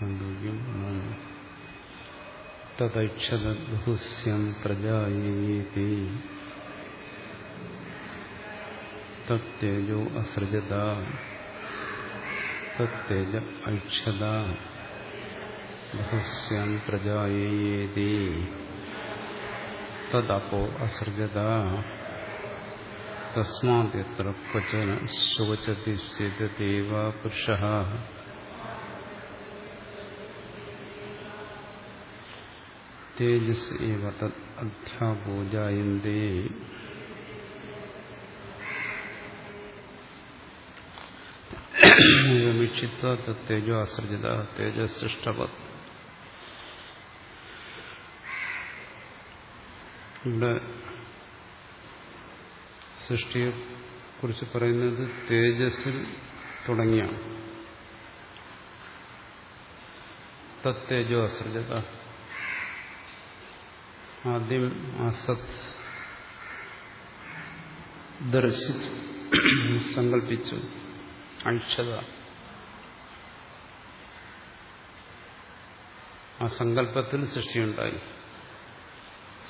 ചാന്തോക്യം തദൈക്ഷദുഹ്യം പ്രജായേതി. തേജോ അസൃജത. തേജ ഐക്ഷത ബഹുസ്യം പ്രജായേതി. തദപോ അസൃജത. തസ്മാദ്യത്ര ക്വചന ശോചതി സ്ഥിതദേവ പുരുഷ തേജസ് ഏവ തദ് അധ്യാപോ ജായന്തേ വീക്ഷിത്വ തേജോ അസൃജിത തേജസൃഷ്ടവത് ഇവിടെ സൃഷ്ടിയെ കുറിച്ച് പറയുന്നത് തേജസ്സിൽ തുടങ്ങിയാണ്. തത്തേജോ അസൃജത ആദ്യം അസത് ദർശിച്ചു സങ്കല്പിച്ചു അക്ഷത ആ സങ്കല്പത്തിൽ സൃഷ്ടിയുണ്ടായി.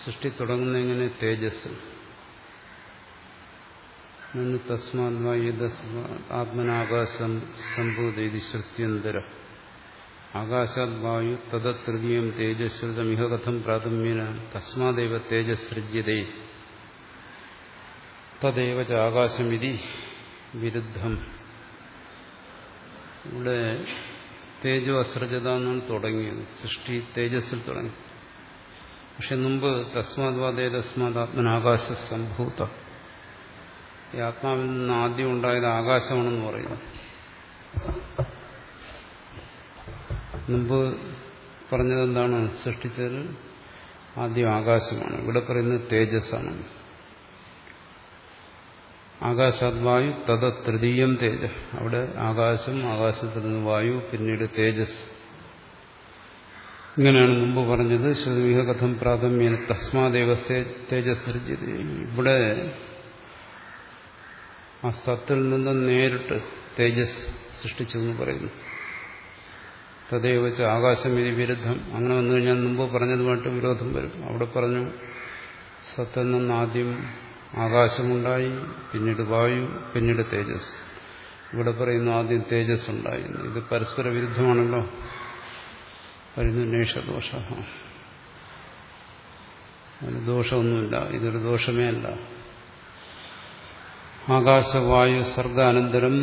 സൃഷ്ടി തുടങ്ങുന്ന എങ്ങനെ തേജസ് നിന്ന് തസ്മാത് ആത്മനാകാശം സംഭൂതേതി ശ്രുത്യന്തര. ആകാശാത് വായു തദതൃതീയം തേജസ്സൃതം ഇഹ കഥം പ്രാഥമ്യേന തസ്മാദേവ തേജസ്സൃജ്യതേ. തദേവ ച ആകാശമിതി വിരുദ്ധം. ഇവിടെ തേജോ അസൃജത എന്നാണ് തുടങ്ങിയത്. സൃഷ്ടി തേജസ്സിൽ തുടങ്ങി. പക്ഷെ മുമ്പ് തസ്മാദ്വാദേ തസ്മാത് ആത്മനാകാശ സംഭൂത. ഈ ആത്മാവിൽ നിന്ന് ആദ്യം ഉണ്ടായത് ആകാശമാണെന്ന് പറയുന്നു. മുമ്പ് പറഞ്ഞത് എന്താണ് സൃഷ്ടിച്ചത് ആദ്യം ആകാശമാണ്. ഇവിടെ പറയുന്നത് തേജസ്സാണ്. ആകാശാത് വായു തത് തൃതീയം തേജ. അവിടെ ആകാശം ആകാശത്തിൽ നിന്ന് വായു പിന്നീട് തേജസ്. ഇങ്ങനെയാണ് മുമ്പ് പറഞ്ഞത്. ശ്രുതിവിഹ കഥം പ്രാഥമ്യേന തസ്മാദേവ തേജസ് ഇവിടെ ആ സത്തിൽ നിന്ന് നേരിട്ട് തേജസ് സൃഷ്ടിച്ചു എന്ന് പറയുന്നു. തതേ വെച്ച് ആകാശം ഇനി വിരുദ്ധം. അങ്ങനെ വന്നു കഴിഞ്ഞാൽ മുമ്പ് പറഞ്ഞതുമായിട്ട് വിരോധം വരും. അവിടെ പറഞ്ഞു സത്തിൽ നിന്ന് ആദ്യം ആകാശമുണ്ടായി പിന്നീട് വായു പിന്നീട് തേജസ്. ഇവിടെ പറയുന്നു ആദ്യം തേജസ് ഉണ്ടായി ഇത് പരസ്പര വിരുദ്ധമാണല്ലോ. പറയുന്നു നേഷദോഷ. ദോഷമൊന്നുമില്ല. ഇതൊരു ദോഷമേ അല്ല. ആകാശവായു സർഗാനന്തരം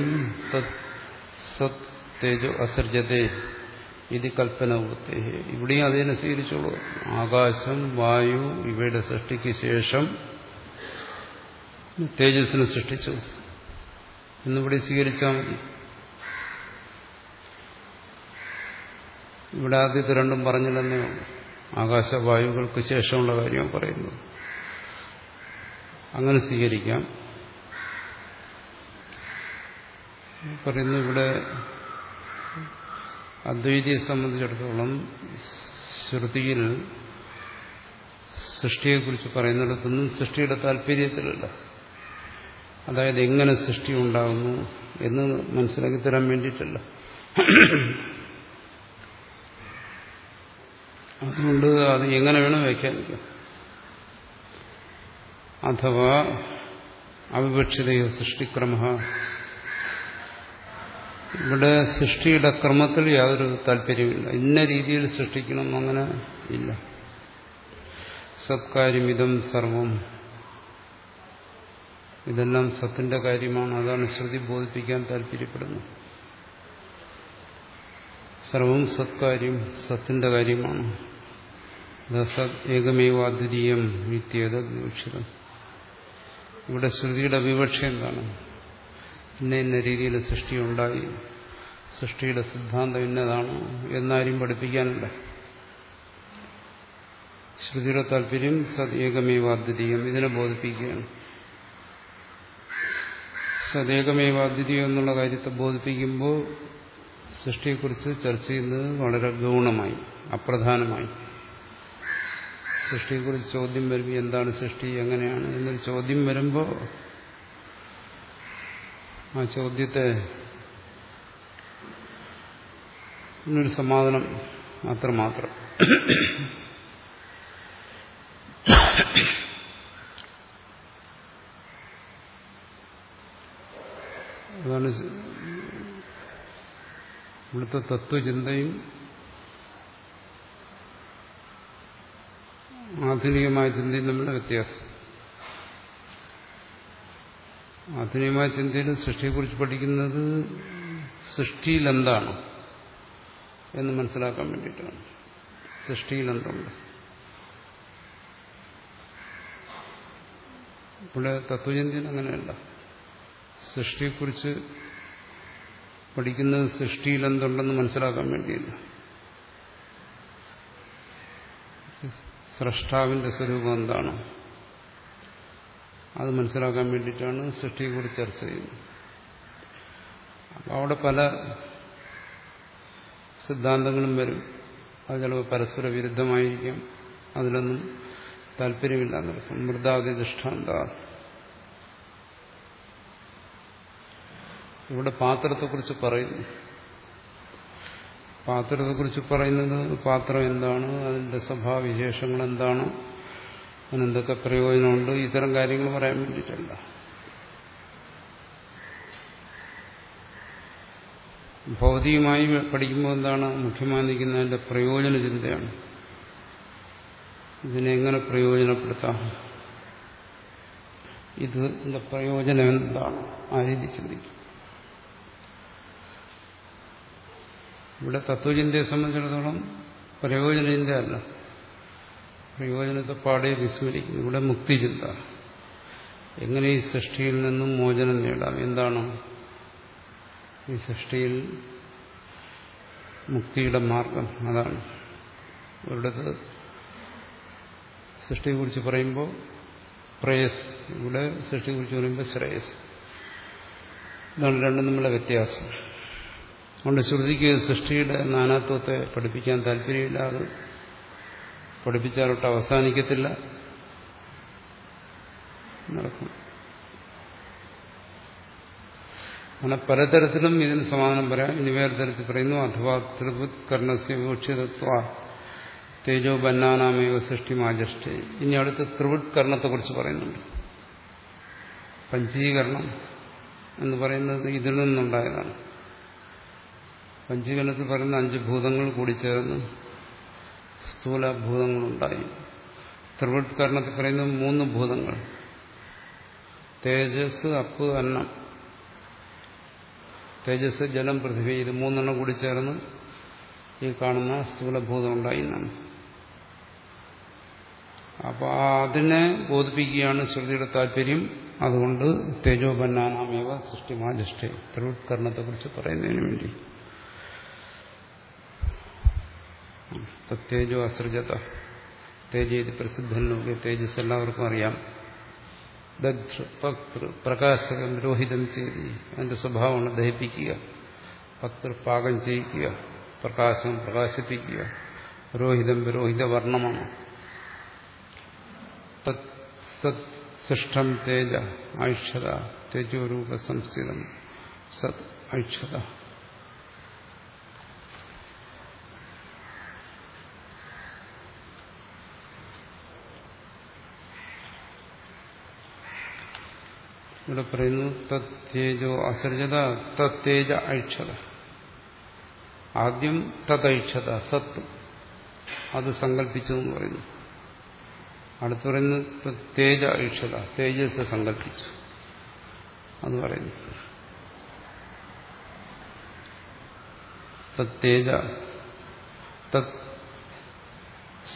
തേജോ അസർജതേ ഇത് കൽപ്പന ഇവിടെയും അതിനെ സ്വീകരിച്ചോളൂ ആകാശം വായു ഇവയുടെ സൃഷ്ടിക്ക് ശേഷം തേജസ്സിനെ സൃഷ്ടിച്ചു. എന്നിവിടെ സ്വീകരിച്ചാൽ മതി. ഇവിടെ ആദ്യത്തെ രണ്ടും പറഞ്ഞില്ലെന്നേ ആകാശവായുകൾക്ക് ശേഷമുള്ള കാര്യമാണ് പറയുന്നത് അങ്ങനെ സ്വീകരിക്കാം. പറയുന്നു ഇവിടെ അദ്വൈതിയെ സംബന്ധിച്ചിടത്തോളം ശ്രുതിയിൽ സൃഷ്ടിയെക്കുറിച്ച് പറയുന്നിടത്തൊന്നും സൃഷ്ടിയുടെ താല്പര്യത്തിലല്ല. അതായത് എങ്ങനെ സൃഷ്ടി ഉണ്ടാകുന്നു എന്ന് മനസ്സിലാക്കി തരാൻ വേണ്ടിയിട്ടല്ല. അതുകൊണ്ട് അത് എങ്ങനെ വേണം വ്യാഖ്യാനിക്കാം? അഥവാ അവിവക്ഷിതയോ സൃഷ്ടിക്രമ ഇവിടെ സൃഷ്ടിയുടെ ക്രമത്തിൽ യാതൊരു താല്പര്യമില്ല ഇന്ന രീതിയിൽ സൃഷ്ടിക്കണം അങ്ങനെ ഇല്ല. സത്കാര്യമിതം സർവം. ഇതെല്ലാം സത്തിന്റെ കാര്യമാണ്. അതാണ് ശ്രുതി ബോധിപ്പിക്കാൻ താല്പര്യപ്പെടുന്നത്. സർവം സത്കാര്യം സത്തിന്റെ കാര്യമാണ്. ഏകമേവ അദ്വിതീയം നിത്യേത വിവക്ഷിതം. ഇവിടെ ശ്രുതിയുടെ വിവക്ഷ എന്താണ്? ഇന്ന ഇന്ന രീതിയിൽ സൃഷ്ടി ഉണ്ടായി സൃഷ്ടിയുടെ സിദ്ധാന്തം ഇന്നതാണ് എന്നാരും പഠിപ്പിക്കാനില്ല. ശ്രുതിയുടെ താല്പര്യം സത് ഏകമേവാദ്വിതീയം ഇതിനെ ബോധിപ്പിക്കുകയാണ്. സദേകമേവാദ്വിതീയം എന്നുള്ള കാര്യത്തെ ബോധിപ്പിക്കുമ്പോൾ സൃഷ്ടിയെക്കുറിച്ച് ചർച്ച ചെയ്യുന്നത് വളരെ ഗൗണമായി അപ്രധാനമായി. സൃഷ്ടിയെക്കുറിച്ച് ചോദ്യം വരുമ്പോൾ എന്താണ് സൃഷ്ടി എങ്ങനെയാണ് എന്നൊരു ചോദ്യം വരുമ്പോൾ ആ ചോദ്യത്തെ ഒരു സമാധാനം അത്രമാത്രം അതാണ് ഇവിടുത്തെ തത്വചിന്തയും ആധുനികമായ ചിന്തയും തമ്മിലുള്ള വ്യത്യാസം. ആധുനികമായ ചിന്തയിൽ സൃഷ്ടിയെക്കുറിച്ച് പഠിക്കുന്നത് സൃഷ്ടിയിലെന്താണ് എന്ന് മനസ്സിലാക്കാൻ വേണ്ടിയിട്ടാണ്. സൃഷ്ടിയിൽ എന്തുണ്ട് ഇവിടെ തത്വചിന്തയിൽ അങ്ങനെയല്ല. സൃഷ്ടിയെക്കുറിച്ച് പഠിക്കുന്നത് സൃഷ്ടിയിലെന്തുണ്ടെന്ന് മനസ്സിലാക്കാൻ വേണ്ടിയില്ല. സ്രഷ്ടാവിന്റെ സ്വരൂപം എന്താണ്? അത് മനസ്സിലാക്കാൻ വേണ്ടിയിട്ടാണ് സൃഷ്ടിയെക്കുറിച്ച് ചർച്ച ചെയ്യുന്നത്. അപ്പം അവിടെ പല സിദ്ധാന്തങ്ങളും വരും. അത് ചിലപ്പോൾ പരസ്പര വിരുദ്ധമായിരിക്കാം. അതിലൊന്നും താല്പര്യമില്ല എന്നർത്ഥം. മൃദാതി ദൃഷ്ടാന്ത. ഇവിടെ പാത്രത്തെക്കുറിച്ച് പറയുന്നു. പാത്രത്തെക്കുറിച്ച് പറയുന്നത് പാത്രം എന്താണ്? അതിന്റെ സ്വഭാവവിശേഷങ്ങൾ എന്താണ്? അതിനെന്തൊക്കെ പ്രയോജനമുണ്ട് ഇത്തരം കാര്യങ്ങൾ പറയാൻ വേണ്ടിയിട്ടല്ല. ഭൗതികമായി പഠിക്കുമ്പോൾ എന്താണ്? മുഖ്യമായി നിൽക്കുന്നതിന്റെ പ്രയോജന ചിന്തയാണ്. ഇതിനെങ്ങനെ പ്രയോജനപ്പെടുത്താം? ഇതിന്റെ പ്രയോജനം എന്താണ്? ആ രീതി ചിന്തിക്കും. ഇവിടെ തത്വചിന്തയെ സംബന്ധിച്ചിടത്തോളം പ്രയോജന അല്ല പ്രയോജനത്തെ പാടെ വിസ്മരിക്കുന്നു. ഇവിടെ മുക്തിചിന്ത. എങ്ങനെ ഈ സൃഷ്ടിയിൽ നിന്നും മോചനം നേടാം? എന്താണ് ഈ സൃഷ്ടിയിൽ മുക്തിയുടെ മാർഗം? അതാണ് ഇവിടുത്തെ സൃഷ്ടിയെക്കുറിച്ച് പറയുമ്പോൾ പ്രേയസ്. ഇവിടെ സൃഷ്ടിയെക്കുറിച്ച് പറയുമ്പോൾ ശ്രേയസ്. ഇതാണ് രണ്ടും തമ്മിലുള്ള വ്യത്യാസം. അതുകൊണ്ട് ശ്രുതിക്ക് സൃഷ്ടിയുടെ നാനാത്വത്തെ പഠിപ്പിക്കാൻ താല്പര്യമില്ലാതെ പഠിപ്പിച്ചാലോട്ട് അവസാനിക്കത്തില്ല. നടക്കും. അങ്ങനെ പലതരത്തിലും ഇതിന് സമാധാനം പറയാം. ഇനി വേറെ തരത്തിൽ പറയുന്നു അഥവാ വിവക്ഷിതത്വ തേജോ ബന്നാനാമേവ സൃഷ്ടി മാജഷ്ടെ ഇനി അടുത്ത് ത്രിവൃത്കരണത്തെക്കുറിച്ച് പറയുന്നുണ്ട്. പഞ്ചീകരണം എന്ന് പറയുന്നത് ഇതിൽ നിന്നുണ്ടായതാണ്. പഞ്ചീകരണത്തിൽ പറയുന്ന അഞ്ച് ഭൂതങ്ങൾ കൂടി ചേർന്ന് സ്ഥൂലഭൂതങ്ങളുണ്ടായി. ത്രിവൃത്കരണത്തിൽ പറയുന്ന മൂന്ന് ഭൂതങ്ങൾ. തേജസ് അപ്പ് അന്നം. തേജസ് ജലം പൃഥ്വി ഇത് മൂന്നെണ്ണം കൂടി ചേർന്ന് ഈ കാണുന്ന സ്ഥൂലഭൂതം ഉണ്ടായി എന്നാണ് അപ്പോൾ അതിനെ ബോധിപ്പിക്കുകയാണ് ശ്രുതിയുടെ താല്പര്യം. അതുകൊണ്ട് തേജോപന്നാനാമേവ സൃഷ്ടിമാജഷ്ടി ത്രിവൃത്കരണത്തെക്കുറിച്ച് പറയുന്നതിന് വേണ്ടി. തത്തേജോ അസൃജത തേജേതി പ്രസിദ്ധനൊക്കെ തേജസ് എല്ലാവർക്കും അറിയാം ദഗ്ധൃ പക്തൃ പ്രകാശകം രോഹിതം ചെയ്തി അതിന്റെ സ്വഭാവമാണ് ദഹിപ്പിക്കുക പക്തൃ പാകം ചെയ്യിക്കുക പ്രകാശം പ്രകാശിപ്പിക്കുക രോഹിതം രോഹിത വർണമാണ് സൃഷ്ടം തേജ ഐക്ഷത തേജോരൂപ സംസ്ഥിതം സത് ഐക്ഷത ഇവിടെ പറയുന്നു തത്തേജോ അസൃജത തത്തേജ ഐക്ഷത. ആദ്യം തതൈക്ഷത സത്ത് അത് സങ്കല്പിച്ചു എന്ന് പറയുന്നു. അടുത്ത് പറയുന്നത് തേജ ഐക്ഷത തേജസ് സങ്കല്പിച്ചു അത് പറയുന്നു. തത്തേജ തത്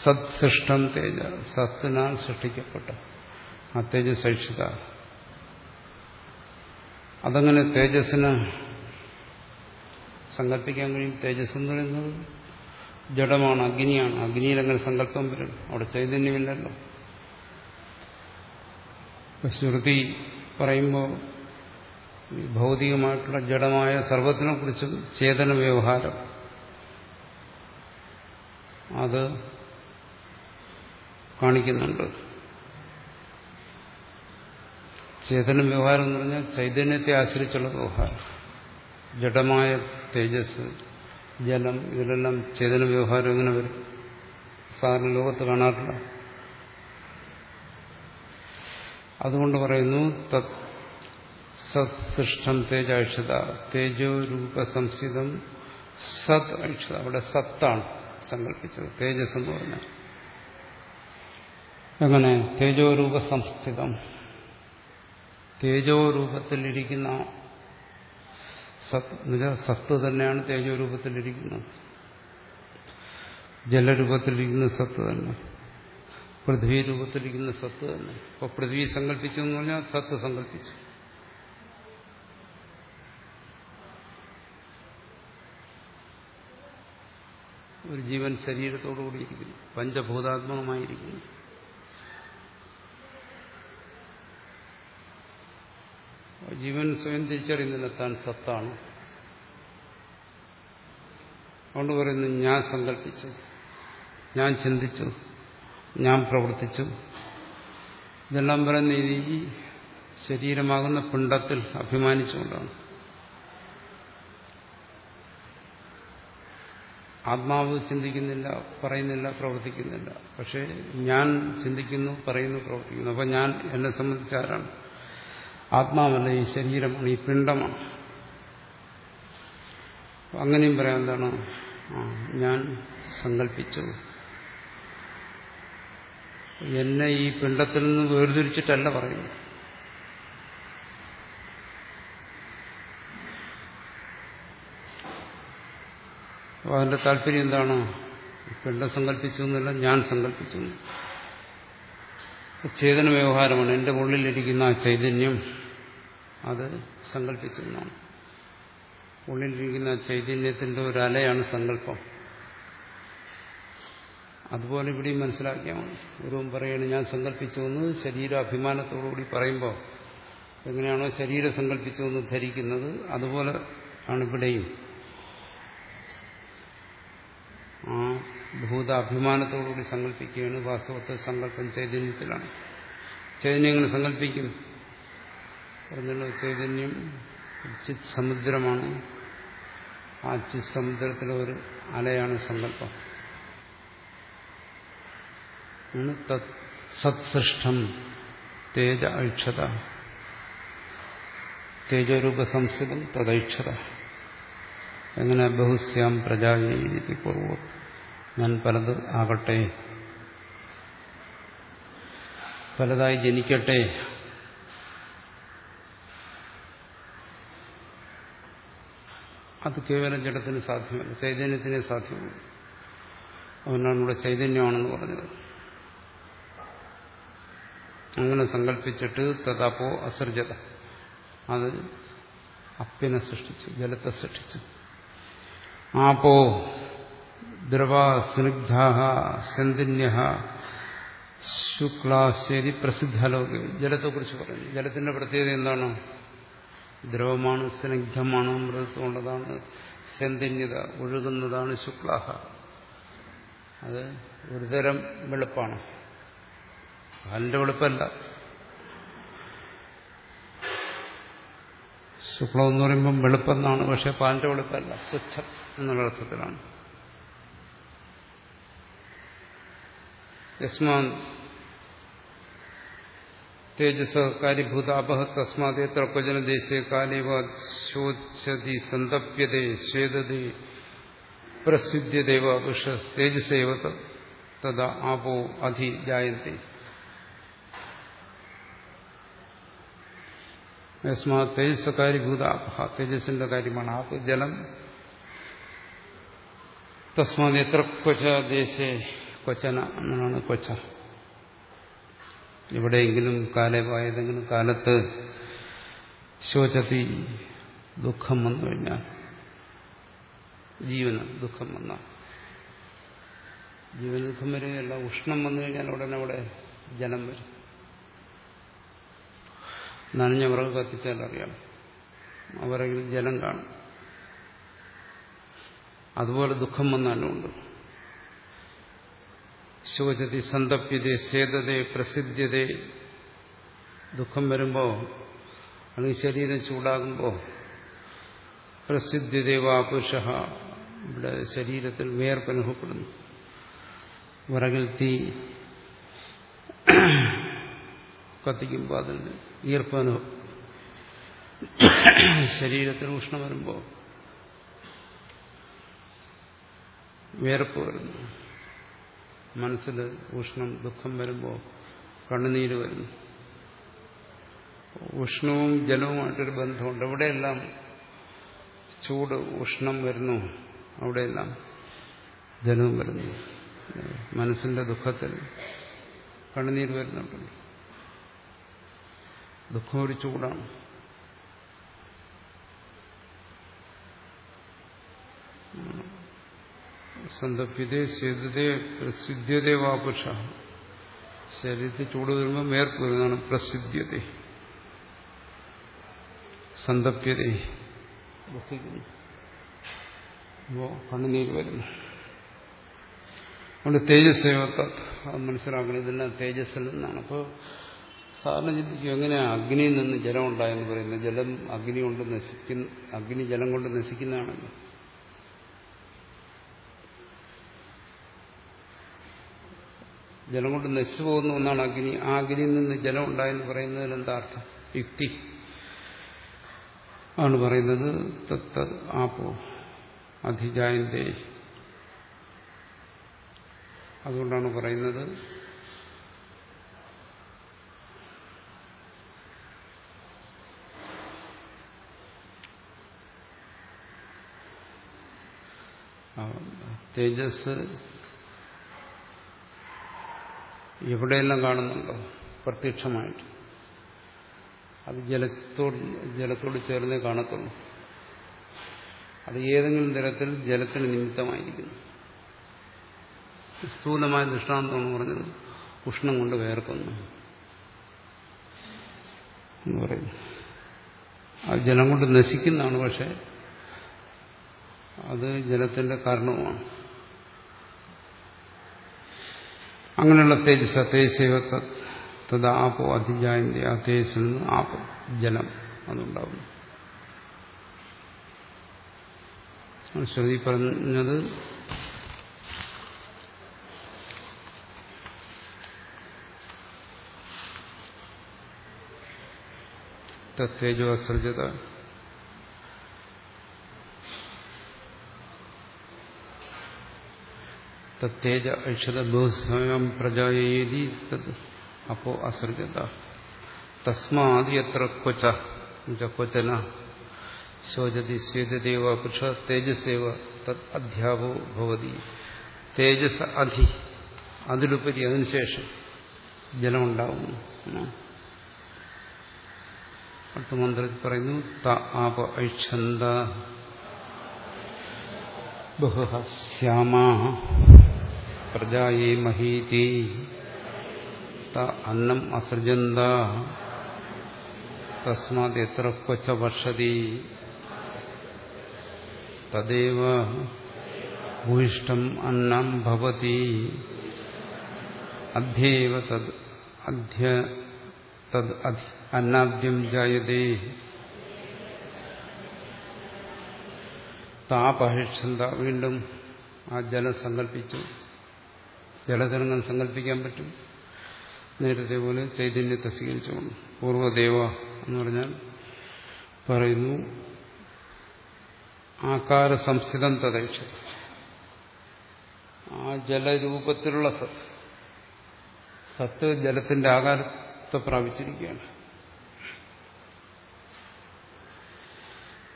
സത്സൃഷ്ടം തേജ സത്തിനാൽ സൃഷ്ടിക്കപ്പെട്ട ആ തേജസ് ഐക്ഷിത. അതങ്ങനെ തേജസ്സിന് സങ്കല്പിക്കാൻ കഴിയും. തേജസ് എന്ന് പറയുന്നത് ജഡമാണ് അഗ്നിയാണ്. അഗ്നിയിൽ അങ്ങനെ സങ്കല്പം വരും. അവിടെ ചൈതന്യമില്ലല്ലോ. ശ്രുതി പറയുമ്പോൾ ഭൗതികമായിട്ടുള്ള ജഡമായ സർവത്തിനെ കുറിച്ചും ചേതന വ്യവഹാരം. അത് കാണിക്കുന്നുണ്ട്. ചേതന വ്യവഹാരം എന്ന് പറഞ്ഞാൽ ചൈതന്യത്തെ ആശ്രയിച്ചുള്ള വ്യവഹാരം. ജഡമായ തേജസ് ജലം ഇതിലെല്ലാം ചേതന വ്യവഹാരം എങ്ങനെ വരും. സാധാരണ ലോകത്ത് കാണാറില്ല. അതുകൊണ്ട് പറയുന്നു തത് സത്സൃഷ്ടം തേജ ഐഷത തേജോ രൂപ സംസിതം സത് ഐഷത അവിടെ സത്താണ് സങ്കല്പിച്ചത്. തേജസ് എന്ന് പറഞ്ഞാൽ. എങ്ങനെ? തേജോരൂപ സംസ്ഥിതം തേജോരൂപത്തിലിരിക്കുന്ന സത് നിജ സത്ത് തന്നെയാണ് തേജോ തേജോരൂപത്തിലിരിക്കുന്നത്. ജലരൂപത്തിലിരിക്കുന്ന സത്ത് തന്നെ. പൃഥ്വി രൂപത്തിലിരിക്കുന്ന സത്ത് തന്നെ. ഇപ്പൊ പൃഥ്വി സങ്കല്പിച്ചു എന്ന് പറഞ്ഞാൽ സത്ത് സങ്കല്പിച്ചു. ഒരു ജീവൻ ശരീരത്തോടുകൂടി ഇരിക്കുന്നു. പഞ്ചഭൂതാത്മകമായിരിക്കുന്നു. ജീവൻ സ്വയം തിരിച്ചറിയുന്നില്ല താൻ സത്താണ്. അതുകൊണ്ട് പറയുന്നു ഞാൻ സങ്കല്പിച്ചു. ഞാൻ ചിന്തിച്ചു. ഞാൻ പ്രവർത്തിച്ചു. ഇതെല്ലാം പറയുന്ന ഈ ശരീരമാകുന്ന പിണ്ടത്തിൽ അഭിമാനിച്ചുകൊണ്ടാണ്. ആത്മാവ് ചിന്തിക്കുന്നില്ല പറയുന്നില്ല പ്രവർത്തിക്കുന്നില്ല. പക്ഷെ ഞാൻ ചിന്തിക്കുന്നു പറയുന്നു പ്രവർത്തിക്കുന്നു. അപ്പം ഞാൻ എന്നെ സംബന്ധിച്ച് ആരാണ്? ആത്മാവല്ല ഈ ശരീരമാണ് ഈ പിണ്ടമാണ് അങ്ങനെയും പറയാൻ എന്താണ്? ഞാൻ സങ്കല്പിച്ചു എന്നെ ഈ പിണ്ടത്തിൽ നിന്ന് വേർതിരിച്ചിട്ടല്ല പറയുന്നു അപ്പോൾ അതിന്റെ താല്പര്യം എന്താണ്? പിണ്ടം സങ്കല്പിച്ചു എന്നല്ല ഞാൻ സങ്കല്പിച്ചു ചേതന വ്യവഹാരമാണ് എന്റെ ഉള്ളിലിരിക്കുന്ന ആ ചൈതന്യം അത് സങ്കല്പിച്ചെന്നാണ് ഉള്ളിലിരിക്കുന്ന ചൈതന്യത്തിന്റെ ഒരു അലയാണ് സങ്കല്പം. അതുപോലെ ഇവിടെയും മനസ്സിലാക്കിയാൽ ഗുരുവും പറയുകയാണ് ഞാൻ സങ്കല്പിച്ചു എന്ന് ശരീരാഭിമാനത്തോടുകൂടി പറയുമ്പോൾ എങ്ങനെയാണോ ശരീരം സങ്കല്പിച്ചു എന്ന് ധരിക്കുന്നത് അതുപോലെ ആണ് ഇവിടെയും. ആ ഭൂതാഭിമാനത്തോടുകൂടി സങ്കല്പിക്കുകയാണ് വാസ്തവത്തെ സങ്കല്പം ചൈതന്യത്തിലാണ്. ചൈതന്യം എങ്ങനെ സങ്കല്പിക്കും? പറഞ്ഞല്ലോ ചൈതന്യം ചിത് സമുദ്രമാണ്. ആ ചിത് സമുദ്രത്തിലെ ഒരു അലയാണ് സങ്കല്പം. സത്സൃഷ്ടം തേജ ഐക്ഷത. തേജരൂപ സംസ്കൃതം തദൈക്ഷത. എങ്ങനെ ബഹുസ്യാം പ്രജായി പൂർവം ഞാൻ പലത് ആകട്ടെ. പലതായി ജനിക്കട്ടെ. അത് കേവലം ജഡത്തിന് സാധ്യമല്ല ചൈതന്യത്തിനെ സാധ്യമല്ല. അവനാണ് ഇവിടെ ചൈതന്യമാണെന്ന് പറഞ്ഞത്. അങ്ങനെ സങ്കല്പിച്ചിട്ട് തഥാപ്പോ അസർജത. അത് അപ്പിനെ സൃഷ്ടിച്ചു ജലത്തെ സൃഷ്ടിച്ചു. ആപ്പോ ദ്രവ സ്നിഗ്ധ സന്ധിന്യ ശുക്ലാശ്ശേരി പ്രസിദ്ധലോകം. ജലത്തെക്കുറിച്ച് പറഞ്ഞു. ജലത്തിന്റെ പ്രത്യേകത എന്താണ്? ദ്രവമാണ് സ്നിഗ്ധമാണ് മൃദത്വമുള്ളതാണ് സെന്തിന്യത ഒഴുകുന്നതാണ് ശുക്ലാഹ. അത് ഒരുതരം വെളുപ്പാണ്. പാലിന്റെ വെളുപ്പല്ല. ശുക്ലം എന്ന് പറയുമ്പം വെളുപ്പെന്നാണ് പക്ഷെ പാലിന്റെ വെളുപ്പല്ല സ്വച്ഛം എന്നുള്ള അർത്ഥത്തിലാണ്. യസ്മാൻ തേജസ് കാര്യഭൂത അപഹ തസ്മാത് എത്ര ക്വചന ദേശേ കാലേവ ശോച്യതി സന്തപ്യതേ ശ്വേതതി പ്രസിദ്ധ്യദേവ വിഷ തേജസേവ തഥാ ആപോ അധി ജായന്തി യസ്മാ തേജസ് കാര്യഭൂത അപഹ തേജസ്സിന്റെ കാര്യമാണ് ആപ്പ് ജലം തസ്മാത് എത്ര ക്വച ദേശേ കൊച്ചന എന്നാണ് കൊച്ച എവിടെയെങ്കിലും കാലമായതെങ്കിലും കാലത്ത് ശോചത്തി ദുഃഖം വന്നു കഴിഞ്ഞാൽ ജീവന് ദുഃഖം വന്ന. ജീവൻ ദുഃഖം വരികയല്ല ഉഷ്ണം വന്നു കഴിഞ്ഞാൽ ഉടനെ അവിടെ ജലം വരും. നനഞ്ഞ വിറക് കത്തിച്ചാൽ അറിയാം അവരെങ്കിലും ജലം കാണും. അതുപോലെ ദുഃഖം വന്നാലും ഉണ്ട്. ശോചതി സന്തപ്യതേ സേതതേ പ്രസിദ്ധ്യതേ. ദുഃഖം വരുമ്പോൾ അല്ലെങ്കിൽ ശരീരം ചൂടാകുമ്പോൾ പ്രസിദ്ധ്യതേവാപുരുഷ ഇവിടെ ശരീരത്തിൽ വേർപ്പനുഭവപ്പെടുന്നു വിറകിൽ തീ കത്തിക്കുമ്പോൾ അതിൽ ഈർപ്പനുഭവം ശരീരത്തിൽ ഉഷ്ണം വരുമ്പോൾ വേർപ്പ് വരുന്നു. മനസ്സിൽ ഉഷ്ണം ദുഃഖം വരുമ്പോൾ കണ്ണുനീര് വരുന്നു. ഉഷ്ണവും ജലവുമായിട്ടൊരു ബന്ധമുണ്ട്. എവിടെയെല്ലാം ചൂട് ഉഷ്ണം വരുന്നു. അവിടെയെല്ലാം ജലവും വരുന്നു. മനസ്സിന്റെ ദുഃഖത്തിൽ കണ്ണുനീര് വരുന്നുണ്ടല്ലോ ദുഃഖം ഒരു ചൂടാണ്. സന്തപ്യതേ ശ്വേതതേ പ്രസിദ്ധ്യതേ വാപുഷ. ശരീരത്തിൽ ചൂട് വരുമ്പോൾ മേർക്ക് വരുന്നതാണ് പ്രസിദ്ധ്യത. സന്തപ്യത. അപ്പോൾ കണ്ണുനീര് വരുന്നു. അതുകൊണ്ട് തേജസ്സേവത്ത. അത് മനസ്സിലാക്കണം. ഇതെല്ലാം തേജസ്സിൽ നിന്നാണ്. അപ്പോൾ സാധാരണ ചിന്തിക്കും എങ്ങനെയാ അഗ്നിയിൽ നിന്ന് ജലം ഉണ്ടായെന്ന് പറയുന്നത്? ജലം അഗ്നി കൊണ്ട് നശിക്കുന്ന അഗ്നി ജലം കൊണ്ട് നശിക്കുന്നതാണല്ലോ. ജലം കൊണ്ട് നശിച്ചു പോകുന്ന ഒന്നാണ് അഗ്നി. ആ അഗ്നിയിൽ നിന്ന് ജലം ഉണ്ടായെന്ന് പറയുന്നതിന് എന്താ അർത്ഥം? യുക്തി. ആണ് പറയുന്നത് തത്ത് ആപ്പോ അധിജായന്റെ അതുകൊണ്ടാണ് പറയുന്നത് തേജസ് എവിടെയെല്ലാം കാണുന്നുണ്ടോ? പ്രത്യക്ഷമായിട്ട്. അത് ജലത്തോട് ജലത്തോട് ചേർന്നേ കാണത്തുള്ളൂ. അത് ഏതെങ്കിലും തരത്തിൽ ജലത്തിന് നിമിത്തമായിരിക്കുന്നു. സ്ഥൂലമായ ദൃഷ്ടാന്തമാണ് പറഞ്ഞത്. ഉഷ്ണം കൊണ്ട് വേർക്കുന്നു. എന്ന് ആ ജലം കൊണ്ട് നശിക്കുന്നതാണ് പക്ഷെ അത് ജലത്തിന്റെ കാരണവുമാണ്. അങ്ങനെയുള്ള തേജസ് തേജസ്സേവ തഥാ ആപ്പോ അധിജായന്റെ ആ തേജസ്സിൽ നിന്ന് ആപ്പ് ജലം അതുണ്ടാവുന്നു ശ്രുതി പറഞ്ഞത് തേജോ അസൃജത. തേജ ഐഷത ബഹുസ്വയം പ്രജായേതി തത്. അപ്പോ അസൃജത. തസ്മാത് എത്ര ക്വച. ക്വചന. ശോചതി സ്വേതദേവ പുരുഷ തേജസ്സേവ തത് അധ്യാപോ ഭവതി. തേജസ് അധി. അതിലുപരി അതിനുശേഷം ജലമുണ്ടാവുന്നു. അടുത്ത മന്ത്രത്തിൽ പറയുന്നു ത ആപ ഐക്ഷന്ത. ബഹുഹ ശ്യാമാ. പ്രജായേ മഹീതി. അന്നം അസൃജന്ത. തസ്മാത് എത്ര ക്വച്ച വർഷതി. തദേവ ഭൂയിഷ്ടം അന്നം ഭവതി. അധ്യേവ തദ് അധ്യ തദ് അന്നാദ്യം ജായതേ. താപഹിഷന്ത വീണ്ടും ആ ജലം സങ്കല്പിച്ചു ജലതരംഗം സങ്കല്പിക്കാൻ പറ്റും. നേരത്തെ പോലെ ചൈതന്യത്തെ സ്വീകരിച്ചുകൊണ്ട് പൂർവദേവ എന്ന് പറഞ്ഞാൽ പറയുന്നു ആകാര സംസ്ഥിതം തദൈക്ഷ ആ ജലരൂപത്തിലുള്ള സത്ത് സത്ത് ജലത്തിന്റെ ആകാരത്തെ പ്രാപിച്ചിരിക്കുകയാണ്.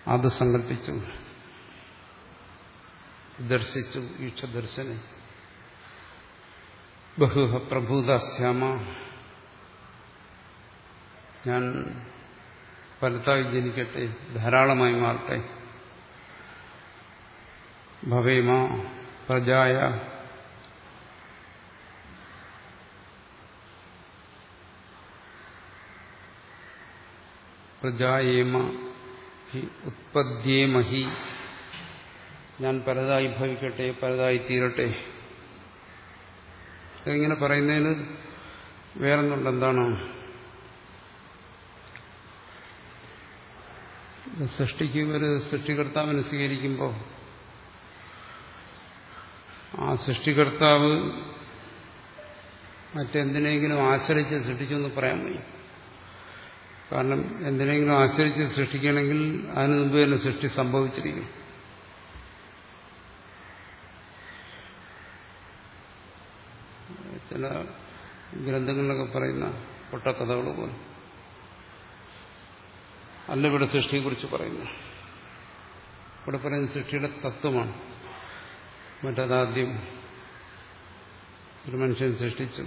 അത് സങ്കല്പിച്ചു ദർശിച്ചു ഈക്ഷദർശനെ. ബഹുഹ പ്രഭൂതാശ്യാമ ഞാൻ പലതായി ജനിക്കട്ടെ ധാരാളമായി മാറട്ടെ. ഭവേമ പ്രജായ. പ്രജായേമ ഹി ഉത്പദ്യേമഹി ഞാൻ പലതായി ഭവിക്കട്ടെ പലതായി തീരട്ടെ. ഇങ്ങനെ പറയുന്നതിന് വേറൊന്നുണ്ട്. എന്താണ്? സൃഷ്ടിക്ക് ഒരു സൃഷ്ടികർത്താവിനെ സ്വീകരിക്കുമ്പോൾ ആ സൃഷ്ടികർത്താവ് മറ്റെന്തിനെങ്കിലും ആശ്രയിച്ച് സൃഷ്ടിച്ചു എന്ന് പറയാൻ വയ്യ. കാരണം എന്തിനെങ്കിലും ആശ്രയിച്ച് സൃഷ്ടിക്കണമെങ്കിൽ അതിനു മുമ്പ് തന്നെ സൃഷ്ടി സംഭവിച്ചിരിക്കും. ചില ഗ്രന്ഥങ്ങളിലൊക്കെ പറയുന്ന പൊട്ടക്കഥകൾ പോലെ. അല്ല ഇവിടെ സൃഷ്ടിയെക്കുറിച്ച് പറയുന്നു. ഇവിടെ പറയുന്ന സൃഷ്ടിയുടെ തത്വമാണ്. മറ്റതാദ്യം ഒരു മനുഷ്യൻ സൃഷ്ടിച്ചു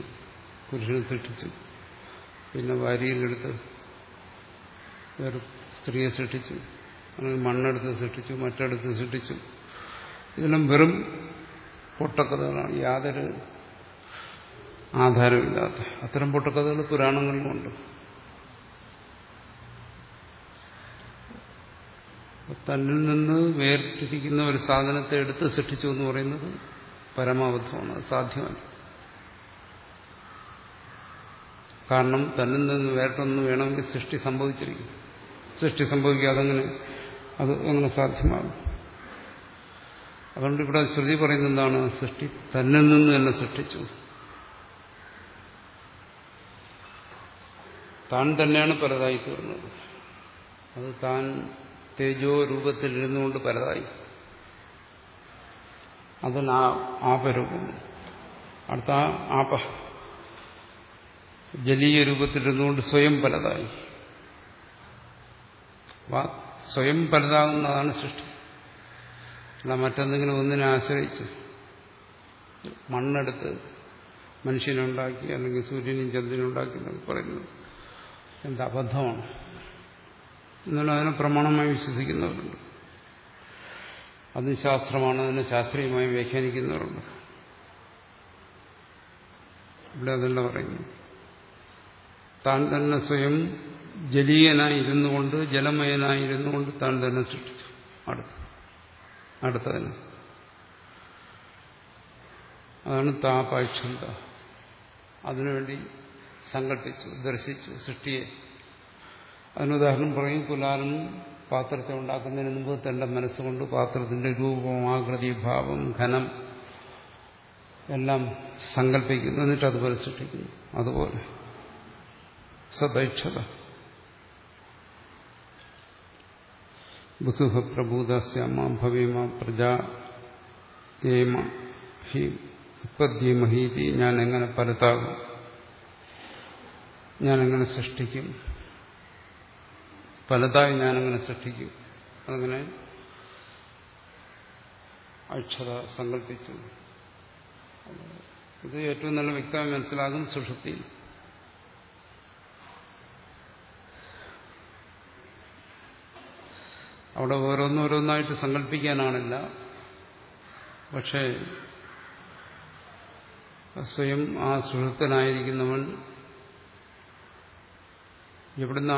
പുരുഷനെ സൃഷ്ടിച്ചു. പിന്നെ വാരിയിലെടുത്ത് വേറെ സ്ത്രീയെ സൃഷ്ടിച്ചു അല്ലെങ്കിൽ മണ്ണെടുത്ത് സൃഷ്ടിച്ചു മറ്റെടുത്ത് സൃഷ്ടിച്ചു. ഇതെല്ലാം വെറും പൊട്ടക്കഥകളാണ്. യാതൊരു ആധാരമില്ലാത്ത അത്തരം പൊട്ടക്കഥകൾ പുരാണങ്ങളിലുമുണ്ട്. തന്നിൽ നിന്ന് വേർതിരിക്കുന്ന ഒരു സാധനത്തെ എടുത്ത് സൃഷ്ടിച്ചു എന്ന് പറയുന്നത് സാധ്യമാണ് സാധ്യമല്ല. കാരണം തന്നിൽ നിന്ന് വേറിട്ടൊന്ന് വേണമെങ്കിൽ സൃഷ്ടി സംഭവിച്ചിരിക്കും. സൃഷ്ടി സംഭവിക്കാതെ അങ്ങനെ അത് അങ്ങനെ സാധ്യമാകും അതുകൊണ്ട് ഇവിടെ ശ്രുതി പറയുന്നത് എന്താണ് സൃഷ്ടി തന്നിൽ നിന്ന് തന്നെ സൃഷ്ടിച്ചു. താൻ തന്നെയാണ് പലതായി തീർന്നത്. അത് താൻ തേജോ രൂപത്തിൽ ഇരുന്നുകൊണ്ട് പലതായി അതിന് ആപരൂപം അടുത്ത ആപ ജലീയ രൂപത്തിലിരുന്നുകൊണ്ട് സ്വയം പലതായി സ്വയം പലതാകുന്നതാണ് സൃഷ്ടി. അല്ല മറ്റെന്തെങ്കിലും ഒന്നിനെ ആശ്രയിച്ച് മണ്ണെടുത്ത് മനുഷ്യനുണ്ടാക്കി അല്ലെങ്കിൽ സൂര്യനും ചന്ദ്രനും ഉണ്ടാക്കി എന്നൊക്കെ പറയുന്നത്. എന്താ അബദ്ധമാണ്. എന്നാലും അതിനെ പ്രമാണമായി വിശ്വസിക്കുന്നവരുണ്ട്. അത് ശാസ്ത്രമാണ് അതിനെ ശാസ്ത്രീയമായി വ്യാഖ്യാനിക്കുന്നവരുണ്ട്. ഇവിടെ അതല്ല പറയുന്നു താൻ തന്നെ സ്വയം ജലീയനായിരുന്നു കൊണ്ട് ജലമയനായിരുന്നു കൊണ്ട് താൻ തന്നെ സൃഷ്ടിച്ചു. അടുത്ത്. അടുത്തതിന് അതാണ് താപാക്ഷന്ത അതിനുവേണ്ടി സങ്കല്പിച്ചു ദർശിച്ചു സൃഷ്ടിയെ. അതിനുദാഹരണം പറയും കുലാലൻ പാത്രത്തെ ഉണ്ടാക്കുന്നതിന് മുമ്പ് തന്റെ മനസ്സുകൊണ്ട് പാത്രത്തിന്റെ രൂപം ആകൃതി ഭാവം ഘനം എല്ലാം സങ്കല്പിക്കുന്നു എന്നിട്ട് അതുപോലെ സൃഷ്ടിക്കുന്നു. അതുപോലെ. സദൈക്ഷത. ബുധുഹ പ്രഭൂതസ്യാമ ഭവീമ പ്രജാ ഏമ ഹി ഉത്പദ്യമഹീതി ഞാൻ എങ്ങനെ പലതാകും ഞാനെങ്ങനെ സൃഷ്ടിക്കും. പലതായി ഞാനെങ്ങനെ സൃഷ്ടിക്കും. അങ്ങനെ അക്ഷര സങ്കല്പിച്ചു. ഇത് ഏറ്റവും നല്ല വ്യക്തമായി മനസ്സിലാകും സുഷുപ്തി. അവിടെ ഓരോന്നോരോന്നായിട്ട് സങ്കല്പിക്കാനാണില്ല. പക്ഷേ സ്വയം ആ സുഹൃത്തനായിരിക്കുന്നവൻ എവിടുന്ന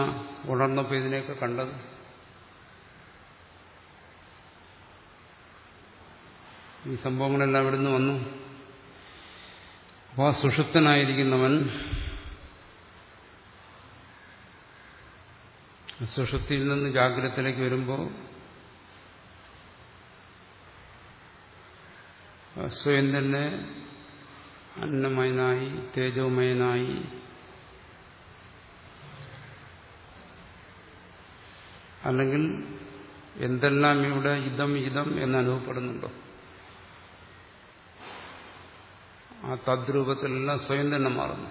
ഉണർന്നപ്പോൾ ഇതിനെയൊക്കെ കണ്ടത്. ഈ സംഭവങ്ങളെല്ലാം എവിടുന്ന് വന്നു. അപ്പോൾ ആ സുഷുപ്തനായിരിക്കുന്നവൻ സുഷുപ്തിയിൽ നിന്ന് ജാഗ്രതത്തിലേക്ക് വരുമ്പോൾ സ്വയം തന്നെ അന്നമയനായി തേജോമയനായി അല്ലെങ്കിൽ എന്തെല്ലാം ഇവിടെ ഇതം ഇതം എന്ന് അനുഭവപ്പെടുന്നുണ്ടോ? ആ തദ്രൂപത്തിലെല്ലാം സ്വയം തന്നെ മാറുന്നു.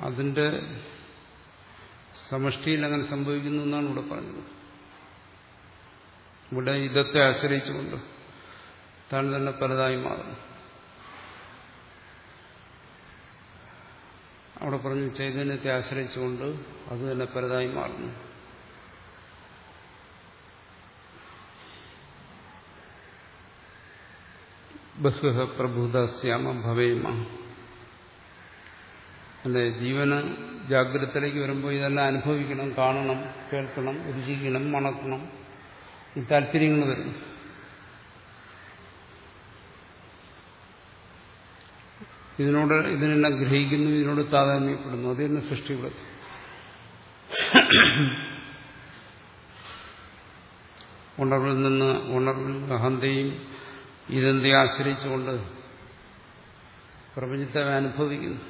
അതിന്റെ സമഷ്ടിയിൽ അങ്ങനെ സംഭവിക്കുന്നു എന്നാണ് ഇവിടെ പറഞ്ഞത്. ഇവിടെ ഇതത്തെ ആശ്രയിച്ചുകൊണ്ട് താൻ തന്നെ പലതായി മാറുന്നു. അവിടെ പറഞ്ഞു ചൈതന്യത്തെ ആശ്രയിച്ചുകൊണ്ട് അത് തന്നെ പലതായി മാറുന്നു. ബഹുഹ പ്രഭുതസ്യാമ ഭവേമ. അല്ലെ ജീവന് ജാഗ്രതത്തിലേക്ക് വരുമ്പോൾ ഇതെല്ലാം അനുഭവിക്കണം കാണണം കേൾക്കണം രുചിക്കണം മണക്കണം ഈ താല്പര്യങ്ങൾ വരും ഇതിനോട് ഇതിനെല്ലാം ഗ്രഹിക്കുന്നു ഇതിനോട് താതാത്മ്യപ്പെടുന്നു അത് തന്നെ സൃഷ്ടിയുടെ ഉണർവിൽ നിന്ന് ഉണർവിൽ അഹന്തയും ഇതെന്തെ ആശ്രയിച്ചുകൊണ്ട് പ്രപഞ്ചത്തെ അനുഭവിക്കുന്നു.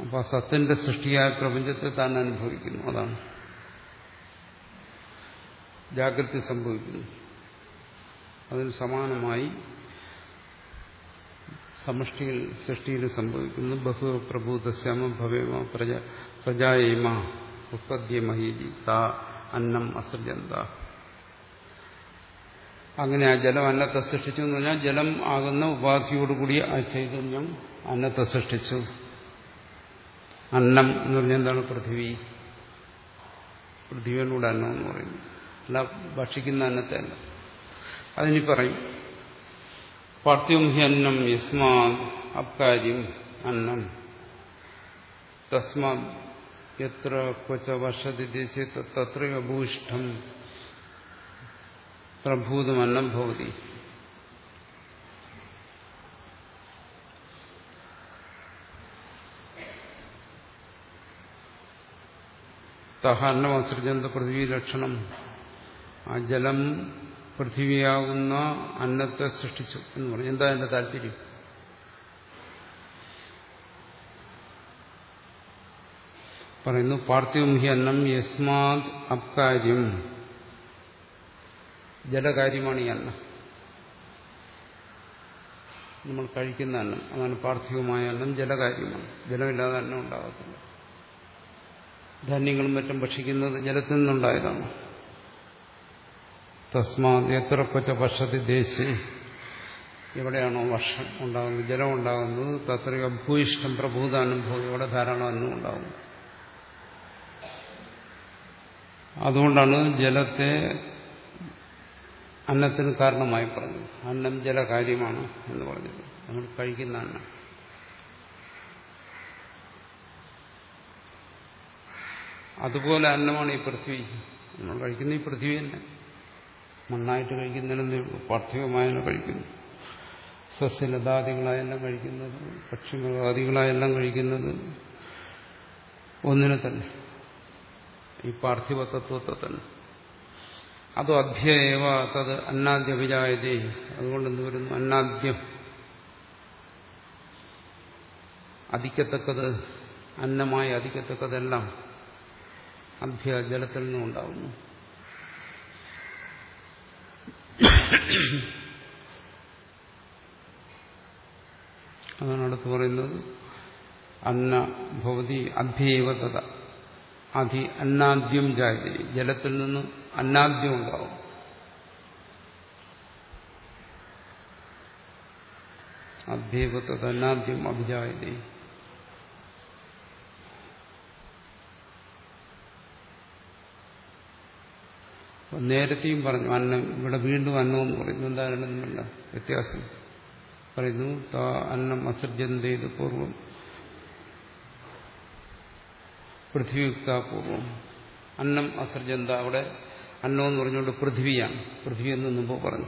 അപ്പോൾ സത്തിന്റെ സൃഷ്ടിയായ പ്രപഞ്ചത്തെ താൻ അനുഭവിക്കുന്നു. അതാണ് ജാഗ്രത സംഭവിക്കുന്നു. അതിന് സമാനമായി സമഷ്ടിയിൽ സൃഷ്ടിയിൽ സംഭവിക്കുന്നു. ബഹു പ്രഭൂതശ്യാമ ഭവേമ പ്രജ പ്രജായേമ ഉത്പദ്യമഹീജി താ അന്നം അസൃജന്ത. അങ്ങനെ ആ ജലം അന്നത്തെ സൃഷ്ടിച്ചു എന്ന് പറഞ്ഞാൽ ജലം ആകുന്ന ഉപാധിയോടുകൂടി ആ ചൈതന്യം അന്നത്തെ സൃഷ്ടിച്ചു. അന്നം എന്ന് പറഞ്ഞാൽ എന്താണ് പൃഥ്വി? പൃഥ്വിയോടുകൂടെ അന്നം എന്ന് പറയുന്നു. അല്ല ഭക്ഷിക്കുന്ന അന്നത്തെ അല്ല അതിനി പറയും പാർത്ഥ്യം ഹി അന്നം യസ്മാ അപ്കാര്യം അന്നം. തസ്മാ എത്ര ക്വച്ച വർഷതി ദേശീയ തത്ര അഭൂഷ്ടം പ്രഭൂതമന്നം ഭവതി. തഹ അന്നമസൃജന്ത പൃഥ്വി ലക്ഷണം. ആ ജലം പൃഥ്വിയാകുന്ന അന്നത്തെ സൃഷ്ടിച്ചു എന്ന് പറഞ്ഞു. എന്താ എന്റെ താല്പര്യം? പറയുന്നു പാർത്ഥിവം ഹി അന്നം യസ്മാത് അപ്കാര്യം. ജലകാര്യമാണ് ഈ അന്നം. നമ്മൾ കഴിക്കുന്ന അന്നം അതാണ് പാർത്ഥിവമായ അന്നം ജലകാര്യമാണ് ജലമില്ലാതെ അന്നം ഉണ്ടാകത്തില്ല. ധാന്യങ്ങളും മറ്റും ഭക്ഷിക്കുന്നത് ജലത്തിൽ നിന്നുണ്ടായതാണ്. തസ്മാ എത്ര കൊച്ച വർഷത്തിൽ ദേശി. എവിടെയാണോ വർഷം ഉണ്ടാകുന്നത് ജലം ഉണ്ടാകുന്നത് തത്രയ ഭൂയിഷ്ടം പ്രഭൂതാനുഭവം ഇവിടെ ധാരാളം അന്നം ഉണ്ടാകുന്നു. അതുകൊണ്ടാണ് ജലത്തെ അന്നത്തിന് കാരണമായി പറഞ്ഞത്. അന്നം ജല കാര്യമാണ് എന്ന് പറഞ്ഞത്. നമ്മൾ കഴിക്കുന്ന അന്നം. അതുപോലെ അന്നമാണ് ഈ പൃഥ്വി. നമ്മൾ കഴിക്കുന്ന ഈ പൃഥ്വി തന്നെ. മണ്ണായിട്ട് കഴിക്കുന്നതിനും പാർത്ഥിവമായെല്ലാം കഴിക്കുന്നു. സസ്യലതാദികളായെല്ലാം കഴിക്കുന്നത് പക്ഷിമൃഗാദികളായെല്ലാം കഴിക്കുന്നത് ഒന്നിനെ തന്നെ. ഈ പാർത്ഥിവ തത്വത്തെ തന്നെ അത് അധ്യയവ തത് അന്നാദ്യഭിജായതേ. അതുകൊണ്ട് എന്ത് വരുന്നു? അന്നാദ്യം. അധിക്കത്തക്കത് അന്നമായി അധിക്കത്തക്കതെല്ലാം അഭ്യ ജലത്തിൽ നിന്നും ഉണ്ടാകുന്നു അതാണ് അടുത്ത് പറയുന്നത് അന്ന ഭവതി അഭ്യവ തഥ അധി അന്നാദ്യം ജാതി ജലത്തിൽ നിന്ന് അന്നാദ്യം ഉണ്ടാവും. അഭ്യവ അന്നാദ്യം അഭിജായതേ. നേരത്തെയും പറഞ്ഞു അന്നം ഇവിടെ വീണ്ടും അന്നം എന്ന് പറയുന്നു തമ്മിലുള്ള വ്യത്യാസം? പറയുന്നു താ അന്നം അസർജന്തേത് പൂർവം പൃഥ്വിയുക്താപൂർവം അന്നം അസർജന്ത അവിടെ അന്നം എന്ന് പറഞ്ഞുകൊണ്ട് പൃഥ്വിയാണ്. പൃഥ്വി എന്ന് മുമ്പ് പറഞ്ഞു.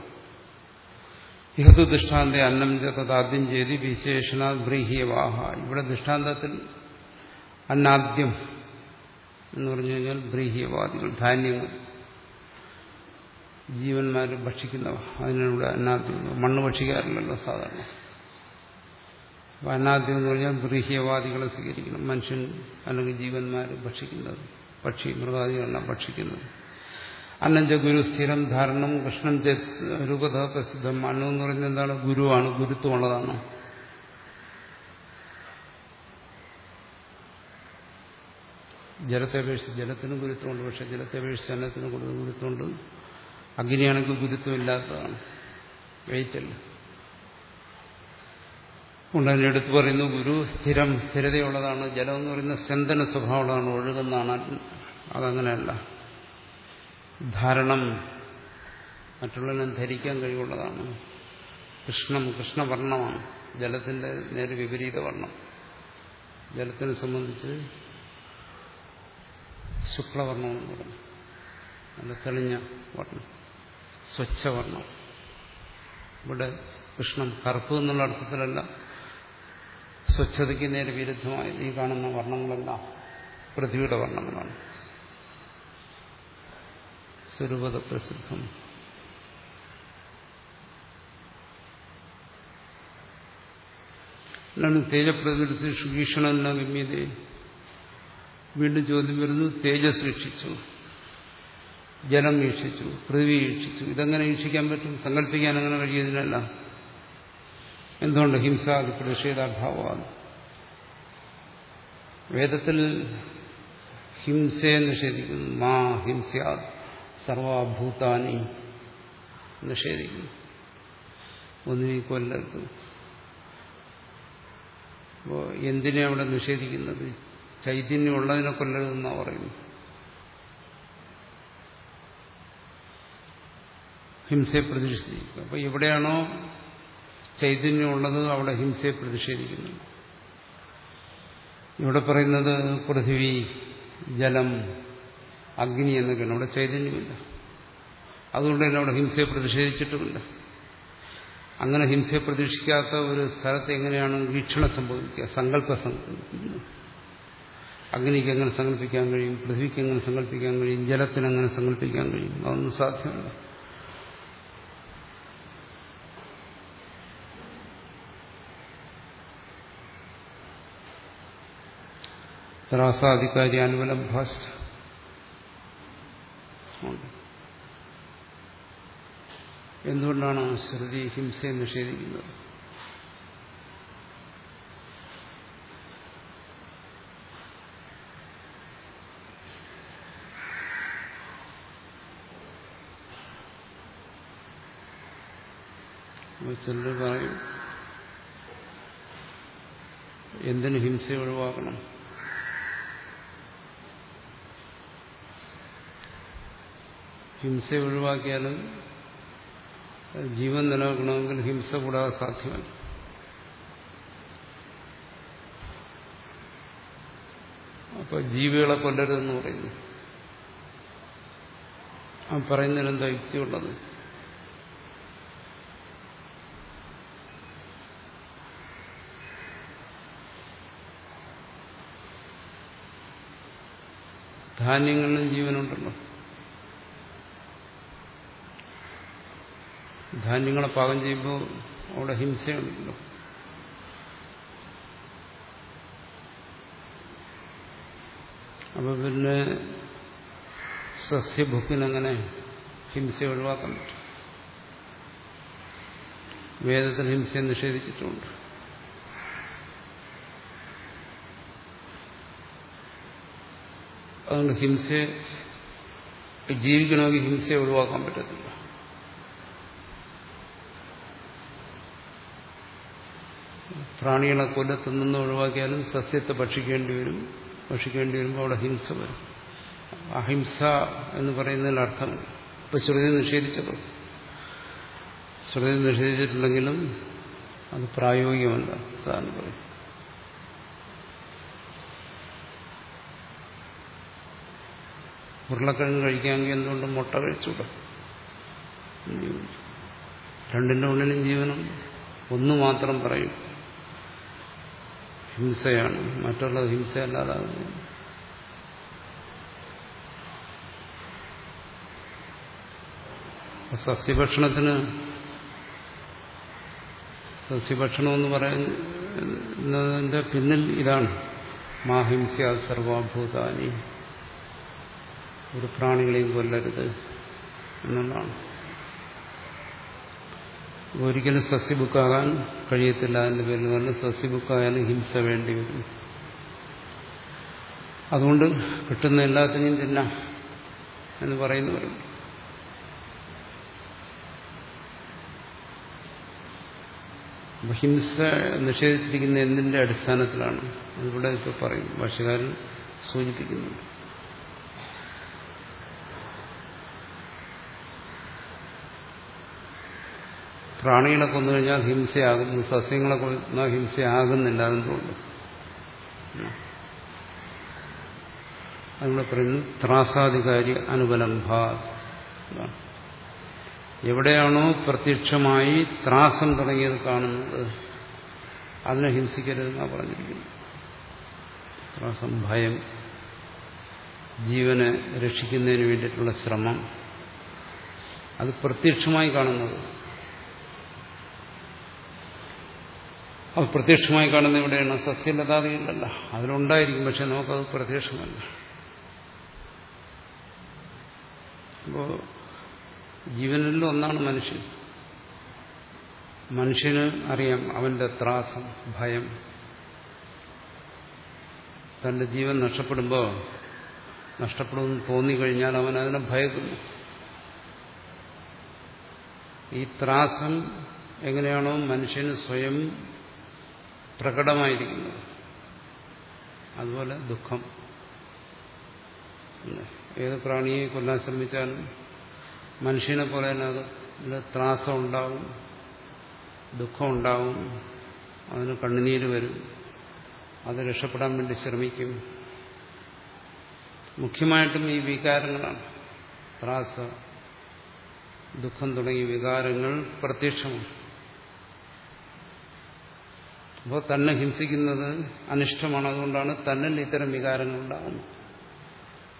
ഇഹതു ദൃഷ്ടാന്ത അന്നം തദാദ്യം ചെയ്തി വിശേഷണ ബ്രീഹിയവാഹ. ഇവിടെ ദൃഷ്ടാന്തത്തിൽ അന്നാദ്യം എന്ന് പറഞ്ഞു കഴിഞ്ഞാൽ ബ്രീഹിയവാദികൾ ധാന്യങ്ങൾ. ജീവന്മാർ ഭക്ഷിക്കുന്നവ. അതിനുള്ള അന്നാദ്യം മണ്ണ് ഭക്ഷിക്കാറില്ലല്ലോ സാധാരണ. അപ്പം അന്നാദ്യം എന്ന് പറഞ്ഞാൽ ബ്രീഹ്യവാദികളെ സ്വീകരിക്കണം. മനുഷ്യൻ അല്ലെങ്കിൽ ജീവന്മാർ ഭക്ഷിക്കുന്നത് പക്ഷി മൃഗാദികളെല്ലാം ഭക്ഷിക്കുന്നത്. അന്നഞ്ച ഗുരു സ്ഥിരം ധാരണം കൃഷ്ണൻ രൂപത പ്രസിദ്ധം. മണ്ണ് എന്ന് പറഞ്ഞാൽ എന്താണ്? ഗുരുവാണ്. ഗുരുത്വമുള്ളതാണ് ജലത്തെ അപേക്ഷിച്ച് ജലത്തിനും ഗുരുത്വമുണ്ട്. പക്ഷെ ജലത്തെ അപേക്ഷിച്ച് അന്നത്തിന് കൂടുതൽ ഗുരുത്വമുണ്ട്. അഗ്നിയാണെങ്കിൽ ഗുരുത്വം ഇല്ലാത്തതാണ് വെയിറ്റല്ല. ഉണ്ടതിനെ എടുത്തു പറയുന്നു ഗുരു സ്ഥിരം സ്ഥിരതയുള്ളതാണ്. ജലം എന്ന് പറയുന്ന സ്യന്തന സ്വഭാവമുള്ളതാണ്. ഒഴുകുന്നതാണ്. അതങ്ങനെയല്ല. ധാരണം മറ്റുള്ളവനെ ധരിക്കാൻ കഴിവുള്ളതാണ്. കൃഷ്ണം കൃഷ്ണവർണമാണ്. ജലത്തിന്റെ നേരെ വിപരീത വർണം. ജലത്തിനെ സംബന്ധിച്ച് ശുക്ലവർണമെന്ന് പറഞ്ഞു നല്ല തെളിഞ്ഞ വർണം. സ്വച്ഛവർണം ഇവിടെ കൃഷ്ണൻ കറുപ്പ് എന്നുള്ള അർത്ഥത്തിലല്ല സ്വച്ഛതയ്ക്ക് നേരെ വിരുദ്ധമായി ഈ കാണുന്ന വർണങ്ങളല്ല പൃഥ്വിയുടെ വർണങ്ങളാണ്. സ്വരൂപത പ്രസിദ്ധം. അല്ലാണ്ട് തേജപ്രകൃതി ഭീഷണല്ല ഗമ്യത വീണ്ടും ചോദ്യം വരുന്നു തേജസ് വീക്ഷിച്ചു ജലം വീക്ഷിച്ചു പൃഥ്വി വീക്ഷിച്ചു. ഇതെങ്ങനെ വീക്ഷിക്കാൻ പറ്റും? സങ്കല്പിക്കാൻ അങ്ങനെ കഴിയുന്നില്ല എന്തുകൊണ്ട്? ഹിംസാദി പ്രതിഷേധാഭാവമാണ് വേദത്തിൽ ഹിംസയെ നിഷേധിക്കുന്നു. മാ ഹിംസാ സർവഭൂതാനി നിഷേധിക്കുന്നു. ഒന്നിനെ കൊല്ലരുത്. അപ്പോൾ എന്തിനെ അവിടെ നിഷേധിക്കുന്നത്? ചൈതന്യമുള്ളതിനെ കൊല്ലരുതെന്നാണ് പറയുന്നു ഹിംസയെ പ്രതിഷേധിക്കുക അപ്പോൾ എവിടെയാണോ ചൈതന്യമുള്ളത് അവിടെ ഹിംസയെ പ്രതിഷേധിക്കുന്നു. ഇവിടെ പറയുന്നത് പൃഥിവി ജലം അഗ്നി എന്നൊക്കെയാണ്. അവിടെ ചൈതന്യമില്ല. അതുകൊണ്ട് തന്നെ അവിടെ ഹിംസയെ പ്രതിഷേധിച്ചിട്ടുമില്ല. അങ്ങനെ ഹിംസയെ പ്രതീക്ഷിക്കാത്ത ഒരു സ്ഥലത്ത് എങ്ങനെയാണ് വീക്ഷണം സംഭവിക്കുക? സങ്കല്പം സംഭവിക്കുന്നത് അഗ്നിക്ക് എങ്ങനെ സങ്കല്പിക്കാൻ കഴിയും? പൃഥ്വിക്ക് എങ്ങനെ സങ്കല്പിക്കാൻ കഴിയും? ജലത്തിന് എങ്ങനെ സങ്കല്പിക്കാൻ കഴിയും? അതൊന്നും സാധ്യമല്ല. ത്രാസാധികാരി അനുബലംഭാഷ എന്തുകൊണ്ടാണ് ശ്രുതി ഹിംസയെ നിഷേധിക്കുന്നത്? ചിലർ പറയും എന്തിനു ഹിംസ ഒഴിവാക്കണം? ഹിംസ ഒഴിവാക്കിയാലും ജീവൻ നിലനിൽക്കണമെങ്കിൽ ഹിംസ കൂടാതെ സാധ്യമല്ല. അപ്പൊ ജീവികളെ കൊല്ലരുതെന്ന് പറയുന്നു. ആ പറയുന്നതിനെന്താ യുക്തിയുള്ളത്? ധാന്യങ്ങളിലും ജീവനുണ്ടല്ലോ. ധാന്യങ്ങളെ പാകം ചെയ്യുമ്പോൾ അവിടെ ഹിംസയുണ്ടല്ലോ. അപ്പൊ പിന്നെ സസ്യഭുക്കിനങ്ങനെ ഹിംസ ഒഴിവാക്കാൻ പറ്റും. വേദത്തിൽ ഹിംസയെ നിഷേധിച്ചിട്ടുണ്ട്. അതുകൊണ്ട് ഹിംസയെ ജീവിക്കണമെങ്കിൽ ഹിംസയെ ഒഴിവാക്കാൻ പറ്റത്തില്ല. പ്രാണികളെ കൊല്ലത്തുനിന്ന് ഒഴിവാക്കിയാലും സസ്യത്തെ ഭക്ഷിക്കേണ്ടി വരും. ഭക്ഷിക്കേണ്ടി വരുമ്പോൾ അവിടെ ഹിംസ വരും. അഹിംസ എന്ന് പറയുന്നതിൽ അർത്ഥം ഇപ്പൊ ശ്രുതി നിഷേധിച്ചത്. ശ്രുതി നിഷേധിച്ചിട്ടുണ്ടെങ്കിലും അത് പ്രായോഗികമല്ല സാധാരണ പറയും. ഉരുളക്കിഴങ്ങ് കഴിക്കാമെങ്കിൽ എന്തുകൊണ്ട് മുട്ട കഴിച്ചുകൂടാ? രണ്ടിന്റെ ഉള്ളിലും ജീവനും ഒന്ന് മാത്രം പറയും. ഹിംസയാണ്. മറ്റുള്ളത് ഹിംസയല്ലാതാകുന്നു. സസ്യഭക്ഷണത്തിന് സസ്യഭക്ഷണം എന്ന് പറയുന്നതിന്റെ പിന്നിൽ ഇതാണ്. മാഹിംസ്യ സർവാഭൂതാനി. ഒരു പ്രാണികളെയും കൊല്ലരുത് എന്നുള്ളതാണ്. ഒരിക്കലും സസ്യബുക്കാകാൻ കഴിയത്തില്ല അതിന്റെ പേരിൽ കാരണം സസ്യബുക്കായാലും ഹിംസ വേണ്ടി വരും. അതുകൊണ്ട് കിട്ടുന്ന എല്ലാത്തിനെയും തിന്നാം എന്ന് പറയുന്നവരുണ്ട് ഹിംസ നിഷേധിച്ചിരിക്കുന്ന എന്തിന്റെ അടിസ്ഥാനത്തിലാണ്? അതിവിടെ ഇപ്പോൾ പറയും. ഭാഷകാരൻ സൂചിപ്പിക്കുന്നുണ്ട്. പ്രാണികളെ കൊന്നു കഴിഞ്ഞാൽ ഹിംസയാകുന്നു സസ്യങ്ങളെ കൊന്നാൽ ഹിംസയാകുന്നില്ല എന്തുകൊണ്ട് അതുകൊണ്ട് പറയുന്നു ത്രാസാധികാരി അനുപലംഭ എവിടെയാണോ പ്രത്യക്ഷമായി ത്രാസം തുടങ്ങിയത് കാണുന്നത് അതിനെ ഹിംസിക്കരുതെന്നാണ് പറഞ്ഞിരിക്കുന്നു ത്രാസം ഭയം ജീവനെ രക്ഷിക്കുന്നതിന് വേണ്ടിയിട്ടുള്ള ശ്രമം അത് പ്രത്യക്ഷമായി കാണുന്നത്. അത് പ്രത്യക്ഷമായി കാണുന്ന എവിടെയാണ് സസ്യലതാദികളിലല്ല അതിലുണ്ടായിരിക്കും പക്ഷെ നമുക്കത് പ്രത്യക്ഷമല്ല. അപ്പോ ജീവനിൽ ഒന്നാണ് മനുഷ്യൻ. മനുഷ്യന് അറിയാം അവന്റെ ത്രാസം ഭയം. തന്റെ ജീവൻ നഷ്ടപ്പെടുമ്പോൾ നഷ്ടപ്പെടുമെന്ന് തോന്നിക്കഴിഞ്ഞാൽ അവൻ അതിനെ ഭയക്കുന്നു. ഈ ത്രാസം എങ്ങനെയാണോ മനുഷ്യന് സ്വയം പ്രകടമായിരിക്കുന്നത്. അതുപോലെ ദുഃഖം. ഏത് പ്രാണിയെ കൊല്ലാൻ ശ്രമിച്ചാലും മനുഷ്യനെ പോലെ തന്നെ അത് ത്രാസം ഉണ്ടാവും ദുഃഖം ഉണ്ടാവും അതിന് കണ്ണുനീര് വരും അത് രക്ഷപ്പെടാൻ വേണ്ടി ശ്രമിക്കും. മുഖ്യമായിട്ടും ഈ വികാരങ്ങളാണ്. ത്രാസ ദുഃഖം തുടങ്ങിയ വികാരങ്ങൾ പ്രത്യക്ഷമാണ്. അപ്പോൾ തന്നെ ഹിംസിക്കുന്നത് അനിഷ്ടമാണ് അതുകൊണ്ടാണ് തന്നിൽ ഇത്തരം വികാരങ്ങൾ ഉണ്ടാകുന്നത്.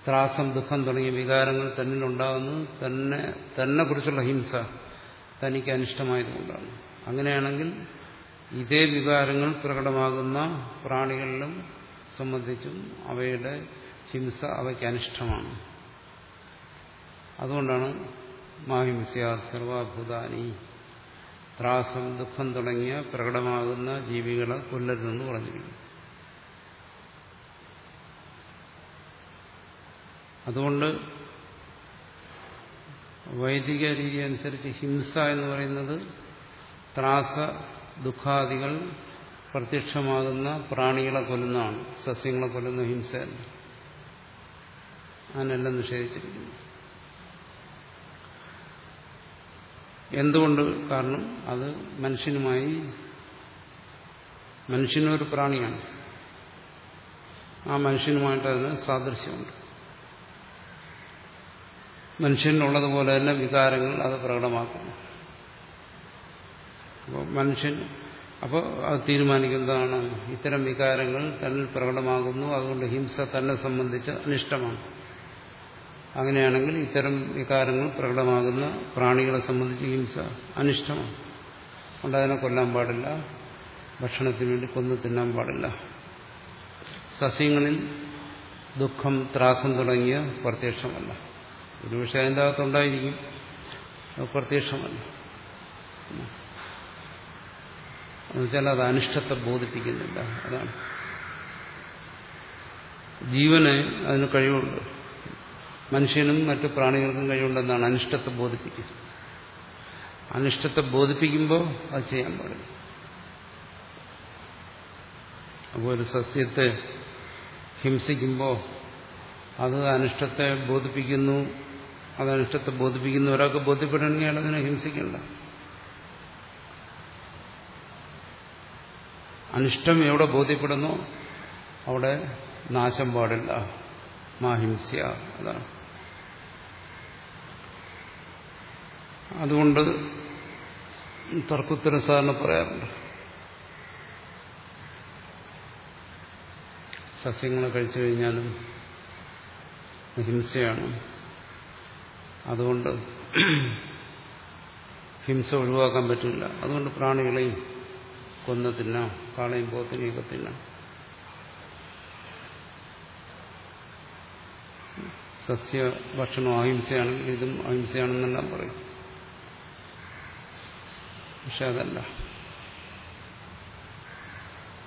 ത്രാസം ദുഃഖം തുടങ്ങിയ വികാരങ്ങൾ തന്നിലുണ്ടാകുന്നത് തന്നെ തന്നെ കുറിച്ചുള്ള ഹിംസ തനിക്ക് അനിഷ്ടമായതുകൊണ്ടാണ്. അങ്ങനെയാണെങ്കിൽ ഇതേ വികാരങ്ങൾ പ്രകടമാകുന്ന പ്രാണികളിലും സംബന്ധിച്ചും അവയുടെ ഹിംസ അവയ്ക്ക് അനിഷ്ടമാണ്. അതുകൊണ്ടാണ് മാഹിംസ്യ സർവാഭൂതാനി. ത്രാസം ദുഃഖം തുടങ്ങിയ പ്രകടമാകുന്ന ജീവികളെ കൊല്ലരുതെന്ന് പറഞ്ഞിരിക്കുന്നു. അതുകൊണ്ട് വൈദിക രീതി അനുസരിച്ച് ഹിംസ എന്ന് പറയുന്നത് ത്രാസ ദുഃഖാദികൾ പ്രത്യക്ഷമാകുന്ന പ്രാണികളെ കൊല്ലുന്നതാണ് സസ്യങ്ങളെ കൊല്ലുന്ന ഹിംസയല്ല. അതിനെല്ലാം നിഷേധിച്ചിരിക്കുന്നു. എന്തുകൊണ്ട് കാരണം? അത് മനുഷ്യനുമായി മനുഷ്യനൊരു പ്രാണിയാണ്. ആ മനുഷ്യനുമായിട്ട് അതിന് സാദൃശ്യമുണ്ട്. മനുഷ്യനുള്ളതുപോലെ തന്നെ വികാരങ്ങൾ അത് പ്രകടമാക്കുന്നു അപ്പോൾ മനുഷ്യൻ അപ്പോൾ അത് തീരുമാനിക്കുന്നതാണ്. ഇത്തരം വികാരങ്ങൾ തന്നിൽ പ്രകടമാകുന്നു. അതുകൊണ്ട് ഹിംസ തന്നെ സംബന്ധിച്ച് അനിഷ്ടമാണ്. അങ്ങനെയാണെങ്കിൽ ഇത്തരം വികാരങ്ങൾ പ്രകടമാകുന്ന പ്രാണികളെ സംബന്ധിച്ച് ഹിംസ അനിഷ്ടമാണ്. അതുകൊണ്ട് അതിനെ കൊല്ലാൻ പാടില്ല. ഭക്ഷണത്തിന് വേണ്ടി കൊന്നു തിന്നാൻ പാടില്ല. സസ്യങ്ങളിൽ ദുഃഖം ത്രാസം തുടങ്ങിയ പ്രത്യക്ഷമല്ല. ഒരുപക്ഷെ അതിന്റെ അകത്തുണ്ടായിരിക്കും പ്രത്യക്ഷമല്ല. എന്നുവെച്ചാൽ അത് അനിഷ്ടത്തെ ബോധിപ്പിക്കുന്നില്ല. അതാണ്. ജീവന് അതിന് കഴിവുണ്ട്. മനുഷ്യനും മറ്റു പ്രാണികൾക്കും കഴിവുണ്ടെന്നാണ് അനിഷ്ടത്തെ ബോധിപ്പിക്കുന്നത്. അനിഷ്ടത്തെ ബോധിപ്പിക്കുമ്പോൾ അത് ചെയ്യാൻ പാടില്ല. അപ്പോൾ ഒരു സസ്യത്തെ ഹിംസിക്കുമ്പോൾ അത് അനിഷ്ടത്തെ ബോധിപ്പിക്കുന്നു അത് അനിഷ്ടത്തെ ബോധിപ്പിക്കുന്ന. ഒരാൾക്ക് ബോധ്യപ്പെടണമെങ്കിൽ അതിനെ ഹിംസിക്കണ്ട. അനിഷ്ടം എവിടെ ബോധ്യപ്പെടുന്നോ അവിടെ നാശം പാടില്ല. മാഹിംസ്യ അതാണ്. അതുകൊണ്ട് തർക്കുത്തരം സാധാരണ പറയാറുണ്ട്. സസ്യങ്ങളെ കഴിച്ചു കഴിഞ്ഞാലും ഹിംസയാണ്. അതുകൊണ്ട് ഹിംസ ഒഴിവാക്കാൻ പറ്റില്ല. അതുകൊണ്ട് പ്രാണികളെയും കൊന്നു കാളയും പോത്തിനെയൊക്കെ തിന്നാം സസ്യ ഭക്ഷണം അഹിംസയാണെങ്കിൽ ഇതും അഹിംസയാണെന്നെല്ലാം പറയും. പക്ഷെ അതല്ല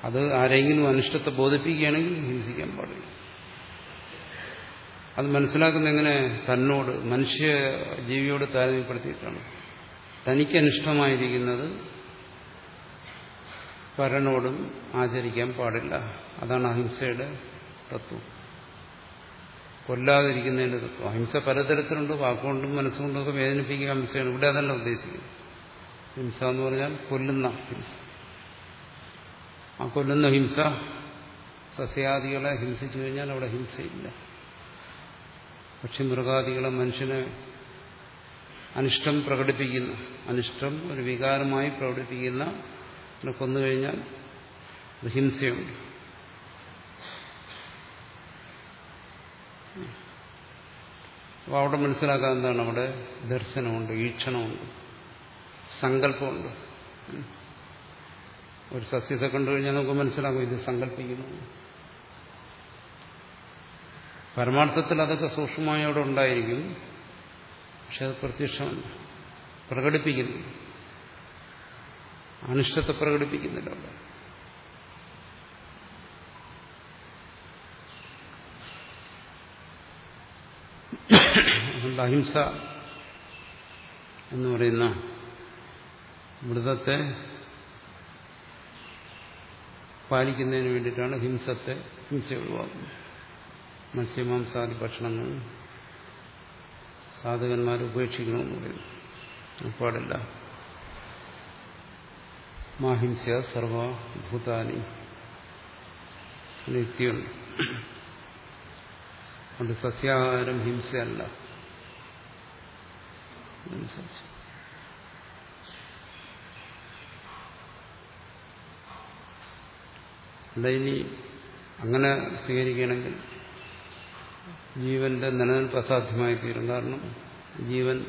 അത് ആരെങ്കിലും അനിഷ്ടത്തെ ബോധിപ്പിക്കുകയാണെങ്കിൽ ഹിംസിക്കാൻ പാടില്ല. അത് മനസ്സിലാക്കുന്ന എങ്ങനെ തന്നോട് മനുഷ്യ ജീവിയോട് താരതമ്യപ്പെടുത്തിയിട്ടാണ്. തനിക്ക് അനിഷ്ടമായിരിക്കുന്നത് പരനോടും ആചരിക്കാൻ പാടില്ല. അതാണ് അഹിംസയുടെ തത്വം. കൊല്ലാതിരിക്കുന്നതിന്റെ തത്വം. അഹിംസ പലതരത്തിലുണ്ട്. വാക്കുകൊണ്ടും മനസ്സുകൊണ്ടും ഒക്കെ വേദനിപ്പിക്കുക അഹിംസയാണ്. ഇവിടെ അതല്ല ഉദ്ദേശിക്കുന്നത്. ഹിംസ എന്ന് പറഞ്ഞാൽ കൊല്ലുന്ന ഹിംസ. ആ കൊല്ലുന്ന ഹിംസ സസ്യാദികളെ ഹിംസിച്ചു കഴിഞ്ഞാൽ അവിടെ ഹിംസയില്ല. പക്ഷി മൃഗാദികളെ മനുഷ്യനെ അനിഷ്ടം പ്രകടിപ്പിക്കുന്ന അനിഷ്ടം ഒരു വികാരമായി പ്രകടിപ്പിക്കുന്ന കൊന്നു കഴിഞ്ഞാൽ അത് ഹിംസയുണ്ട്. അപ്പോൾ അവിടെ മനസ്സിലാക്കാൻ എന്താണ് അവിടെ ദർശനമുണ്ട് ഈക്ഷണമുണ്ട്. സങ്കല്പമുണ്ട്. ഒരു സസ്യത്തെ കണ്ടു കഴിഞ്ഞാൽ നമുക്ക് മനസ്സിലാകും ഇത് സങ്കല്പിക്കുന്നു. പരമാർത്ഥത്തിൽ അതൊക്കെ സൂക്ഷ്മമായി അവിടെ ഉണ്ടായിരിക്കും. പക്ഷെ അത് പ്രത്യക്ഷമല്ല. പ്രകടിപ്പിക്കുന്നു. അനിഷ്ടത്തെ പ്രകടിപ്പിക്കുന്നില്ല അതുകൊണ്ട് അഹിംസ എന്ന് പറയുന്ന മൃതത്തെ പാലിക്കുന്നതിന് വേണ്ടിയിട്ടാണ് ഹിംസത്തെ ഹിംസ ഒഴിവാക്കുന്നത്. മത്സ്യമാംസാദി ഭക്ഷണങ്ങൾ സാധകന്മാർ ഉപേക്ഷിക്കണമെന്ന് പറയുന്നു. പാടില്ല മാഹിംസ്യ സർവഭൂതാനി നിത്യമുണ്ട് അതുകൊണ്ട് സസ്യാഹാരം ഹിംസയല്ല. അനുസരിച്ച് അല്ല ഇനി അങ്ങനെ സ്വീകരിക്കുകയാണെങ്കിൽ ജീവന്റെ നിലനിൽപ്പ് അസാധ്യമായി തീരും. കാരണം ജീവൻ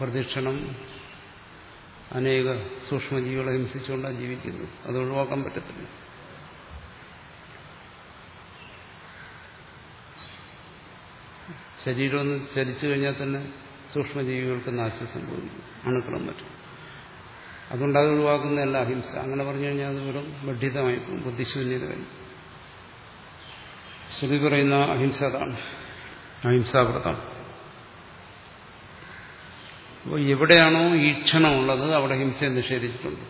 പ്രദക്ഷിണം അനേക സൂക്ഷ്മജീവികളെ ഹിംസിച്ചുകൊണ്ടാണ് ജീവിക്കുന്നത്. അത് ഒഴിവാക്കാൻ പറ്റത്തില്ല. ശരീരം ഒന്ന് ചലിച്ചു കഴിഞ്ഞാൽ തന്നെ സൂക്ഷ്മജീവികൾക്ക് നാശം സംഭവിക്കും. അണുക്കളും മറ്റും. അതുകൊണ്ട് അത് ഒഴിവാക്കുന്നതല്ല അഹിംസ. അങ്ങനെ പറഞ്ഞു കഴിഞ്ഞാൽ അത് വെറും ബഡ്ഢിതമായി വരും. ശ്രുതി പറയുന്ന അഹിംസ അതാണ്. അഹിംസാവ്രതം. അപ്പോൾ എവിടെയാണോ ഈക്ഷണമുള്ളത് അവിടെ ഹിംസയെ നിഷേധിച്ചിട്ടുണ്ട്.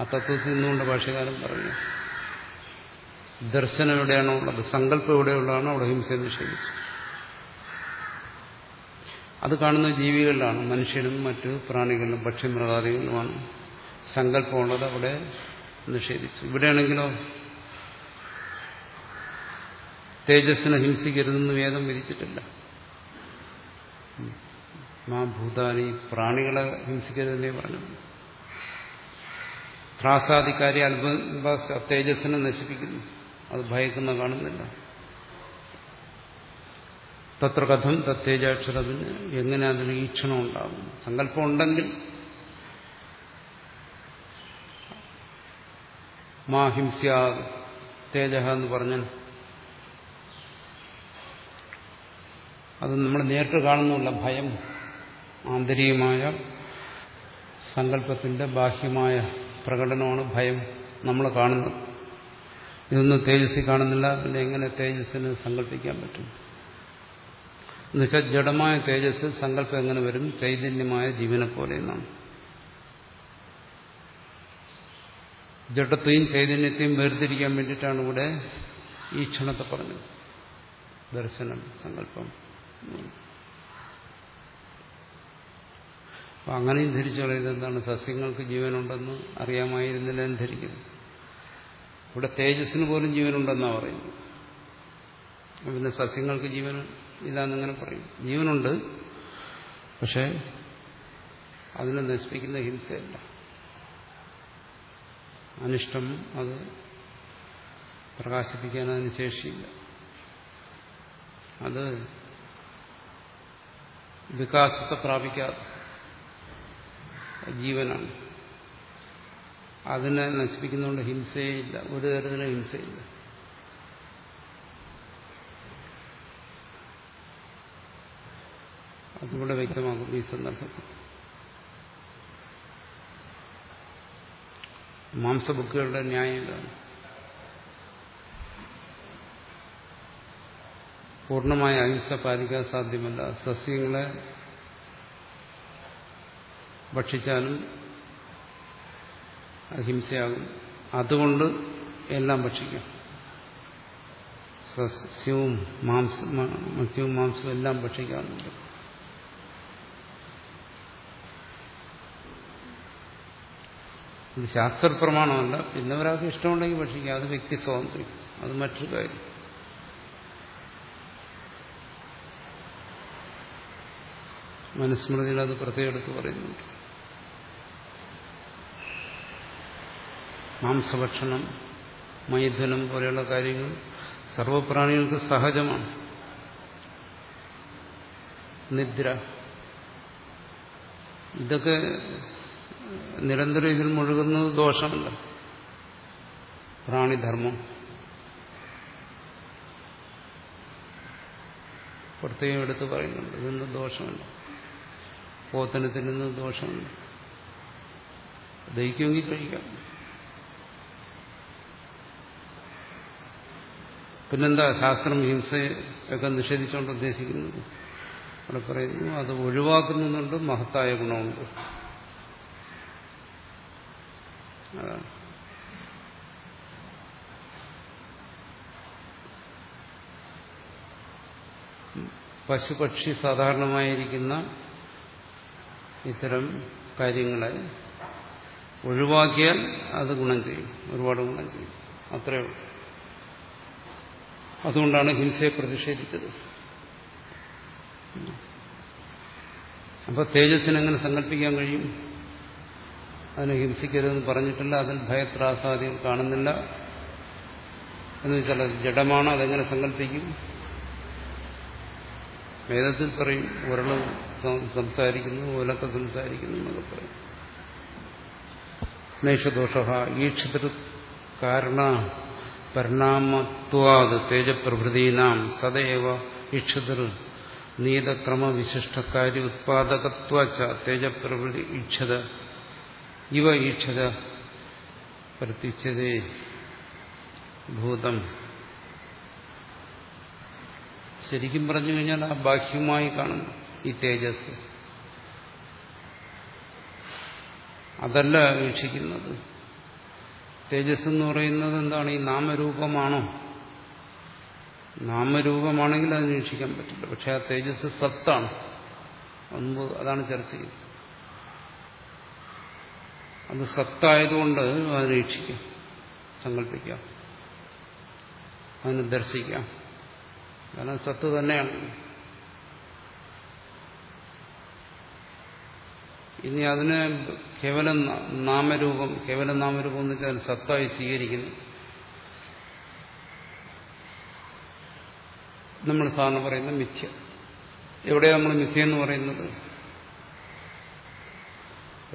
ആ തത്വത്തിൽ നിന്നുകൊണ്ട് ഭാഷകാലം പറഞ്ഞു ദർശനം എവിടെയാണോ ഉള്ളത് സങ്കല്പം എവിടെയുള്ളതാണോ അവിടെ ഹിംസയെ നിഷേധിച്ചു. അത് കാണുന്ന ജീവികളിലാണ് മനുഷ്യനും മറ്റു പ്രാണികളിലും പക്ഷിമൃഗാദികളിലുമാണ് സങ്കല്പമുള്ളത് അവിടെ നിഷേധിച്ചു. ഇവിടെയാണെങ്കിലോ തേജസ്സിനെ ഹിംസിക്കരുതെന്ന് വേദം വിധിച്ചിട്ടില്ല. മാ ഭൂതാനി പ്രാണികളെ ഹിംസിക്കരുതെന്നേ പറഞ്ഞു. ത്രാസാധികാരി അത്ഭുത തേജസ്സിനെ നശിപ്പിക്കുന്നു. അത് ഭയക്കുന്ന കാണുന്നില്ല. തത്ര കഥം തത്തേജാക്ഷരത്തിന് എങ്ങനെ അതിന് ഈക്ഷണം ഉണ്ടാകും സങ്കല്പം ഉണ്ടെങ്കിൽ മാഹിംസ്യ തേജ എന്ന് പറഞ്ഞാൽ അത് നമ്മൾ നേരിട്ട് കാണുന്നില്ല ഭയം ആന്തരികമായ സങ്കല്പത്തിന്റെ ബാഹ്യമായ പ്രകടനമാണ് ഭയം നമ്മൾ കാണുന്നത്. ഇതൊന്നും തേജസ്സിൽ കാണുന്നില്ല. പിന്നെ എങ്ങനെ തേജസ്സിന് സങ്കല്പിക്കാൻ പറ്റും? എന്നുവെച്ചാൽ ജഡമായ തേജസ് സങ്കല്പം എങ്ങനെ വരും? ചൈതന്യമായ ജീവനെ പോലെ എന്നാണ്. ജഡത്തെയും ചൈതന്യത്തെയും വേർതിരിക്കാൻ വേണ്ടിയിട്ടാണ് ഇവിടെ ഈ ക്ഷണത്തെ പറഞ്ഞത്. ദർശനം സങ്കല്പം. അപ്പം അങ്ങനെയും ധരിച്ചു പറയുന്നത് എന്താണ്? സസ്യങ്ങൾക്ക് ജീവനുണ്ടെന്ന് അറിയാമായിരുന്നില്ല എന്ന് ധരിക്കുന്നു. ഇവിടെ തേജസ്സിന് പോലും ജീവനുണ്ടെന്നാണ് പറയുന്നത്. പിന്നെ സസ്യങ്ങൾക്ക് ജീവൻ ഇല്ലാന്നിങ്ങനെ പറയും. ജീവനുണ്ട് പക്ഷെ അതിനെ നശിപ്പിക്കുന്ന ഹിംസയല്ല. അനിഷ്ടം അത് പ്രകാശിപ്പിക്കാൻ അതിന് ശേഷിയില്ല. അത് വികാസത്തെ പ്രാപിക്കാത്ത ജീവനാണ്. അതിനെ നശിപ്പിക്കുന്നതുകൊണ്ട് ഹിംസയില്ല ഒരു തരത്തിലും ഹിംസയില്ല. അതിവിടെ വ്യക്തമാകും ഈ സന്ദർഭത്തിൽ. മാംസബുക്കുകളുടെ ന്യായം ഇതാണ് പൂർണമായ അഹിംസ പാലിക്കാൻ സാധ്യമല്ല. സസ്യങ്ങളെ ഭക്ഷിച്ചാലും അഹിംസയാകും. അതുകൊണ്ട് എല്ലാം ഭക്ഷിക്കാം. സസ്യവും മാംസ മത്സ്യവും മാംസവും എല്ലാം ഭക്ഷിക്കാറുണ്ട്. ഇത് ശാസ്ത്രപ്രമാണമല്ല. പിന്നെ ഒരാൾക്ക് ഇഷ്ടമുണ്ടെങ്കിൽ ഭക്ഷിക്കാം. അത് വ്യക്തി സ്വാതന്ത്ര്യം അത് മറ്റൊരു കാര്യം. മനുസ്മൃതിയിൽ അത് പ്രത്യേകം എടുത്ത് പറയുന്നുണ്ട്. മാംസഭക്ഷണം മൈഥുനം പോലെയുള്ള കാര്യങ്ങൾ സർവപ്രാണികൾക്ക് സഹജമാണ്. നിദ്ര. ഇതൊക്കെ നിരന്തരം ഇതിൽ മുഴുകുന്നത് ദോഷമല്ല. പ്രാണിധർമ്മം. പ്രത്യേകം എടുത്ത് പറയുന്നുണ്ട്. ഇതൊന്നും ദോഷമല്ല. പോത്തിന് തിന്നുന്നത് ദോഷമുണ്ട് ദഹിക്കുമെങ്കിൽ കഴിക്കാം. പിന്നെന്താ? ശാസ്ത്രം ഹിംസയൊക്കെ നിഷേധിച്ചുകൊണ്ട് ഉദ്ദേശിക്കുന്നത്. അവിടെ പറയുന്നു അത് ഒഴിവാക്കുന്നുണ്ട് മഹത്തായ ഗുണമുണ്ട്. അതാണ്. പശുപക്ഷി സാധാരണമായിരിക്കുന്ന ഇത്തരം കാര്യങ്ങളെ ഒഴിവാക്കിയാൽ അത് ഗുണം ചെയ്യും. ഒരുപാട് ഗുണം ചെയ്യും. അത്രയേ ഉള്ളൂ. അതുകൊണ്ടാണ് ഹിംസയെ പ്രതിഷേധിച്ചത്. അപ്പൊ തേജസ്സിനെങ്ങനെ സങ്കല്പിക്കാൻ കഴിയും? അതിനെ ഹിംസിക്കരുതെന്ന് പറഞ്ഞിട്ടില്ല അതിൽ ഭയത്രാസാദികൾ കാണുന്നില്ല. എന്ന് വെച്ചാൽ അത് ജഡമാണ് അതെങ്ങനെ സങ്കല്പിക്കും? വേദത്തിൽ പറയും ഒരൾ സംസാരിക്കുന്നു ഒലക്ക സംസാരിക്കുന്നു എന്നൊക്കെ പറയും. നൈഷദോഷ ഈക്ഷതൃ കാരണ പരിണാമത്വാത് തേജപ്രഭൃതീനാം സദൈവ ഈക്ഷതൃ നീതക്രമവിശിഷ്ടക്കാരി ഉത്പാദകത്വ തേജപ്രഭൃതി ഈക്ഷത ഇവ ഈക്ഷത പ്രത്യുച്ചതേ ഭൂതം. ശരിക്കും പറഞ്ഞു കഴിഞ്ഞാൽ ആ ബാഹ്യമായി കാണുന്നു ഈ തേജസ്. അതല്ല വീക്ഷിക്കുന്നത്. തേജസ് എന്ന് പറയുന്നത് എന്താണ്? ഈ നാമരൂപമാണോ? നാമരൂപമാണെങ്കിൽ അത് വീക്ഷിക്കാൻ പറ്റില്ല. പക്ഷെ ആ തേജസ് സത്താണ്. അതാണ് ചർച്ച ചെയ്തത്. അത് സത്തായതുകൊണ്ട് അത് രക്ഷിക്കാം സങ്കല്പിക്കാം അതിനെ ദർശിക്കാം. കാരണം സത്ത് തന്നെയാണ്. ഇനി അതിന് കേവലം നാമരൂപം കേവലം നാമരൂപം എന്ന് വെച്ചാൽ സത്തായി സ്വീകരിക്കുന്നു. നമ്മൾ സാധാരണ പറയുന്ന മിഥ്യ. എവിടെയാണ് നമ്മൾ മിഥ്യ എന്ന് പറയുന്നത്?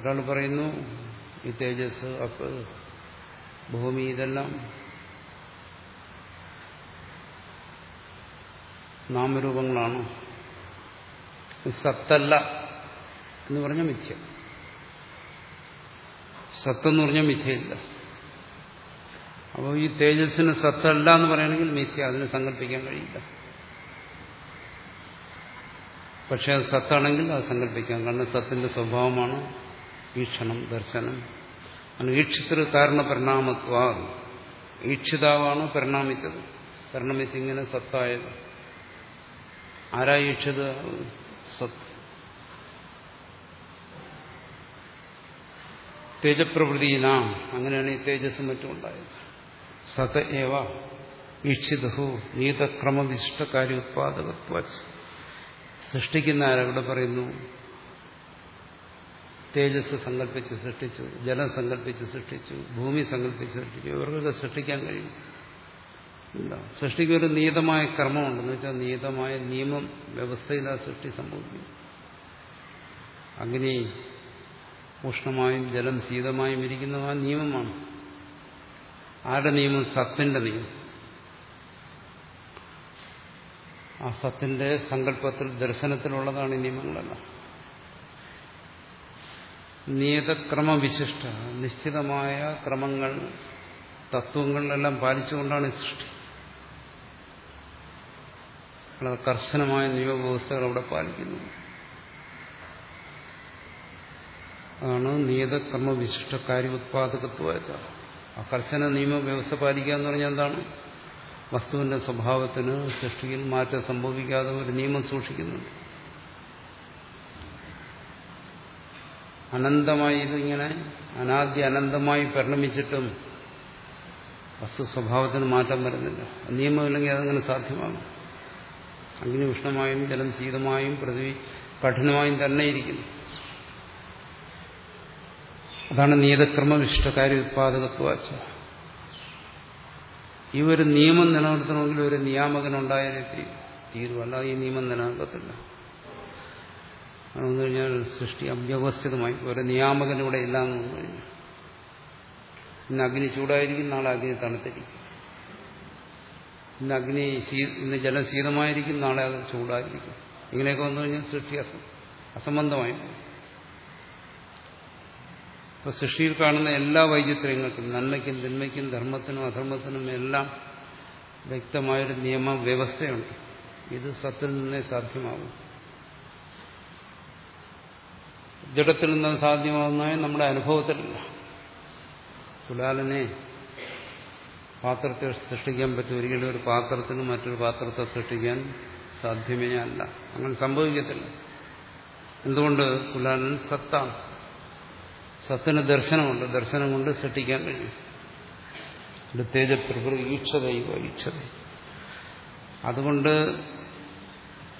ഒരാൾ പറയുന്നു ഈ തേജസ് അപ്പ് ഭൂമി ഇതെല്ലാം നാമരൂപങ്ങളാണ്. സത്തല്ല എന്ന് പറഞ്ഞ മിഥ്യ. സത്തെന്ന് പറഞ്ഞാൽ മിഥ്യയില്ല. അപ്പോൾ ഈ തേജസ്സിന് സത്തല്ല എന്ന് പറയുകയാണെങ്കിൽ മിഥ്യ അതിനെ സങ്കല്പിക്കാൻ കഴിയില്ല. പക്ഷെ അത് സത്താണെങ്കിൽ അത് സങ്കല്പിക്കാം. കാരണം സത്തിന്റെ സ്വഭാവമാണ് ഈക്ഷണം ദർശനം. ഈക്ഷിതൃ കാരണ പരിണാമത്വ ഈക്ഷിതാവാണ് പരിണാമിച്ചത്. പരിണമിച്ചിങ്ങനെ സത്തായത്. ആരാ സത് സത്ത്. തേജപ്രവൃത്തിന അങ്ങനെയാണ് ഈ തേജസ് മറ്റും ഉണ്ടായത്. സത ഏവ ഈക്ഷിതഹു നീതക്രമവിശിഷ്ട കാര്യ ഉത്പാദകത്വ സൃഷ്ടിക്കുന്ന ആരവിടെ പറയുന്നു? തേജസ് സങ്കല്പിച്ച് സൃഷ്ടിച്ചു ജലം സങ്കല്പിച്ച് സൃഷ്ടിച്ചു ഭൂമി സങ്കല്പിച്ച് സൃഷ്ടിച്ചു. ഇവർക്കൊക്കെ സൃഷ്ടിക്കാൻ കഴിയും. എന്താ? സൃഷ്ടിക്ക് ഒരു നിയതമായ ക്രമമുണ്ടെന്ന് വെച്ചാൽ നിയതമായ നിയമം വ്യവസ്ഥയിൽ ആ സൃഷ്ടി സംഭവിക്കും അഗ്നി ഉഷ്ണമായും ജലം ശീതമായും ഇരിക്കുന്ന ആ നിയമമാണ്. ആരുടെ നിയമം? സത്തിന്റെ നിയമം. ആ സത്തിന്റെ സങ്കല്പത്തിൽ ദർശനത്തിലുള്ളതാണ് ഈ നിയമങ്ങളെല്ലാം. നിയതക്രമവിശിഷ്ട നിശ്ചിതമായ ക്രമങ്ങൾ തത്വങ്ങളിലെല്ലാം പാലിച്ചുകൊണ്ടാണ് സൃഷ്ടി. വളരെ കർശനമായ നിയമവ്യവസ്ഥകൾ അവിടെ പാലിക്കുന്നു. അതാണ് നിയതക്രമവിശിഷ്ട കാര്യ ഉത്പാദകത്വ ആ കർശന നിയമവ്യവസ്ഥ പാലിക്കുക എന്ന് പറഞ്ഞാൽ എന്താണ്? വസ്തുവിന്റെ സ്വഭാവത്തിന് സൃഷ്ടിയിൽ മാറ്റം സംഭവിക്കാതെ ഒരു നിയമം സൂക്ഷിക്കുന്നുണ്ട്. അനന്തമായി ഇതിങ്ങനെ അനാദ്യ അനന്തമായി പരിണമിച്ചിട്ടും വസ്തു സ്വഭാവത്തിന് മാറ്റം വരുന്നില്ല. നിയമമില്ലെങ്കിൽ അതങ്ങനെ സാധ്യമാകും. അഗ്നി ഉഷ്ണമായും ജലം ശീതമായും പൃഥ്വി കഠിനമായും തന്നെ ഇരിക്കുന്നു. അതാണ് നിയതക്രമവിശിഷ്ട കാര്യ ഉത്പാദകത്വാച്ച ഈ ഒരു നിയമം നിലനിർത്തണമെങ്കിൽ ഒരു നിയാമകനുണ്ടായാലേ തീരും. അല്ലാതെ ഈ നിയമം നിലനിർത്തത്തില്ല അതെന്ന് കഴിഞ്ഞാൽ സൃഷ്ടി അവ്യവസ്ഥിതമായി. ഒരു നിയാമകനിലൂടെ ഇല്ല എന്ന് കഴിഞ്ഞു. ഇന്ന് അഗ്നി ചൂടായിരിക്കും നാളെ അഗ്നി തണുത്തിരിക്കും. ഇന്ന് അഗ്നി ഇന്ന് ജലം ശീതമായിരിക്കും നാളെ അത് ചൂടായിരിക്കും. ഇങ്ങനെയൊക്കെ വന്നു കഴിഞ്ഞാൽ സൃഷ്ടി അസംബന്ധമായി ഇപ്പൊ സൃഷ്ടിയിൽ കാണുന്ന എല്ലാ വൈചിത്രങ്ങൾക്കും നന്മയ്ക്കും തിന്മയ്ക്കും ധർമ്മത്തിനും അധർമ്മത്തിനും എല്ലാം വ്യക്തമായൊരു നിയമവ്യവസ്ഥയുണ്ട്. ഇത് സത്തിൽ നിന്നേ സാധ്യമാകും ജഡത്തിൽ നിന്ന് സാധ്യമാകുന്നതായി നമ്മുടെ അനുഭവത്തിലില്ല. കുലാലിനെ പാത്രത്തെ സൃഷ്ടിക്കാൻ പറ്റും. ഒരിക്കലും ഒരു പാത്രത്തിന് മറ്റൊരു പാത്രത്തെ സൃഷ്ടിക്കാൻ സാധ്യമേ അല്ല. അങ്ങനെ സംഭവിക്കത്തില്ല. എന്തുകൊണ്ട്? കുലാലൻ സത്താണ്. സത്തിന് ദർശനമുണ്ട്. ദർശനം കൊണ്ട് സൃഷ്ടിക്കാൻ കഴിയും. തേജപ്രകൃതി ഈക്ഷതയുവ ഈക്ഷത അതുകൊണ്ട്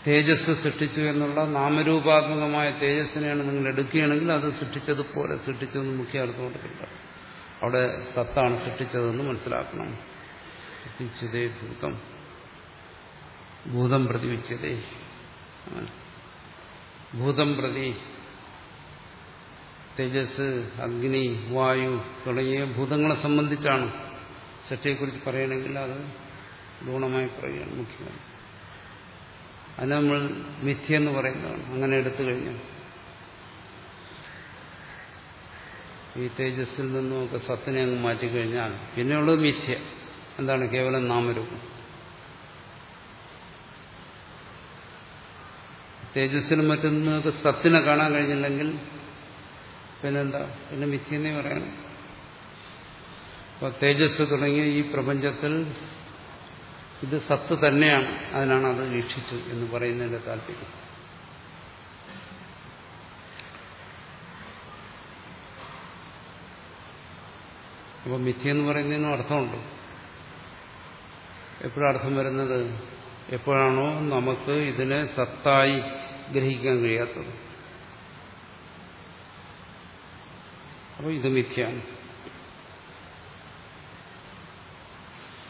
തേജസ് സൃഷ്ടിച്ചു എന്നുള്ള നാമരൂപാത്മകമായ തേജസ്സിനെയാണ് നിങ്ങൾ എടുക്കുകയാണെങ്കിൽ അത് സൃഷ്ടിച്ചതുപോലെ സൃഷ്ടിച്ചതെന്ന് മുഖ്യ അർത്ഥം അവിടെ സത്താണ് സൃഷ്ടിച്ചതെന്ന് മനസ്സിലാക്കണം. സൃഷ്ടിച്ചതേ ഭൂതം. ഭൂതം പ്രതിവിച്ചതേ ഭൂതം പ്രതി തേജസ് അഗ്നി വായു തുടങ്ങിയ ഭൂതങ്ങളെ സംബന്ധിച്ചാണ് സൃഷ്ടിയെക്കുറിച്ച് പറയണമെങ്കിൽ അത് ഗുണമായി പറയുകയാണ് മുഖ്യമായി അത് നമ്മൾ മിഥ്യെന്ന് പറയുന്നതാണ്. അങ്ങനെ എടുത്തു കഴിഞ്ഞാൽ ഈ തേജസ്സിൽ നിന്നുമൊക്കെ സത്തിനെ അങ്ങ് മാറ്റിക്കഴിഞ്ഞാൽ പിന്നെയുള്ളത് മിഥ്യ. എന്താണ്? കേവലം നാമരൂപം. തേജസ്സിനും മറ്റൊന്നൊക്കെ സത്തിനെ കാണാൻ കഴിഞ്ഞില്ലെങ്കിൽ പിന്നെന്താ? പിന്നെ മിഥ്യെന്നേ പറയണം. അപ്പൊ തേജസ് തുടങ്ങിയ ഈ പ്രപഞ്ചത്തിൽ ഇത് സത്ത് തന്നെയാണ്. അതിനാണ് അത് വീക്ഷിച്ചു എന്ന് പറയുന്നതിന്റെ താല്പര്യം. അപ്പൊ മിഥ്യ എന്ന് പറയുന്നതിനും അർത്ഥമുണ്ട്. എപ്പോഴാണ് അർത്ഥം വരുന്നത്? എപ്പോഴാണോ നമുക്ക് ഇതിനെ സത്തായി ഗ്രഹിക്കാൻ കഴിയാത്തത്. അപ്പോൾ ഇത് മിഥ്യയാണ്.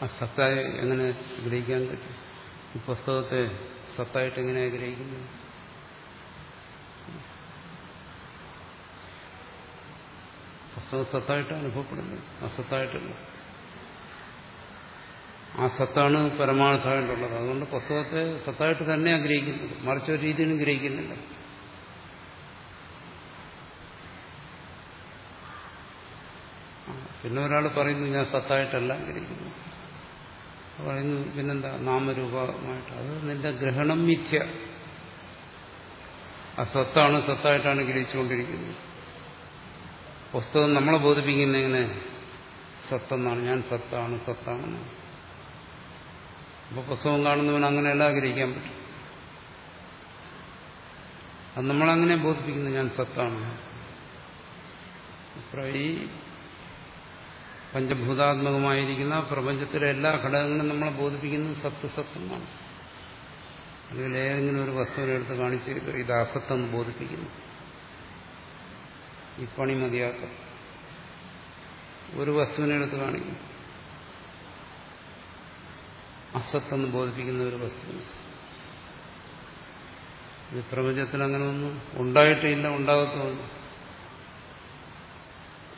ആ സത്തായി എങ്ങനെ ഗ്രഹിക്കാൻ പറ്റും? ഈ പുസ്തകത്തെ സത്തായിട്ട് എങ്ങനെയാണ് ഗ്രഹിക്കുന്നത്? പുസ്തകം സത്തായിട്ട് അനുഭവപ്പെടുന്നത്? അസത്തായിട്ടല്ല. ആ സത്താണ് പരമാർത്ഥമായിട്ടുള്ളത്. അതുകൊണ്ട് പുസ്തകത്തെ സത്തായിട്ട് തന്നെ ആഗ്രഹിക്കുന്നത് മറിച്ച് ഒരു രീതിയിലും ഗ്രഹിക്കുന്നില്ല. പിന്നെ ഒരാൾ പറയുന്നു ഞാൻ സത്തായിട്ടല്ല ഗ്രഹിക്കുന്നു പറയുന്നു പിന്നെന്താ? നാമരൂപമായിട്ട്. അത് നിന്റെ ഗ്രഹണം മിഥ്യ. ആ സ്വത്താണ് സത്തായിട്ടാണ് ഗ്രഹിച്ചുകൊണ്ടിരിക്കുന്നത്. പുസ്തകം നമ്മളെ ബോധിപ്പിക്കുന്ന എങ്ങനെ ഞാൻ സത്താണ് സത്താണെന്ന് അപ്പൊ പുസ്തകം കാണുന്നവൻ അങ്ങനെയല്ല ആഗ്രഹിക്കാൻ പറ്റും. അത് നമ്മളങ്ങനെ ബോധിപ്പിക്കുന്നു ഞാൻ സത്താണ് അത്ര ഈ പഞ്ചഭൂതാത്മകമായിരിക്കുന്ന പ്രപഞ്ചത്തിലെ എല്ലാ ഘടകങ്ങളും നമ്മളെ ബോധിപ്പിക്കുന്നത് സത്ത് സത്വമാണ് ഏതെങ്കിലും ഒരു വസ്തുവിനെ എടുത്ത് കാണിച്ച് ഇത് അസത്തെന്ന് ബോധിപ്പിക്കുന്നു. ഈ പണി മതിയാക്ക. ഒരു വസ്തുവിനെ എടുത്ത് കാണിക്കും. അസത്തെന്ന് ബോധിപ്പിക്കുന്ന ഒരു വസ്തുവിനെ. ഇത് പ്രപഞ്ചത്തിൽ അങ്ങനെ ഒന്നും ഉണ്ടായിട്ടില്ല ഉണ്ടാകത്തുമില്ല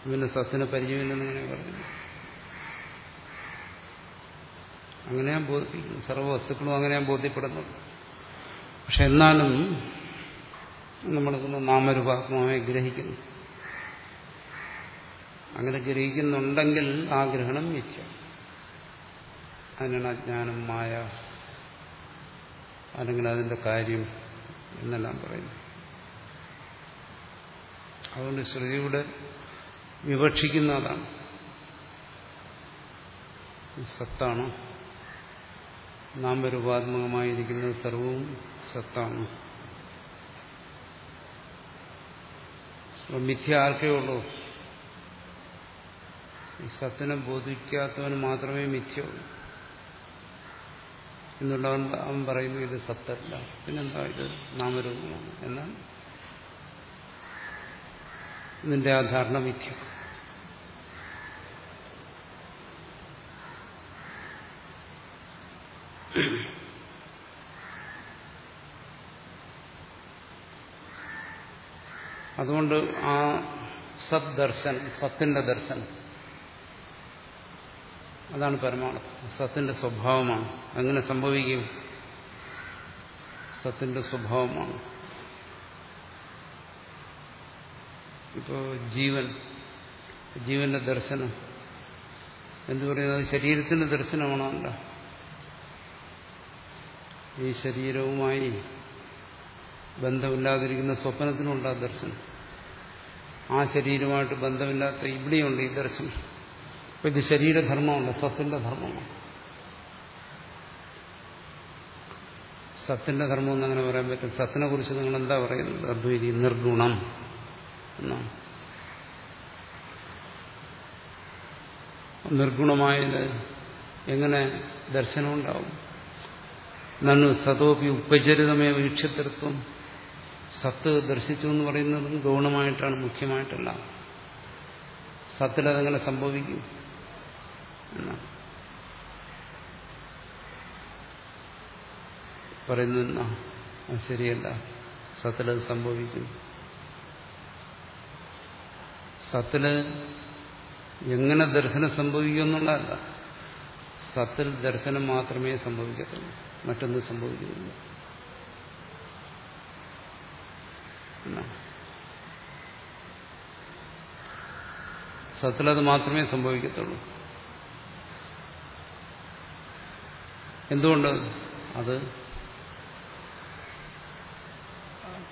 ഇവന് സത്തിനെ പരിചയമില്ലെന്ന് ഇങ്ങനെ പറയുന്നു അങ്ങനെ ബോധിപ്പിക്കുന്നു സർവ വസ്തുക്കളും അങ്ങനെ ഞാൻ ബോധ്യപ്പെടുന്നുണ്ട്. പക്ഷെ എന്നാലും നമ്മളിതൊന്ന് നാമരൂപാത്മാവെ ഗ്രഹിക്കുന്നു. അങ്ങനെ ഗ്രഹിക്കുന്നുണ്ടെങ്കിൽ ആ ഗ്രഹണം മിഥ്യ. അതിനാണ് അജ്ഞാനം മായ. അല്ലെങ്കിൽ അതിന്റെ കാര്യം എന്നെല്ലാം പറയുന്നു അതുകൊണ്ട് ശ്രുതിയുടെ വിവക്ഷിക്കുന്ന അതാണ് സത്താണ്. നാം നാമരൂപാത്മകമായിരിക്കുന്നത് സർവവും സത്താണ്. മിഥ്യ ആർക്കേ ഉള്ളൂ? ഈ സത്തിനെ ബോധിക്കാത്തവന് മാത്രമേ മിഥ്യ ഉള്ളൂ എന്നുള്ളവൻ അവൻ പറയുന്നു ഇത് സത്തല്ല. പിന്നെന്താ ഇത്? നാമരൂപമാണ്. എന്നാൽ ഇതിന്റെ ആ ധാരണ മിഥ്യ. അതുകൊണ്ട് ആ സത് ദർശനം സത്തിന്റെ ദർശനം. അതാണ് പരമാർത്ഥം. സത്തിന്റെ സ്വഭാവമാണ്. അങ്ങനെ സംഭവിക്കും? സത്തിന്റെ സ്വഭാവമാണ്. ഇപ്പോ ജീവൻ ജീവന്റെ ദർശനം. എന്തു പറയുന്നത് ശരീരത്തിന്റെ ദർശനമാണല്ലോ ഈ ശരീരവുമായി ബന്ധമില്ലാതിരിക്കുന്ന സ്വപ്നത്തിനുണ്ടാ ദർശനം. ആ ശരീരമായിട്ട് ബന്ധമില്ലാത്ത ഇവിടെയുണ്ട് ഈ ദർശനം. അപ്പൊ ഇത് ശരീരധർമ്മമല്ല സത്തിന്റെ ധർമ്മമാണ്. സത്തിന്റെ ധർമ്മം എന്ന് അങ്ങനെ പറയാൻ പറ്റും. സത്തിനെ കുറിച്ച് നിങ്ങൾ എന്താ പറയുന്നത്? അദ്വൈതി നിർഗുണം എന്നാണ്. നിർഗുണമായത് എങ്ങനെ ദർശനമുണ്ടാവും? നന്നു സതോപി ഉപചരിതമേ വീക്ഷ്യതൃത്വം സത്ത് ദർശിച്ചു എന്ന് പറയുന്നത് ഗൗണമായിട്ടാണ് മുഖ്യമായിട്ടല്ല. സത്തിലതെങ്ങനെ സംഭവിക്കും. എന്നാണ് പറയുന്ന ശരിയല്ല. സത്തിലത് സംഭവിക്കും. സത്തിൽ എങ്ങനെ ദർശനം സംഭവിക്കും എന്നുള്ളതല്ല. സത്തിൽ ദർശനം മാത്രമേ സംഭവിക്കത്തുള്ളൂ. മറ്റൊന്നും സംഭവിക്കുന്നില്ല സത്തിലത് മാത്രമേ സംഭവിക്കത്തുള്ളൂ. എന്തുകൊണ്ട്? അത്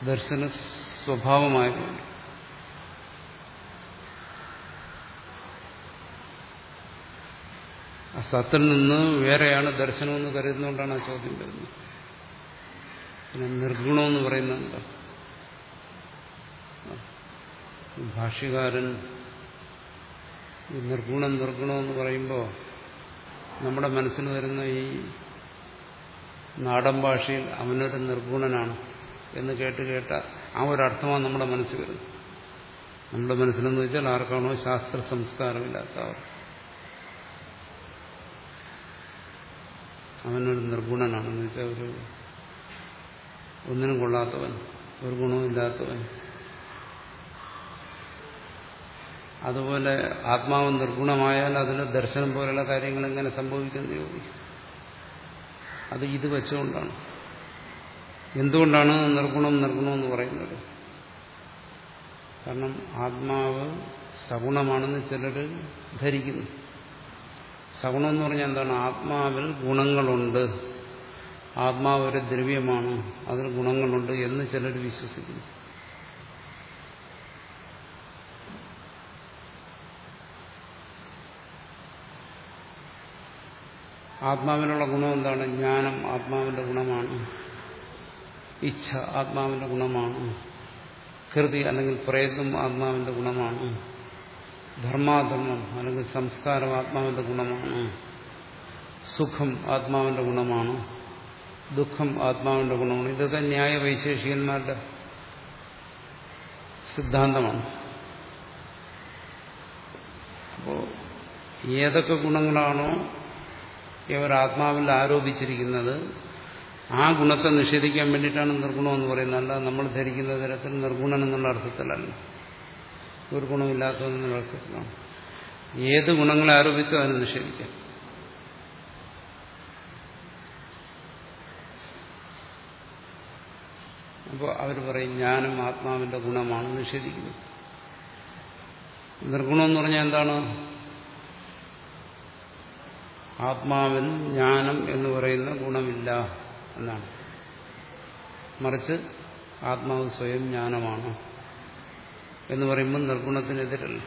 ദർശന സ്വഭാവമായതുകൊണ്ട്. സത്തിൽ നിന്ന് വേറെയാണ് ദർശനമെന്ന് കരുതുന്നുകൊണ്ടാണ് ആ ചോദ്യം വരുന്നത്. പിന്നെ നിർഗുണമെന്ന് പറയുന്നത് എന്താ? ഭാഷ്യകാരൻ നിർഗുണം നിർഗുണമെന്ന് പറയുമ്പോൾ നമ്മുടെ മനസ്സിന് വരുന്ന ഈ നാടൻ ഭാഷയിൽ അവനൊരു നിർഗുണനാണ് എന്ന് കേട്ട് കേട്ട ആ ഒരു അർത്ഥമാണ് നമ്മുടെ മനസ്സിൽ വരുന്നത്. നമ്മുടെ മനസ്സിലെന്ന് വെച്ചാൽ ആർക്കാണോ ശാസ്ത്ര സംസ്കാരമില്ലാത്തവർ. അവനൊരു നിർഗുണനാണെന്ന് വെച്ചാൽ ഒരു ഒന്നിനും കൊള്ളാത്തവൻ ഒരു ഗുണവുമില്ലാത്തവൻ. അതുപോലെ ആത്മാവ് നിർഗുണമായാൽ അതിന് ദർശനം പോലുള്ള കാര്യങ്ങൾ എങ്ങനെ സംഭവിക്കുന്ന ചോദിക്കും അത് ഇത് വെച്ചുകൊണ്ടാണ്. എന്തുകൊണ്ടാണ് നിർഗുണം നിർഗുണം എന്ന് പറയുന്നത്? കാരണം ആത്മാവ് സഗുണമാണെന്ന് ചിലർ ധരിക്കുന്നു. സഗുണം എന്ന് പറഞ്ഞാൽ എന്താണ്? ആത്മാവിൽ ഗുണങ്ങളുണ്ട്. ആത്മാവ് ഒരു ദ്രവ്യമാണ്. അതിൽ ഗുണങ്ങളുണ്ട് എന്ന് ചിലർ വിശ്വസിക്കുന്നു. ആത്മാവിനുള്ള ഗുണം എന്താണ്? ജ്ഞാനം ആത്മാവിന്റെ ഗുണമാണ്. ഇച്ഛ ആത്മാവിന്റെ ഗുണമാണ്. കൃതി അല്ലെങ്കിൽ പ്രയത്നം ആത്മാവിന്റെ ഗുണമാണ്. ധർമാധർമ്മം അല്ലെങ്കിൽ സംസ്കാരം ആത്മാവിന്റെ ഗുണമാണ്. സുഖം ആത്മാവിന്റെ ഗുണമാണ്. ദുഃഖം ആത്മാവിന്റെ ഗുണമാണ്. ഇതൊക്കെ ന്യായ വൈശേഷികന്മാരുടെ സിദ്ധാന്തമാണ്. അപ്പോ ഏതൊക്കെ ഗുണങ്ങളാണോ ഇവർ ആത്മാവിൽ ആരോപിച്ചിരിക്കുന്നത് ആ ഗുണത്തെ നിഷേധിക്കാൻ വേണ്ടിയിട്ടാണ് നിർഗുണം എന്ന് പറയുന്നത് അല്ല നമ്മൾ ധരിക്കുന്ന തരത്തിൽ നിർഗുണൻ എന്നുള്ള അർത്ഥത്തിലല്ല. ഒരു ഗുണമില്ലാത്തതെന്നുള്ള അർത്ഥത്തിലാണ് ഏത് ഗുണങ്ങളെ ആരോപിച്ചോ അതിനെ നിഷേധിക്കാം. അപ്പോൾ അവർ പറയും ജ്ഞാനം ആത്മാവിന്റെ ഗുണമാണ് നിഷേധിക്കുന്നത് നിർഗുണം എന്ന് പറഞ്ഞാൽ എന്താണ്? ആത്മാവിൽ ജ്ഞാനം എന്ന് പറയുന്ന ഗുണമില്ല എന്നാണ്. മറിച്ച് ആത്മാവ് സ്വയം ജ്ഞാനമാണ് എന്ന് പറയുമ്പോൾ നിർഗുണത്തിനെതിരല്ല.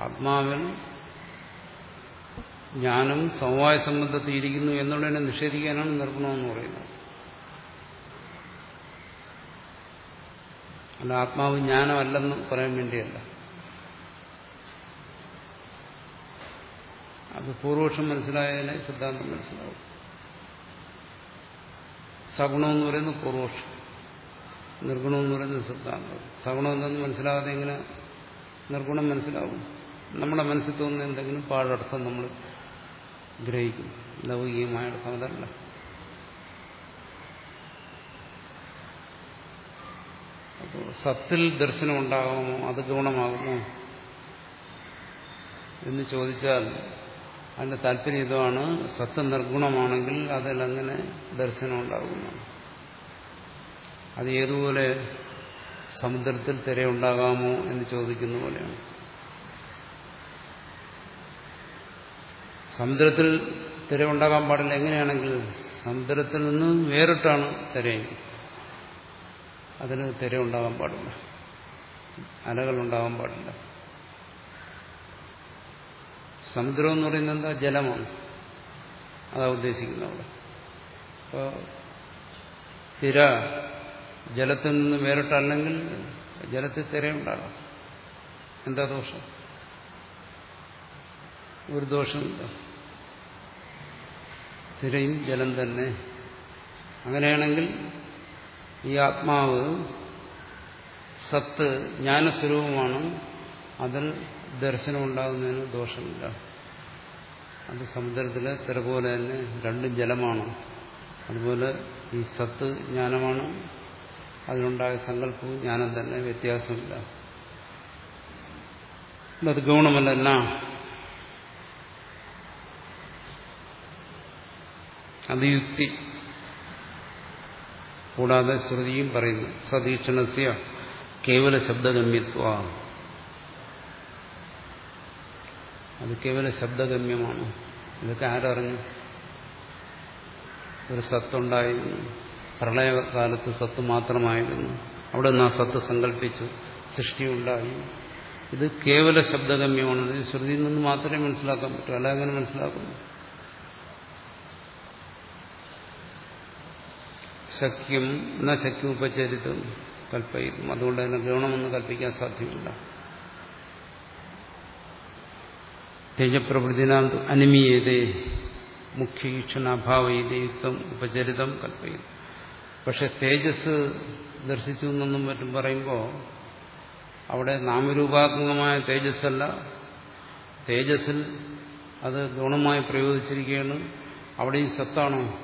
ആത്മാവിൽ ജ്ഞാനം സമവായ സംബന്ധത്തിൽ ഇരിക്കുന്നു എന്നുള്ളതിനെ നിഷേധിക്കാനാണ് നിർഗുണമെന്ന് പറയുന്നത്. അല്ല ആത്മാവ് ജ്ഞാനമല്ലെന്ന് പറയാൻ വേണ്ടിയല്ല. അത് പൂർവപക്ഷം മനസ്സിലായതിനെ സിദ്ധാന്തം മനസ്സിലാവും. സഗുണം എന്ന് പറയുന്നത് പൂർവപക്ഷം. നിർഗുണം എന്ന് പറയുന്നത് സിദ്ധാന്തം. സഗുണം എന്തെന്ന് മനസ്സിലാകാതെ എങ്ങനെ നിർഗുണം മനസ്സിലാവും. നമ്മുടെ മനസ്സിൽ തോന്നുന്ന എന്തെങ്കിലും പാഴർത്ഥം നമ്മൾ ഗ്രഹിക്കും. ലൗകികമായ അർത്ഥം അതല്ല. അപ്പോൾ സത്തിൽ ദർശനം ഉണ്ടാകുമോ? അത് ഗുണമാകുമോ? എന്ന് ചോദിച്ചാൽ അതിന്റെ താല്പര്യം ഇതാണ്. സത്ത് നിർഗുണമാണെങ്കിൽ അതിൽ അങ്ങനെ ദർശനം ഉണ്ടാകുന്നതാണ് അത് ഏതുപോലെ സമുദ്രത്തിൽ തിരയുണ്ടാകാമോ എന്ന് ചോദിക്കുന്ന പോലെയാണ്. സമുദ്രത്തിൽ തിര ഉണ്ടാകാൻ പാടില്ല. എങ്ങനെയാണെങ്കിൽ സമുദ്രത്തിൽ നിന്ന് വേറിട്ടാണ് തിരയെങ്കിൽ അതിന് തിര ഉണ്ടാകാൻ പാടില്ല. അലകൾ ഉണ്ടാകാൻ പാടില്ല. സമുദ്രം എന്ന് പറയുന്നത് എന്താ? ജലമാണ്. അതാ ഉദ്ദേശിക്കുന്നത് അവിടെ. അപ്പോൾ തിര ജലത്തിൽ നിന്ന് വേറിട്ടല്ലെങ്കിൽ ജലത്തിൽ തിരയുണ്ടാകാം. എന്താ ദോഷം? ഒരു ദോഷമില്ല തിരയും ജലം തന്നെ. അങ്ങനെയാണെങ്കിൽ ഈ ആത്മാവ് സത്ത് ജ്ഞാനസ്വരൂപമാണ്. അതിൽ ദർശനം ഉണ്ടാകുന്നതിന് ദോഷമില്ല. അത് സമുദ്രത്തിലെ തിര പോലെ തന്നെ രണ്ടും ജലമാണ്. അതുപോലെ ഈ സത്ത് ജ്ഞാനമാണ്. അതിനുണ്ടായ സങ്കല്പവും ജ്ഞാനം തന്നെ വ്യത്യാസമില്ല. അത് ഗൗണമല്ല അത് യുക്തി. കൂടാതെ ശ്രുതിയും പറയുന്നു സതീക്ഷണസ്യ കേവല ശബ്ദഗമ്യത്വ. അത് കേവല ശബ്ദഗമ്യമാണ്. ഇതൊക്കെ ആരറിഞ്ഞു? ഒരു സത്തുണ്ടായിരുന്നു പ്രളയകാലത്ത് സത്ത് മാത്രമായിരുന്നു. അവിടെ നിന്ന് ആ സത്ത് സങ്കല്പിച്ചു സൃഷ്ടിയുണ്ടായി. ഇത് കേവല ശബ്ദഗമ്യമാണ്. ഇത് ശ്രുതിയിൽ നിന്ന് മാത്രമേ മനസ്സിലാക്കാൻ പറ്റൂ. അല്ല അങ്ങനെ മനസ്സിലാക്കുന്നു. ശക്യം എന്ന ശക്യം ഉപചരിത്തും കൽപ്പയിക്കും. അതുകൊണ്ട് തന്നെ ഗ്രഹണമൊന്നും കൽപ്പിക്കാൻ സാധ്യമല്ല. തേജപ്രവൃത്തിനാം അനിമിയതേ മുഖ്യീക്ഷണാഭാവയിതേ യുക്തം ഉപചരിതം കൽപ്പയും പക്ഷെ തേജസ് ദർശിച്ചു എന്നും മറ്റും പറയുമ്പോൾ അവിടെ നാമരൂപാത്മകമായ തേജസ്സല്ല. തേജസ്സിൽ അത് ഗുണമായി പ്രയോഗിച്ചിരിക്കുകയാണ്. അവിടെയും സത്താണോ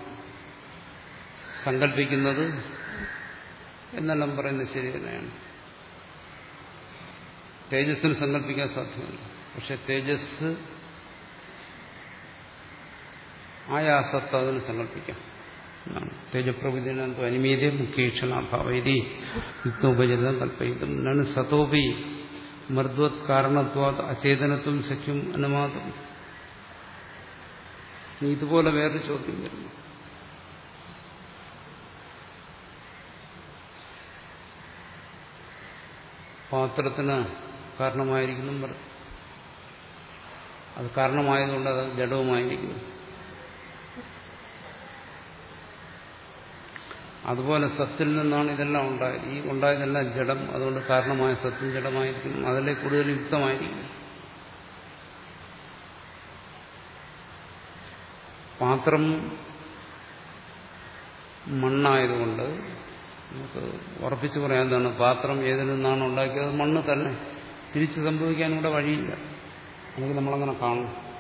സങ്കല്പിക്കുന്നത് എന്നെല്ലാം പറയുന്നത് ശരി തന്നെയാണ്. തേജസ്സിന് സങ്കല്പിക്കാൻ സാധ്യമല്ല. പക്ഷെ തേജസ് ആയാ സത്ത് അതിന് സങ്കല്പിക്കാം. തേജപ്രഭുദിനന്തോ അനിമീതി മുഖ്യീക്ഷണാഭാവൈതി യുക്തോപചരിതം കൽപ്പയിതും സതോപി മർദ്വത് കാരണത്വാത് അചേതനത്വം സഖ്യം അനുമാതം ഇതുപോലെ വേറൊരു ചോദ്യം വരുന്നു. പാത്രത്തിന് കാരണമായിരിക്കുന്നു പറഞ്ഞു അത് കാരണമായതുകൊണ്ട് അത് ജഡവുമായിരിക്കുന്നു. അതുപോലെ സത്തിൽ നിന്നാണ് ഇതെല്ലാം ഉണ്ടായത്. ഈ ഉണ്ടായതെല്ലാം ജഡം അതുകൊണ്ട് കാരണമായ സത്യം ജഡമായിരിക്കും അതല്ലേ കൂടുതൽ യുക്തമായിരിക്കും പാത്രം മണ്ണായതുകൊണ്ട് നമുക്ക് ഉറപ്പിച്ചു പറയാൻ എന്താണ് പാത്രം ഏതിൽ നിന്നാണ് ഉണ്ടാക്കിയത്? മണ്ണ് തന്നെ. തിരിച്ചു സംഭവിക്കാൻ ഇവിടെ വഴിയില്ല. അല്ലെങ്കിൽ നമ്മളങ്ങനെ കാണും.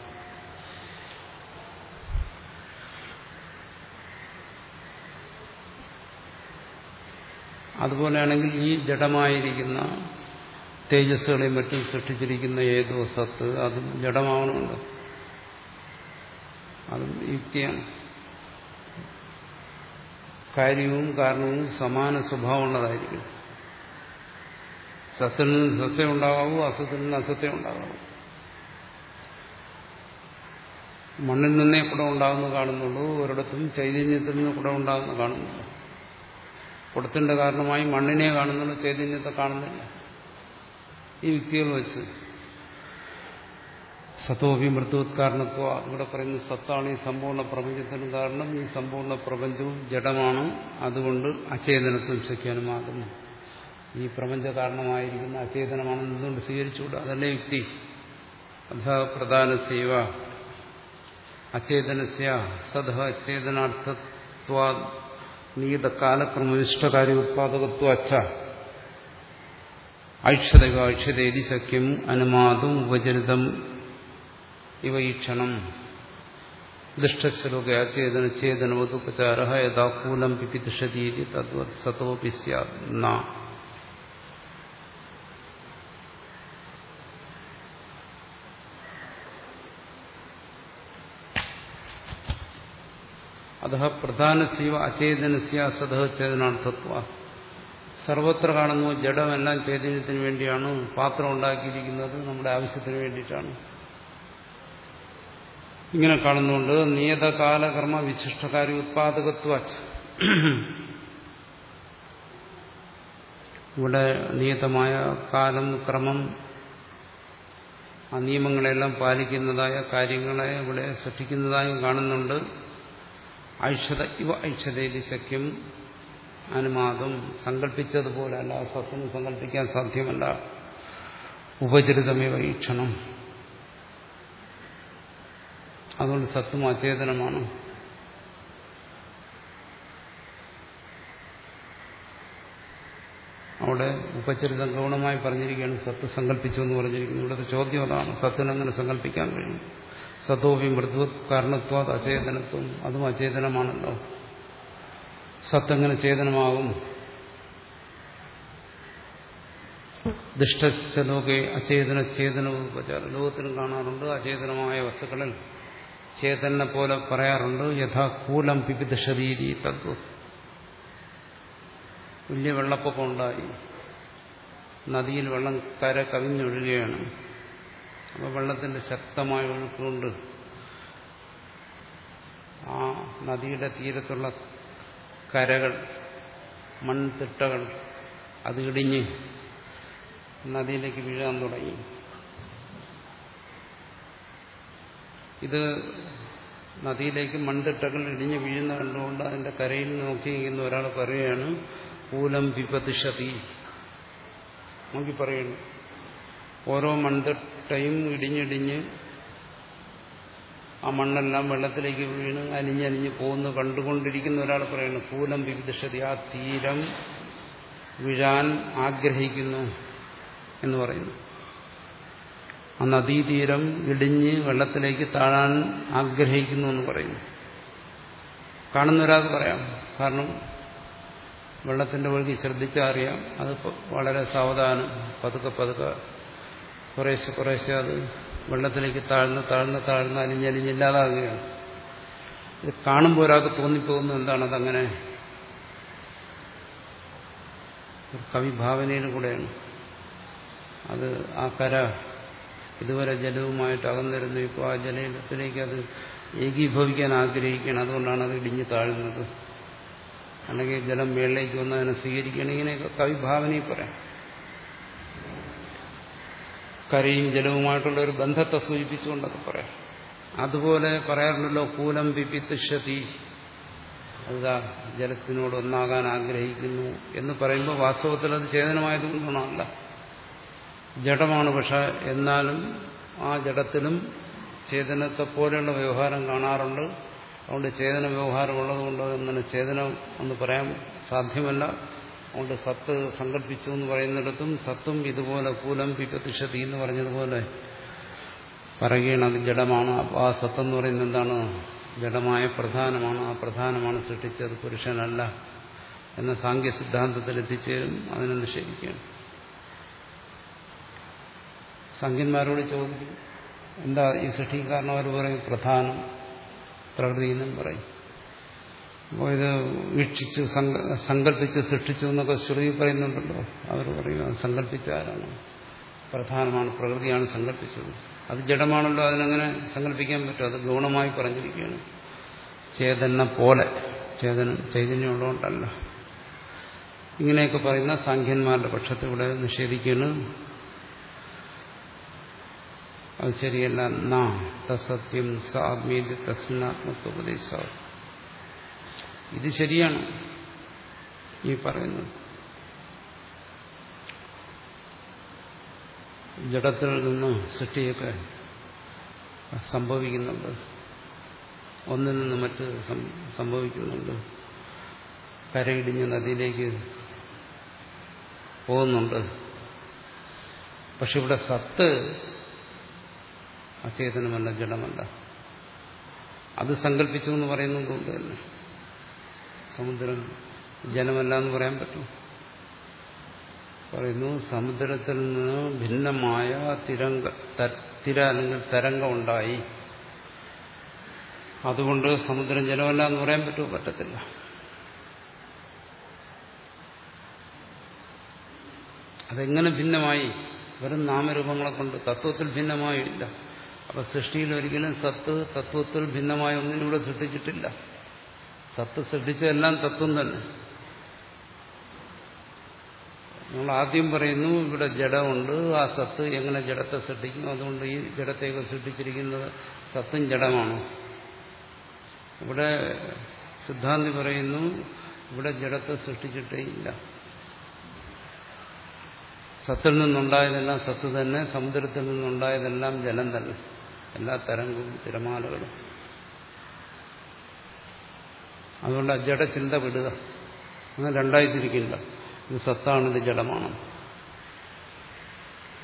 അതുപോലെയാണെങ്കിൽ ഈ ജഡമായിരിക്കുന്ന തേജസ്സുകളെയും മറ്റും സൃഷ്ടിച്ചിരിക്കുന്ന ഏതോ സത്ത് അതും ജഡമാവണമുണ്ട്. അതും യുക്തിയാണ്. കാര്യവും കാരണവും സമാന സ്വഭാവമുള്ളതായിരിക്കും സത്തിൽ നിന്ന് സത്യം ഉണ്ടാകാവൂ അസത്തിൽ നിന്ന് അസത്യം ഉണ്ടാകാവൂ. മണ്ണിൽ നിന്നേ കുടം ഉണ്ടാകുന്നു കാണുന്നുള്ളൂ ഒരിടത്തും ചൈതന്യത്തിൽ നിന്ന് കുടം ഉണ്ടാകുന്ന കാണുന്നുള്ളൂ. കുടത്തിന്റെ കാരണമായി മണ്ണിനെ കാണുന്നുള്ളൂ ചൈതന്യത്തെ കാണുന്നില്ല. ഈ യുക്തികൾ വെച്ച്. സത്തോപി മൃത്യുത്കാരണത്വ ഇവിടെ പറയുന്ന സത്താണ് ഈ സമ്പൂർണ പ്രപഞ്ചത്തിന് കാരണം. ഈ സമ്പൂർണ പ്രപഞ്ചവും ജഡമാണ്. അതുകൊണ്ട് അചേതനത്വം ആകുന്നു ഈ പ്രപഞ്ച കാരണമായിരിക്കുന്ന അചേതനമാണെന്ന് എന്തുകൊണ്ട് സ്വീകരിച്ചുകൂടാ? അതല്ലേ യുക്തി. അധ പ്രധാന സേവ. അചേതനസ്യ സദ അചേതനാർത്ഥത്വാ നീത കാലക്രമനിഷ്ഠകാര്യ ഉത്പാദകത്വ അച്ഛ. ഐക്ഷതക ഐക്ഷതേതി സഖ്യം അനുമാതും ഉപചരിതം ഇവ ഈ ക്ഷണം. ദുഷ്ടശ്ലോക അചേതന ചേതനവതുപചാര യഥാകൂലം പിപിതിഷതീതി തദ്വത് സതോപി സ്യാത് അത പ്രധാനസീവ അചേതനസ്യ സദ ചേതനാർത്ഥത്വ സർവത്ര കാണുന്നു ജഡമെല്ലാം ചൈതന്യത്തിന് വേണ്ടിയാണ് പാത്രം ഉണ്ടാക്കിയിരിക്കുന്നത് നമ്മുടെ ആവശ്യത്തിന് വേണ്ടിയിട്ടാണ്. ഇങ്ങനെ കാണുന്നുണ്ട് നിയതകാലകർമ്മ വിശിഷ്ടകാര്യ ഉത്പാദകത്വ ഇവിടെ നിയതമായ കാലം ക്രമം ആ നിയമങ്ങളെല്ലാം പാലിക്കുന്നതായ കാര്യങ്ങളെ ഇവിടെ സൃഷ്ടിക്കുന്നതായും കാണുന്നുണ്ട്. ഐക്ഷത ഇവ ഐക്ഷതയിൽ ശക്യം അനുമാദം സങ്കല്പിച്ചതുപോലെ അല്ല സത്യം സങ്കല്പിക്കാൻ സാധ്യമല്ല. ഉപചരിതമേവ ഈക്ഷണം അതുകൊണ്ട് സത്വം അചേതനമാണ് അവിടെ ഉപചരിതം ഗൗണമായി പറഞ്ഞിരിക്കുകയാണ് സത്ത് സങ്കല്പിച്ചു എന്ന് പറഞ്ഞിരിക്കുന്നു. ഇവിടുത്തെ ചോദ്യം അതാണ് സത്തിനങ്ങനെ സങ്കല്പിക്കാൻ കഴിയും? സത്തോപി മൃദു കാരണത്വം അചേതനത്വം. അതും അചേതനമാണല്ലോ. സത്തെങ്ങനെ ചേതനമാകും? ദുഷ്ടലോകെ അചേതന ചേതനവും ലോകത്തിനും കാണാറുണ്ട് അചേതനമായ വസ്തുക്കളിൽ ചേതനെ പോലെ പറയാറുണ്ട്. യഥാകൂലം പിപിത ശരീരി തത്വം. വലിയ വെള്ളപ്പൊക്കം ഉണ്ടായി. നദിയിൽ വെള്ളം കര കവിഞ്ഞൊഴുകയാണ്. അപ്പോൾ വെള്ളത്തിന്റെ ശക്തമായ ഒഴുക്കുകൊണ്ട് ആ നദിയുടെ തീരത്തുള്ള കരകൾ മൺതിട്ടകൾ അത് ഇടിഞ്ഞ് നദിയിലേക്ക് വീഴാൻ തുടങ്ങി. ഇത് നദിയിലേക്ക് മൺതിട്ടകൾ ഇടിഞ്ഞ് വീഴുന്ന കണ്ടുകൊണ്ട് അതിന്റെ കരയിൽ നോക്കി ഇരിക്കുന്ന ഒരാൾ പറയുകയാണ് പൂലം വിപതിഷതി. നോക്കി പറയുന്നു. ഓരോ മൺതിട്ടയും ഇടിഞ്ഞിടിഞ്ഞ് ആ മണ്ണെല്ലാം വെള്ളത്തിലേക്ക് വീണ് അലിഞ്ഞലിഞ്ഞ് പോകുന്നു കണ്ടുകൊണ്ടിരിക്കുന്ന ഒരാൾ പറയുന്നു കൂലം വിവിധിഷതി ആ തീരം വീഴാൻ ആഗ്രഹിക്കുന്നു എന്ന് പറയുന്നു. ആ നദീതീരം ഇടിഞ്ഞ് വെള്ളത്തിലേക്ക് താഴാൻ ആഗ്രഹിക്കുന്നു എന്ന് പറയുന്നു. കാണുന്ന ഒരാൾക്ക് പറയാം കാരണം വെള്ളത്തിന്റെ ഒഴുകി ശ്രദ്ധിച്ചറിയാം അത് വളരെ സാവധാനം പതുക്കെ പതുക്കെ കുറേശ്ശെ കുറേശ്ശെ അത് വെള്ളത്തിലേക്ക് താഴ്ന്ന് താഴ്ന്ന് താഴ്ന്ന് അലിഞ്ഞലിഞ്ഞില്ലാതാകുകയാണ്. ഇത് കാണുമ്പോൾ ഒരാൾക്ക് തോന്നിപ്പോകുന്നു എന്താണ് അതങ്ങനെ? കവിഭാവനയിലും കൂടെയാണ്. അത് ആ കര ഇതുവരെ ജലവുമായിട്ട് അകന്നിരുന്നു. ഇപ്പോൾ ആ ജലത്തിലേക്ക് അത് ഏകീഭവിക്കാൻ ആഗ്രഹിക്കുകയാണ്. അതുകൊണ്ടാണ് അത് ഇടിഞ്ഞ് താഴുന്നത്. അല്ലെങ്കിൽ ജലം മേളിലേക്ക് വന്ന് അതിനെ സ്വീകരിക്കണം ഇങ്ങനെയൊക്കെ കവിഭാവനയിൽ പറയാം. കരയും ജലവുമായിട്ടുള്ള ഒരു ബന്ധത്തെ സൂചിപ്പിച്ചുകൊണ്ടൊക്കെ പറയാം. അതുപോലെ പറയാറുണ്ടല്ലോ കൂലം പിപിത്തുഷതി അതാ ജലത്തിനോട് ഒന്നാകാൻ ആഗ്രഹിക്കുന്നു എന്ന് പറയുമ്പോൾ വാസ്തവത്തിൽ അത് ചേതനമായതുകൊണ്ടാണല്ല ജഡമാണ് പക്ഷെ എന്നാലും ആ ജഡത്തിലും ചേതനത്തെ പോലെയുള്ള വ്യവഹാരം കാണാറുണ്ട്. അതുകൊണ്ട് ചേതന വ്യവഹാരം ഉള്ളതുകൊണ്ട് അങ്ങനെ ചേതനം എന്ന് പറയാൻ സാധ്യമല്ല. അതുകൊണ്ട് സത്ത് സങ്കല്പിച്ചു എന്ന് പറയുന്നിടത്തും സത്തും ഇതുപോലെ കൂലം പിപ്പത്തിഷതി എന്ന് പറഞ്ഞതുപോലെ പറയുകയാണ്. അത് ജഡമാണ്. അപ്പോൾ ആ സത്തെന്ന് പറയുന്നത് എന്താണ്? ജഡമായ പ്രധാനമാണ്. ആ പ്രധാനമാണ് സൃഷ്ടിച്ചത്. പുരുഷനല്ല എന്ന സാങ്കേ സിദ്ധാന്തത്തിൽ എത്തിച്ചേരും. അതിനെ നിഷേധിക്കുകയാണ്. സംഖ്യന്മാരോട് ചോദിക്കും എന്താ ഈ സൃഷ്ടിക്ക് കാരണം? അവർ പറയും പ്രധാനം. പ്രകൃതി എന്നും പറയും. ഇത് വീക്ഷിച്ച് സങ്കല്പിച്ച് സൃഷ്ടിച്ചു എന്നൊക്കെ ശ്രുതി പറയുന്നുണ്ടല്ലോ. അവർ പറയും സങ്കല്പിച്ച ആരാണ്? പ്രധാനമാണ് പ്രകൃതിയാണ് സങ്കല്പിച്ചത്. അത് ജഡമാണല്ലോ അതിനങ്ങനെ സങ്കല്പിക്കാൻ പറ്റും? അത് ഗൗണമായി പറഞ്ഞിരിക്കുകയാണ്. ചേതന പോലെ ചേതനം ചൈതന്യമുള്ളതുകൊണ്ടല്ല. ഇങ്ങനെയൊക്കെ പറയുന്ന സാഖ്യന്മാരുടെ പക്ഷത്തെ ഇവിടെ നിഷേധിക്കുന്നു അത് ശരിയല്ല. നാ തസത്യം സ തസ്മിനാത്മത്വ തസ്മിനാത്മത്വോപദേശ ഇത് ശരിയാണ് ഈ പറയുന്നത്. ജഡത്തിൽ നിന്ന് സൃഷ്ടിയൊക്കെ സംഭവിക്കുന്നുണ്ട്. ഒന്നിൽ നിന്ന് മറ്റ് സംഭവിക്കുന്നുണ്ട്. കരയിടിഞ്ഞ് നദിയിലേക്ക് പോകുന്നുണ്ട്. പക്ഷെ ഇവിടെ സത്ത് അചേതനമല്ല ജഡമല്ല. അത് സങ്കല്പിച്ചു എന്ന് പറയുന്നതുകൊണ്ട് തന്നെ. സമുദ്രം ജലമല്ല എന്ന് പറയാൻ പറ്റും. പറയുന്നു സമുദ്രത്തിൽ നിന്ന് ഭിന്നമായ തിരങ്ക തിര അല്ലെങ്കിൽ തരംഗം ഉണ്ടായി. അതുകൊണ്ട് സമുദ്രം ജലമല്ല എന്ന് പറയാൻ പറ്റുമോ പറ്റത്തില്ല. അതെങ്ങനെ ഭിന്നമായി? വെറും നാമരൂപങ്ങളെ കൊണ്ട്. തത്വത്തിൽ ഭിന്നമായില്ല. അപ്പൊ സൃഷ്ടിയിൽ ഒരിക്കലും സത്ത് തത്വത്തിൽ ഭിന്നമായ ഒന്നിനും ഇവിടെ സൃഷ്ടിച്ചിട്ടില്ല. സത്ത് സൃഷ്ടിച്ചതെല്ലാം തത്വം തന്നെ നമ്മൾ ആദ്യം പറയുന്നു ഇവിടെ ജഡമുണ്ട് ആ സത്ത് എങ്ങനെ ജഡത്തെ സൃഷ്ടിക്കും അതുകൊണ്ട് ഈ ജഡത്തെയൊക്കെ സൃഷ്ടിച്ചിരിക്കുന്നത് സത്തും ജഡമാണ്. ഇവിടെ സിദ്ധാന്തി പറയുന്നു ഇവിടെ ജഡത്തെ സൃഷ്ടിച്ചിട്ടേ ഇല്ല. സത്തിൽ നിന്നുണ്ടായതെല്ലാം സത്ത് തന്നെ സമുദ്രത്തിൽ നിന്നുണ്ടായതെല്ലാം ജലം തന്നെ. എല്ലാ തരംഗവും തിരമാലകളും. അതുകൊണ്ട് ആ ജഡചിന്ത വിടുക. അങ്ങനെ രണ്ടായി തിരിക്കില്ല ഇത് സത്താണ് ഇത് ജഡമാണ്.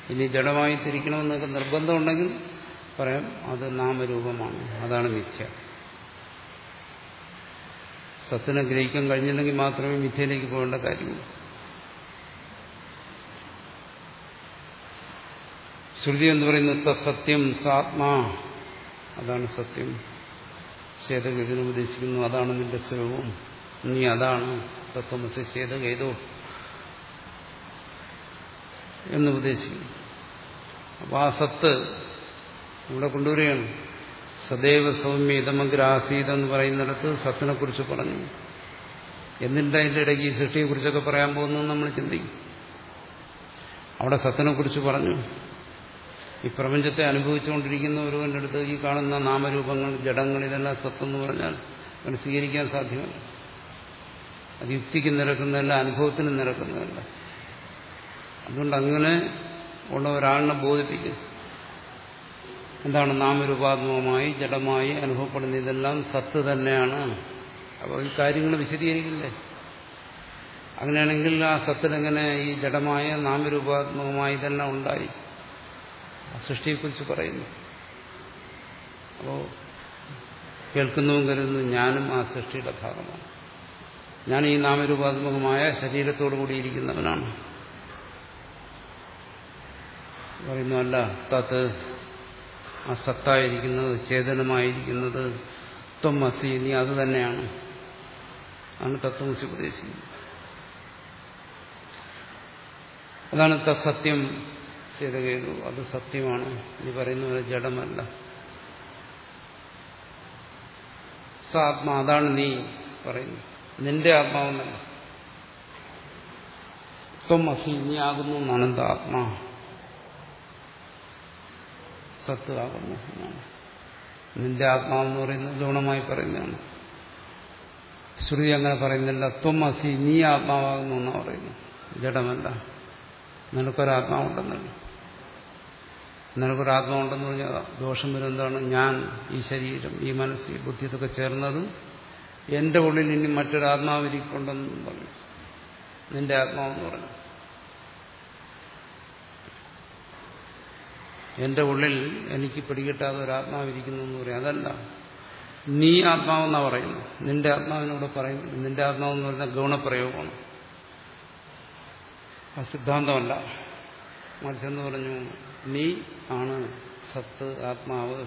ഇനി ജഡമായി തിരിക്കണമെന്നൊക്കെ നിർബന്ധമുണ്ടെങ്കിൽ പറയാം അത് നാമരൂപമാണ്. അതാണ് മിഥ്യ. സത്തിനെ ഗ്രഹിക്കാൻ കഴിഞ്ഞില്ലെങ്കിൽ മാത്രമേ മിഥ്യയിലേക്ക് പോകേണ്ട കാര്യമുള്ളൂ. ശ്രുതി എന്ന് പറയുന്നത് സത്യം സാത്മാ. അതാണ് സത്യം. ശ്വേതഗതിന് ഉപദേശിക്കുന്നു അതാണ് നിന്റെ സ്വരൂപം. നീ അതാണ് തത്വമസി ശ്വേതഗേതോ എന്ന് ഉപദേശിക്കുന്നു അപ്പൊ ആ സത്ത് ഇവിടെ കൊണ്ടുവരികയാണ്. സദൈവ സൗമ്യ ഇതമഗ്രാസീതെന്ന് പറയുന്നിടത്ത് സത്തിനെ കുറിച്ച് പറഞ്ഞു. എന്നിട്ട് അതിന്റെ ഇടയ്ക്ക് ഈ സൃഷ്ടിയെ കുറിച്ചൊക്കെ പറയാൻ പോകുന്നു നമ്മൾ ചിന്തിക്കും. അവിടെ സത്തിനെ കുറിച്ച് പറഞ്ഞു. ഈ പ്രപഞ്ചത്തെ അനുഭവിച്ചുകൊണ്ടിരിക്കുന്ന ഒരുവന്റെ അടുത്ത് ഈ കാണുന്ന നാമരൂപങ്ങൾ ജഡങ്ങൾ ഇതെല്ലാം സത്തെന്ന് പറഞ്ഞാൽ അവന് സ്വീകരിക്കാൻ സാധ്യമല്ല. അത് യുക്തിക്ക് നിരക്കുന്നതല്ല അനുഭവത്തിന് നിരക്കുന്നതല്ല. അതുകൊണ്ട് അങ്ങനെ ഉള്ള ഒരാളിനെ ബോധിപ്പിക്കും. എന്താണ് നാമരൂപാത്മകമായി ജഡമായി അനുഭവപ്പെടുന്ന ഇതെല്ലാം സത്ത് തന്നെയാണ്. അപ്പോൾ ഈ കാര്യങ്ങൾ വിശദീകരിക്കില്ലേ? അങ്ങനെയാണെങ്കിൽ ആ സത്തിലെങ്ങനെ ഈ ജഡമായ നാമരൂപാത്മകമായി ഇതെല്ലാം ഉണ്ടായി? സൃഷ്ടിയെക്കുറിച്ച് പറയുന്നു. അപ്പോൾ കേൾക്കുന്നതും കരുതുന്നു ഞാനും ആ സൃഷ്ടിയുടെ ഭാഗമാണ്. ഞാൻ ഈ നാമരൂപാത്മകമായ ശരീരത്തോടു കൂടിയിരിക്കുന്നവനാണ് പറയുന്നു അല്ല തത്ത് ആ സത്തായിരിക്കുന്നത് ചേതനമായിരിക്കുന്നത് ത്വം അസി നീ അത് തന്നെയാണ്. ആണ് തത്വമസി ഉപദേശിക്കുന്നത്. അതാണ് തത്സത്യം. ചെയ്തു. അത് സത്യമാണ്. നീ പറയുന്നത് ജഡമല്ല. സാത്മാ അതാണ് നീ പറയുന്നു. നിന്റെ ആത്മാവെന്നല്ല. ത്വം അസി നീ ആകുന്നു അനന്ത ആത്മാ സത്ത് ആകുന്നു എന്നാണ്. നിന്റെ ആത്മാവെന്ന് പറയുന്നത് ഗുണമായി പറയുന്നതാണ്. ശ്രുതി അങ്ങനെ പറയുന്നില്ല. ത്വം അസി നീ ആത്മാവാകുന്നു എന്നാ പറയുന്നു. ജഡമല്ല. നിനക്കൊരാത്മാവുണ്ടെന്നല്ല. നിനക്കൊരാത്മാവുണ്ടെന്ന് പറഞ്ഞാൽ ദോഷം വരും എന്താണ് ഞാൻ ഈ ശരീരം ഈ മനസ്സ് ഈ ബുദ്ധി ഇതൊക്കെ ചേർന്നത് എന്റെ ഉള്ളിൽ ഇനി മറ്റൊരാത്മാവിരിക്കുണ്ടെന്ന് പറഞ്ഞു. നിന്റെ ആത്മാവെന്ന് പറഞ്ഞു. എന്റെ ഉള്ളിൽ എനിക്ക് പിടികിട്ടാതെ ഒരു ആത്മാവിരിക്കുന്നു എന്ന് പറയും. അതല്ല. നീ ആത്മാവെന്നാ പറയുന്നു നിന്റെ ആത്മാവിനോട് പറയുന്നു നിന്റെ ആത്മാവെന്ന് പറഞ്ഞ ഗൗണപ്രയോഗമാണ്. ആ സിദ്ധാന്തമല്ല. മറിച്ചെന്ന് പറഞ്ഞു നീ ആണ് സത്ത് ആത്മാവ്.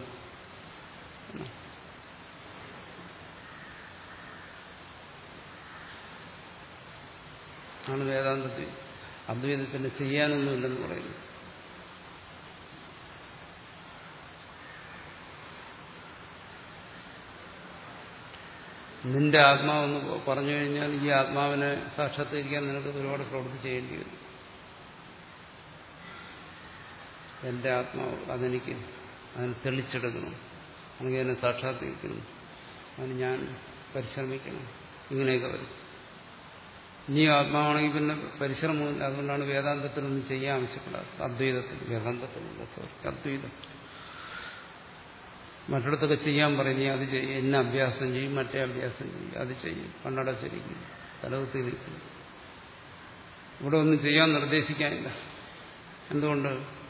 ആണ് വേദാന്തത്തിൽ. അദ്വൈതത്തിന് ചെയ്യാനൊന്നുമില്ലെന്ന് പറയുന്നു. നിന്റെ ആത്മാവെന്ന് പറഞ്ഞു കഴിഞ്ഞാൽ ഈ ആത്മാവിനെ സാക്ഷാത്കരിക്കാൻ നിനക്ക് ഒരുപാട് പ്രവൃത്തി ചെയ്യേണ്ടി വരും. എന്റെ ആത്മാവ് അതെനിക്ക് അതിനെ തെളിച്ചെടുക്കണം അല്ലെങ്കിൽ അതിനെ സാക്ഷാത്കരിക്കണം അതിന് ഞാൻ പരിശ്രമിക്കണം. ഇങ്ങനെയൊക്കെ വരും. നീ ആത്മാവാണെങ്കിൽ പിന്നെ പരിശ്രമമില്ല അതുകൊണ്ടാണ് വേദാന്തത്തിലൊന്നും ചെയ്യാൻ ആവശ്യപ്പെടാത്തത്. അദ്വൈതത്തിൽ വേദാന്തത്തിലുള്ള സോറി അദ്വൈതം. മറ്റിടത്തൊക്കെ ചെയ്യാൻ പറയും നീ അത് ചെയ്യും. എന്നെ അഭ്യാസം ചെയ്യും മറ്റേ അഭ്യാസം ചെയ്യും. അത് ചെയ്യും. കണ്ണടച്ചിരിക്കും തലകുത്തി നിൽക്കും ഇവിടെ ഒന്നും ചെയ്യാൻ നിർദ്ദേശിക്കാനില്ല. എന്തുകൊണ്ട്?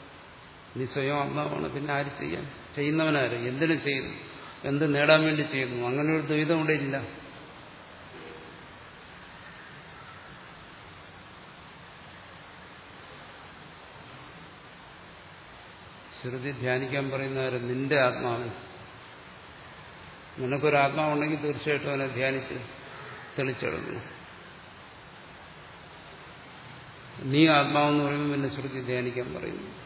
നീ സ്വയം ആത്മാവാണ് പിന്നെ ആര് ചെയ്യാൻ? ചെയ്യുന്നവനാര്? എന്തിനു ചെയ്യുന്നു? എന്ത് നേടാൻ വേണ്ടി ചെയ്യുന്നു? അങ്ങനെ ഒരു ദ്വൈതം ഇവിടെ ഇല്ല. ശ്രുതി ധ്യാനിക്കാൻ പറയുന്നവരെ നിന്റെ ആത്മാവ്. നിനക്കൊരു ആത്മാവുണ്ടെങ്കിൽ തീർച്ചയായിട്ടും അവനെ ധ്യാനിച്ച് തെളിച്ചെടുക്കണം. നീ ആത്മാവെന്ന് പറയുമ്പോൾ പിന്നെ ശ്രുതി ധ്യാനിക്കാൻ പറയുന്നു.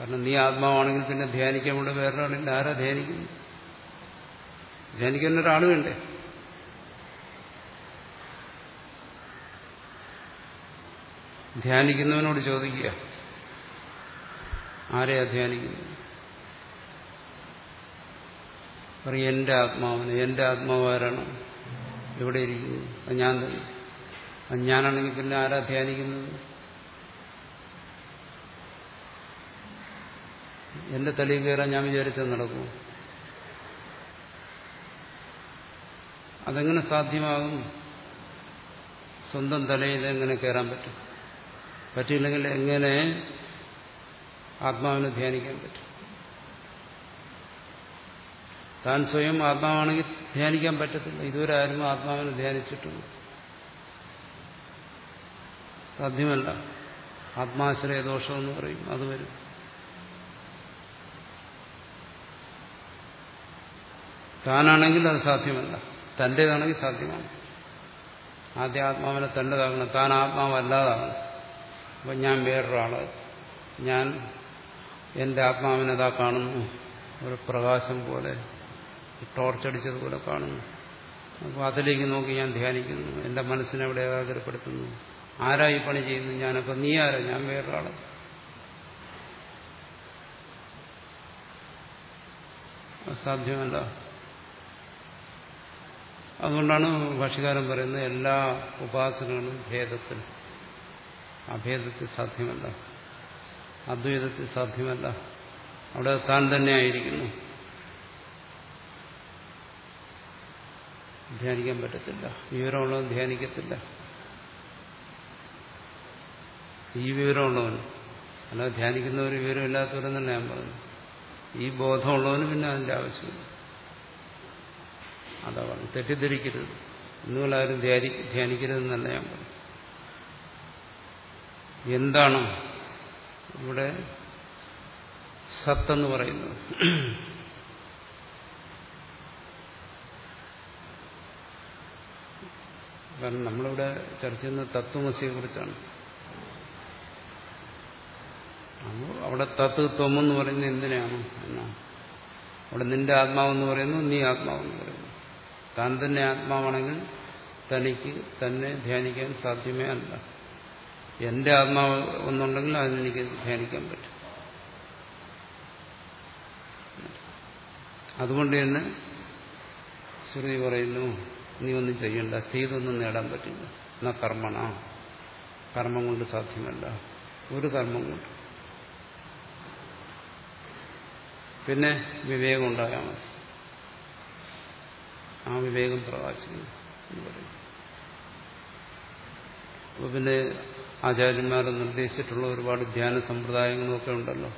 കാരണം നീ ആത്മാവാണെങ്കിൽ പിന്നെ ധ്യാനിക്കാൻ കൂടെ വേറൊരാളില്ല ആരാ ധ്യാനിക്കുന്നു ധ്യാനിക്കുന്ന ഒരാൾ വേണ്ടേ? ധ്യാനിക്കുന്നവനോട് ചോദിക്കുക ആരെയാ ധ്യാനിക്കുന്നത്? പറയും എന്റെ ആത്മാവിന്. എന്റെ ആത്മാവ് ആരാണ്? എവിടെ ഇരിക്കുന്നു? അത് ഞാൻ തന്നെ. ഞാനാണെങ്കിൽ പിന്നെ ആരാ ധ്യാനിക്കുന്നത്? എന്റെ തലയിൽ കയറാൻ ഞാൻ വിചാരിച്ചത് നടക്കും. അതെങ്ങനെ സാധ്യമാകും? സ്വന്തം തലയിൽ എങ്ങനെ കയറാൻ പറ്റും? പറ്റിയില്ലെങ്കിൽ എങ്ങനെ ആത്മാവിനെ ധ്യാനിക്കാൻ പറ്റും? താൻ സ്വയം ആത്മാവാണെങ്കിൽ ധ്യാനിക്കാൻ പറ്റത്തില്ല. ഇതുവരെ ആരും ആത്മാവിനെ ധ്യാനിച്ചിട്ടുണ്ട് സാധ്യമല്ല. ആത്മാശ്രയ എന്ന് പറയും. അത് വരും. താനാണെങ്കിൽ അത് സാധ്യമല്ല. തന്റേതാണെങ്കിൽ സാധ്യമാണ്. ആദ്യ ആത്മാവിനെ തന്റെതാകണം താൻ ആത്മാവല്ലാതാകണം. അപ്പം ഞാൻ വേറൊരാൾ. ഞാൻ എന്റെ ആത്മാവിനെതാ കാണുന്നു. ഒരു പ്രകാശം പോലെ ടോർച്ചടിച്ചതുപോലെ കാണുന്നു. അപ്പോൾ അതിലേക്ക് നോക്കി ഞാൻ ധ്യാനിക്കുന്നു. എന്റെ മനസ്സിനെ അവിടെ ഏകാഗ്രപ്പെടുത്തുന്നു. ആരാ ഈ പണി ചെയ്യുന്നു ഞാനപ്പോൾ നീ ആരാ? ഞാൻ വേറൊരാൾ. സാധ്യമല്ല. അതുകൊണ്ടാണ് ഭാഷകാരൻ പറയുന്നത് എല്ലാ ഉപാസനകളും ഭേദത്തിൽ. അഭേദത്തിൽ സാധ്യമല്ല. അദ്വൈതത്തിൽ സാധ്യമല്ല. അവിടെ താൻ തന്നെ ആയിരിക്കുന്നു. ധ്യാനിക്കാൻ പറ്റത്തില്ല. വിവരമുള്ളവൻ ധ്യാനിക്കത്തില്ല. ഈ വിവരമുള്ളവൻ അല്ലാതെ ധ്യാനിക്കുന്നവർ വിവരമില്ലാത്തവരെന്നല്ല ഞാൻ പറഞ്ഞു ഈ ബോധമുള്ളവന് പിന്നെ അതിന്റെ ആവശ്യമില്ല. അതാ പറഞ്ഞു തെറ്റിദ്ധരിക്കരുത്. ധ്യാനി ധ്യാനിക്കരുതെന്നല്ല ഞാൻ പറഞ്ഞു എന്താണ് ഇവിടെ സത്തെന്ന് പറയുന്നത്? കാരണം നമ്മളിവിടെ ചർച്ച ചെയ്യുന്ന തത്വമസിയെ കുറിച്ചാണ് അവിടെ തത്ത് ത്വമെന്ന് പറയുന്നത് എന്തിനാണ് എന്നാ അവിടെ നിന്റെ ആത്മാവെന്ന് പറയുന്നു നീ ആത്മാവെന്ന് പറയുന്നു. താൻ തന്നെ ആത്മാവാണെങ്കിൽ തനിക്ക് തന്നെ ധ്യാനിക്കാൻ സാധ്യമേ അല്ല. എന്റെ ആത്മാവ് ഒന്നുണ്ടെങ്കിൽ അതിനെനിക്ക് ധ്യാനിക്കാൻ പറ്റും. അതുകൊണ്ട് തന്നെ ശ്രുതി പറയുന്നു നീ ഒന്നും ചെയ്യണ്ട ചെയ്തൊന്നും നേടാൻ പറ്റില്ല. എന്നാ കർമ്മണ? കർമ്മം കൊണ്ട് സാധ്യമല്ല. ഒരു കർമ്മം കൊണ്ട്. പിന്നെ വിവേകം ഉണ്ടായാൽ മതി. ആ വിവേകം പ്രകാശിക്കുന്നു എന്ന് പറയും അപ്പൊ പിന്നെ ആചാര്യന്മാർ നിർദ്ദേശിച്ചിട്ടുള്ള ഒരുപാട് ധ്യാന സമ്പ്രദായങ്ങളൊക്കെ ഉണ്ടല്ലോ.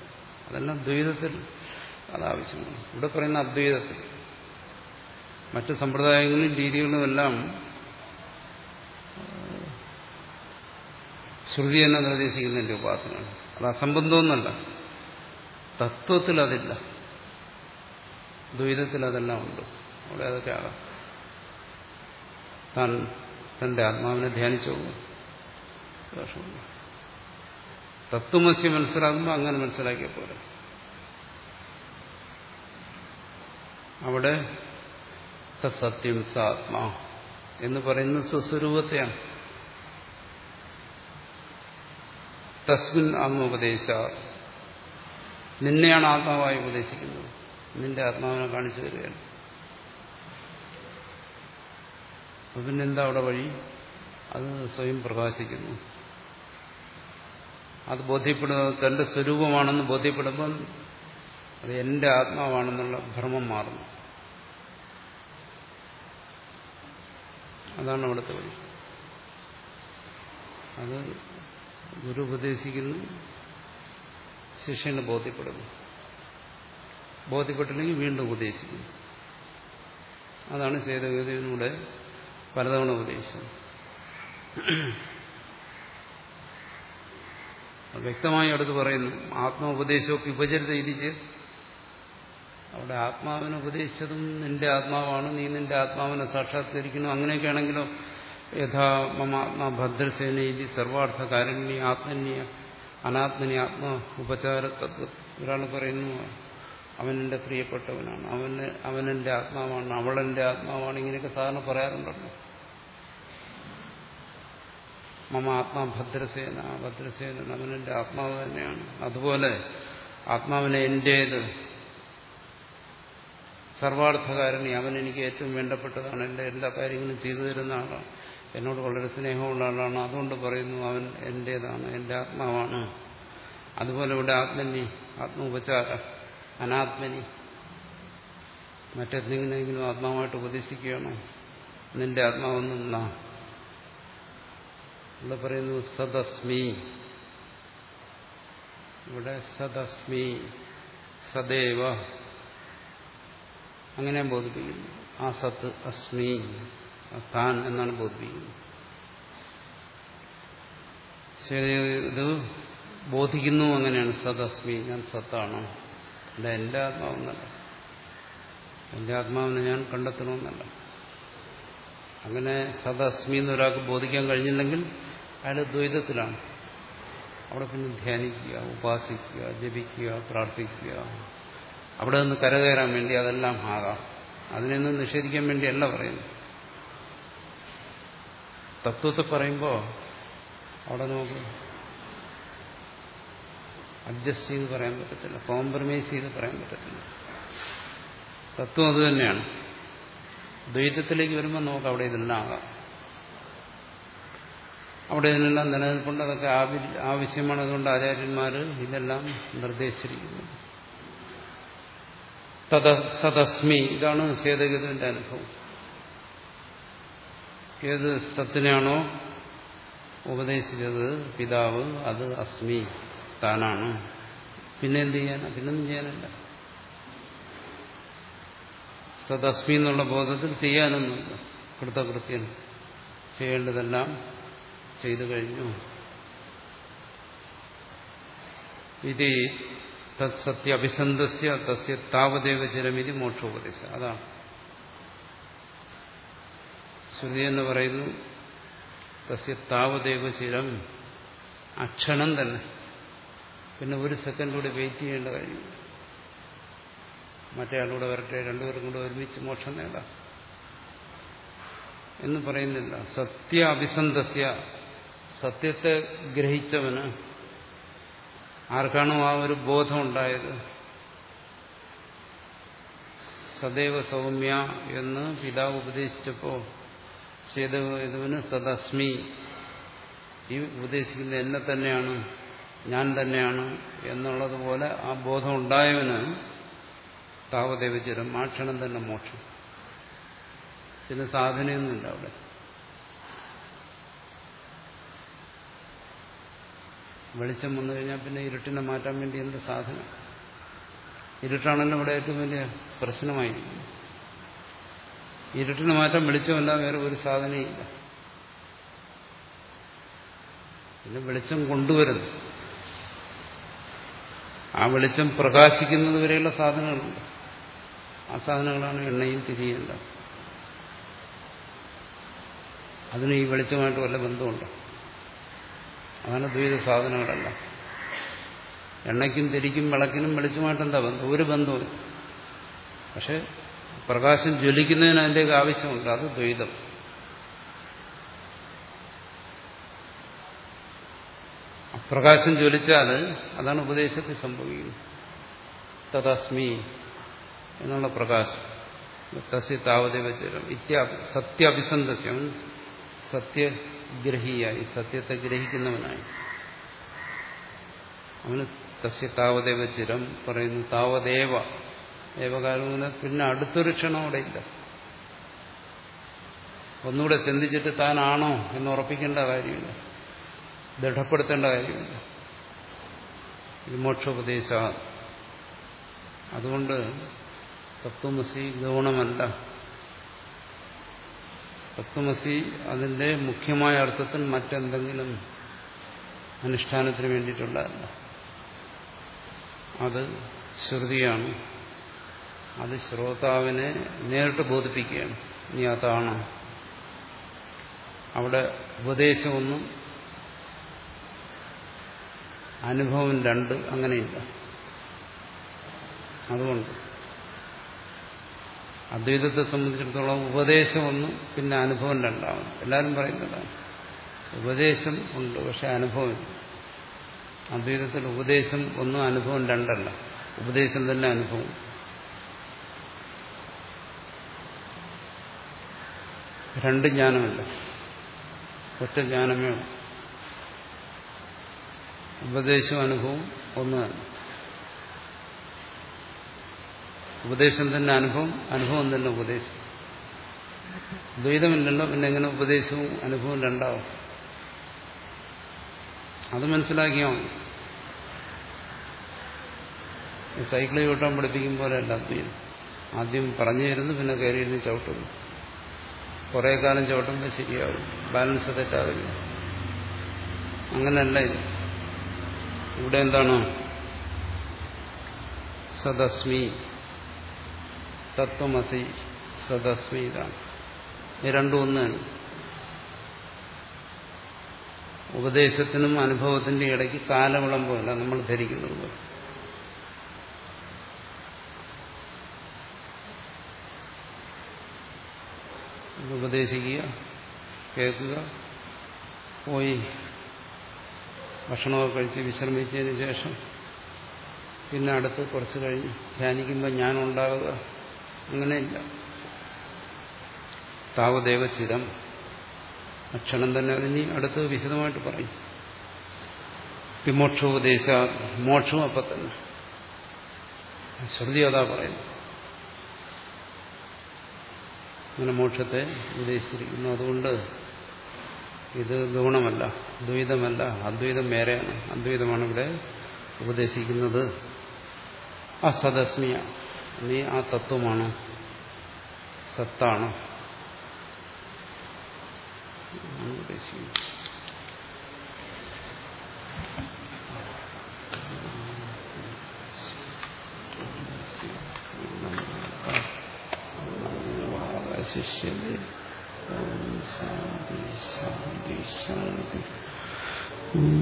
അതെല്ലാം ദ്വൈതത്തിൽ അത് ആവശ്യമാണ്. ഇവിടെ പറയുന്ന അദ്വൈതത്തിൽ മറ്റ് സമ്പ്രദായങ്ങളും രീതികളും എല്ലാം ശ്രുതി എന്ന നിർദ്ദേശിക്കുന്നതിന്റെ ഉപാസന അത് അസംബന്ധമൊന്നല്ല തത്വത്തിൽ അതില്ല ദ്വൈതത്തിൽ അതെല്ലാം ഉണ്ട്. അവിടെ അതൊക്കെ ആകാം താൻ തന്റെ ആത്മാവിനെ ധ്യാനിച്ചു. ദോഷമില്ല തത്വമസി മനസ്സിലാകുമ്പോൾ അങ്ങനെ മനസ്സിലാക്കിയ പോലെ അവിടെ സത്യം സ ആത്മാ എന്ന് പറയുന്ന സ്വസ്വരൂപത്തെയാണ്. തസ്മിൻ ആത്മോപദേശ. നിന്നെയാണ് ആത്മാവായി ഉപദേശിക്കുന്നത്. നിന്റെ ആത്മാവിനെ കാണിച്ചു തരികയാണ്. അപ്പൊ പിന്നെന്താ അവിടെ വഴി? അത് സ്വയം പ്രകാശിക്കുന്നു. അത് ബോധ്യപ്പെടുന്നത് തന്റെ സ്വരൂപമാണെന്ന് ബോധ്യപ്പെടുമ്പം അത് എന്റെ ആത്മാവാണെന്നുള്ള ഭ്രമം മാറുന്നു. അതാണ് അവിടുത്തെ വഴി. അത് ഗുരു ഉപദേശിക്കുന്നു ശിഷ്യന് ബോധ്യപ്പെടുന്നു. ബോധ്യപ്പെട്ടില്ലെങ്കിൽ വീണ്ടും ഉപദേശിക്കുന്നു. അതാണ് ചേതഗതിയിലൂടെ പലതവണ ഉപദേശിച്ചത് വ്യക്തമായി അടുത്ത് പറയുന്നു. ആത്മോപദേശമൊക്കെ വിഭജനത ഇതിച്ച് അവിടെ ആത്മാവിനെ ഉപദേശിച്ചതും നിന്റെ ആത്മാവാണ്. നീ നിന്റെ ആത്മാവിനെ സാക്ഷാത്കരിക്കണം അങ്ങനെയൊക്കെ ആണെങ്കിലോ യഥാ മമാത്മാ ഭദ്രസേന ഇതി സർവാർത്ഥ കാരുണ്യ ആത്മന്യ അനാത്മനി ആത്മ ഉപചാര തത്വ ഒരാൾ പറയുന്നു അവനെന്റെ പ്രിയപ്പെട്ടവനാണ്. അവന് അവനെന്റെ ആത്മാവാണ്. അവളെന്റെ ആത്മാവാണ്. ഇങ്ങനെയൊക്കെ സാധാരണ പറയാറുണ്ടല്ലോ. മമ ആത്മാ ഭദ്രസേന ഭദ്രസേന അവനെന്റെ ആത്മാവ് തന്നെയാണ്. അതുപോലെ ആത്മാവിനെ എന്റേത്. സർവാർത്ഥകാരണി. അവൻ എനിക്ക് ഏറ്റവും വേണ്ടപ്പെട്ടതാണ്. എന്റെ എല്ലാ കാര്യങ്ങളും ചെയ്തു തരുന്ന ആളാണ്. എന്നോട് വളരെ സ്നേഹമുള്ള ആളാണ്. അതുകൊണ്ട് പറയുന്നു അവൻ എന്റേതാണ് എന്റെ ആത്മാവാണ്. അതുപോലെ ഇവിടെ ആത്മനി ആത്മോപചാര. അനാത്മനി. മറ്റെന്തെങ്കിലും ആത്മാവായിട്ട് ഉപദേശിക്കുകയാണോ? നിന്റെ ആത്മാവെന്നാ ഇവിടെ പറയുന്നു സദസ്മി. ഇവിടെ സദസ്മി സദേവ. അങ്ങനെ ബോധിപ്പിക്കുന്നു. ആ സത്ത് അസ്മി താൻ എന്നാണ് ബോധിപ്പിക്കുന്നത്. ഇത് ബോധിക്കുന്നു അങ്ങനെയാണ് സദസ്മി ഞാൻ സത്താണ്. അല്ല എന്റെ ആത്മാവെന്നല്ല. എന്റെ ആത്മാവിനെ ഞാൻ കണ്ടെത്തണമെന്നല്ല. അങ്ങനെ സദസ്മി എന്നൊരാൾക്ക് ബോധിക്കാൻ കഴിഞ്ഞില്ലെങ്കിൽ അയാൾ ദ്വൈതത്തിലാണ്. അവിടെ പിന്നെ ധ്യാനിക്കുക ഉപാസിക്കുക ജപിക്കുക പ്രാർത്ഥിക്കുക. അവിടെ നിന്ന് കരകയറാൻ വേണ്ടി അതെല്ലാം ആകാം. അതിനൊന്നും നിഷേധിക്കാൻ വേണ്ടിയല്ല പറയുന്നത്. തത്വത്തെ പറയുമ്പോൾ അവിടെ നമുക്ക് അഡ്ജസ്റ്റ് ചെയ്ത് പറയാൻ പറ്റത്തില്ല. കോംപ്രമൈസ് ചെയ്ത് പറയാൻ പറ്റത്തില്ല. തത്വം അത് തന്നെയാണ്. ദ്വൈതത്തിലേക്ക് വരുമ്പോൾ നമുക്ക് അവിടെ ഇതെല്ലാം ആകാം അവിടെ ഇതിനെല്ലാം നിലനിൽപ്പുണ്ട്. അതൊക്കെ ആവശ്യമാണ്. അതുകൊണ്ട് ആചാര്യന്മാർ ഇതെല്ലാം നിർദ്ദേശിച്ചിരിക്കുന്നു. സതസ്മി ഇതാണ് സേതഗതിന്റെ അനുഭവം. ഏത് സത്തിനാണോ ഉപദേശിച്ചത് പിതാവ് അത് അസ്മി. താനാണ്. പിന്നെ എന്ത് ചെയ്യാനാ? പിന്നൊന്നും ചെയ്യാനല്ല. സദസ്മി എന്നുള്ള ബോധത്തിൽ ചെയ്യാനൊന്നുമില്ല. കൃതകൃത്യം ചെയ്യേണ്ടതെല്ലാം ചെയ്തു കഴിഞ്ഞു. ഇത് തത്സത്യ അഭിസന്ധസ്യ തസ്യ താവദേവ ചിരമിതി മോക്ഷോപദേശം. അതാണ്. ശ്രുതി എന്ന് പറയുന്നു തസ്യ താവദേവ ചിരം അക്ഷണം തന്നെ. പിന്നെ ഒരു സെക്കൻഡ് കൂടി വെയിറ്റ് ചെയ്യേണ്ട കാര്യം. മറ്റേ ആളുകൂടെ വരട്ടെ രണ്ടുപേരും കൂടെ ഒരുമിച്ച് മോക്ഷം നേടാം. എന്ന് പറയുന്നില്ല. സത്യ അഭിസന്ധസ്യ സത്യത്തെ ഗ്രഹിച്ചവന് ആർക്കാണോ ആ ഒരു ബോധം ഉണ്ടായത് സദൈവ സൗമ്യ എന്ന് പിതാവ് ഉപദേശിച്ചപ്പോൾ ചേതവന് സദസ്മി. ഈ ഉപദേശിക്കുന്ന എന്നെ തന്നെയാണ്. ഞാൻ തന്നെയാണ് എന്നുള്ളതുപോലെ ആ ബോധം ഉണ്ടായവന് താവദേവചരം ആ ക്ഷണം തന്നെ മോക്ഷം. പിന്നെ സാധനയൊന്നുമില്ല അവിടെ. വെളിച്ചം വന്നു കഴിഞ്ഞാൽ പിന്നെ ഇരുട്ടിനെ മാറ്റാൻ വേണ്ടി എന്ത് സാധനം? ഇരുട്ടാണല്ലോ ഇവിടെ ഏറ്റവും വലിയ പ്രശ്നമായി. ഇരുട്ടിനെ മാറ്റാൻ വെളിച്ചമല്ല വേറെ ഒരു സാധനയില്ല പിന്നെ വെളിച്ചം കൊണ്ടുവരുന്നു. ആ വെളിച്ചം പ്രകാശിക്കുന്നത് വരെയുള്ള സാധനങ്ങളുണ്ട്. ആ സാധനങ്ങളാണ് എണ്ണയും തിരിയേണ്ടത് അതിന് ഈ വെളിച്ചമായിട്ട് വല്ല ബന്ധമുണ്ടോ? അതാണ് ദ്വൈത സാധനങ്ങളല്ല. എണ്ണയ്ക്കും തിരിക്കും വിളക്കിനും വെളിച്ചമായിട്ട് എന്താ ബന്ധം? ഒരു ബന്ധവും പക്ഷെ പ്രകാശം ജ്വലിക്കുന്നതിന് അതിന്റെയൊക്കെ ആവശ്യമുണ്ട്. അത് ദ്വൈതം. പ്രകാശം ജ്വലിച്ചാൽ അതാണ് ഉപദേശത്തിൽ സംഭവിക്കുന്നത്. തദസ്മി എന്നുള്ള പ്രകാശം. തസ്യ താവദേവചരം ഇത്യാ സത്യഭിസന്ധസ്യം സത്യഗ്രഹിയായി സത്യത്തെ ഗ്രഹിക്കുന്നവനായി. അവന് തസ്യ താവദേവചരം പറയുന്നു. താവതേവ. ഏവകാലം പിന്നെ അടുത്തൊരു ക്ഷണം അവിടെ ഇല്ല. ഒന്നുകൂടെ ചിന്തിച്ചിട്ട് താനാണോ എന്ന് ഉറപ്പിക്കേണ്ട കാര്യമില്ല. ദൃഢപ്പെടുത്തേണ്ട കാര്യമില്ല. ഇത് മോക്ഷോപദേശ. അതുകൊണ്ട് തത്വമസി ഗൗണമല്ല. തത്വമസി അതിന്റെ മുഖ്യമായ അർത്ഥത്തിൽ മറ്റെന്തെങ്കിലും അനുഷ്ഠാനത്തിന് വേണ്ടിയിട്ടുള്ളതല്ല. അത് ശ്രുതിയാണ്. അത് ശ്രോതാവിനെ നേരിട്ട് ബോധിപ്പിക്കുകയാണ്. നീ അതാണ്. അവിടെ ഉപദേശമൊന്നും അനുഭവം രണ്ട് അങ്ങനെയില്ല. അതുകൊണ്ട് അദ്വൈതത്തെ സംബന്ധിച്ചിടത്തോളം ഉപദേശം ഒന്ന് പിന്നെ അനുഭവം രണ്ടാവും എല്ലാവരും പറയുന്നതാണ് ഉപദേശം ഉണ്ട് പക്ഷെ അനുഭവം അദ്വൈതത്തിൽ ഉപദേശം ഒന്നും അനുഭവം രണ്ടല്ല. ഉപദേശം തന്നെ അനുഭവം. രണ്ട് ജ്ഞാനമല്ല. ഒറ്റ ജ്ഞാനമേ ഉള്ളൂ. ഉപദേശവും അനുഭവം ഒന്ന്. ഉപദേശം തന്നെ അനുഭവം അനുഭവം തന്നെ ഉപദേശം. ദ്വൈതമില്ലല്ലോ പിന്നെ എങ്ങനെ ഉപദേശവും അനുഭവവും രണ്ടാവും? അത് മനസ്സിലാക്കിയോ സൈക്കിളിൽ ചവിട്ടാൻ പഠിപ്പിക്കും പോലെ അല്ല അദ്വൈതം ആദ്യം പറഞ്ഞു തരുന്നു പിന്നെ കയറിയിരുന്ന് ചവിട്ടുന്നു. കുറേ കാലം ചവിട്ടുമ്പോൾ ശരിയാവും. ബാലൻസ് തെറ്റാവില്ല. അങ്ങനെയല്ല ഇത്. ഇവിടെ എന്താണ്? സദസ്മി. തത്വമസി സദസ്മി ഇതാണ്. രണ്ടും ഒന്ന്. ഉപദേശത്തിനും അനുഭവത്തിന്റെ ഇടയ്ക്ക് പോലെ നമ്മൾ ധരിക്കുന്നത് പോലെ. ഉപദേശിക്കുക കേൾക്കുക പോയി ഭക്ഷണമൊക്കെ കഴിച്ച് വിശ്രമിച്ചതിന് ശേഷം പിന്നെ അടുത്ത് കുറച്ച് കഴിഞ്ഞ് ധ്യാനിക്കുമ്പോൾ ഞാനുണ്ടാവുക. അങ്ങനെയില്ല. താവദേവ ചിരം അക്ഷണം തന്നെ അതിനി അടുത്ത് വിശദമായിട്ട് പറയും. വിമോക്ഷോപദേശ മോക്ഷവും അപ്പം തന്നെ. ശ്രുതി അതാ പറയുന്നു അങ്ങനെ മോക്ഷത്തെ ഉപദേശിച്ചിരിക്കുന്നു. അതുകൊണ്ട് ഇത് ഗുണമല്ല. ദ്വൈതമല്ല അദ്വൈതം വേറെയാണ്. അദ്വൈതമാണ് ഇവിടെ ഉപദേശിക്കുന്നത്. അസദസ്മിയ. നീ ആ തത്വമാണ്. സത്താണ്. ശിഷ്യന്റെ ശാന്തി ശാന്തി ശാന്തി. ഓം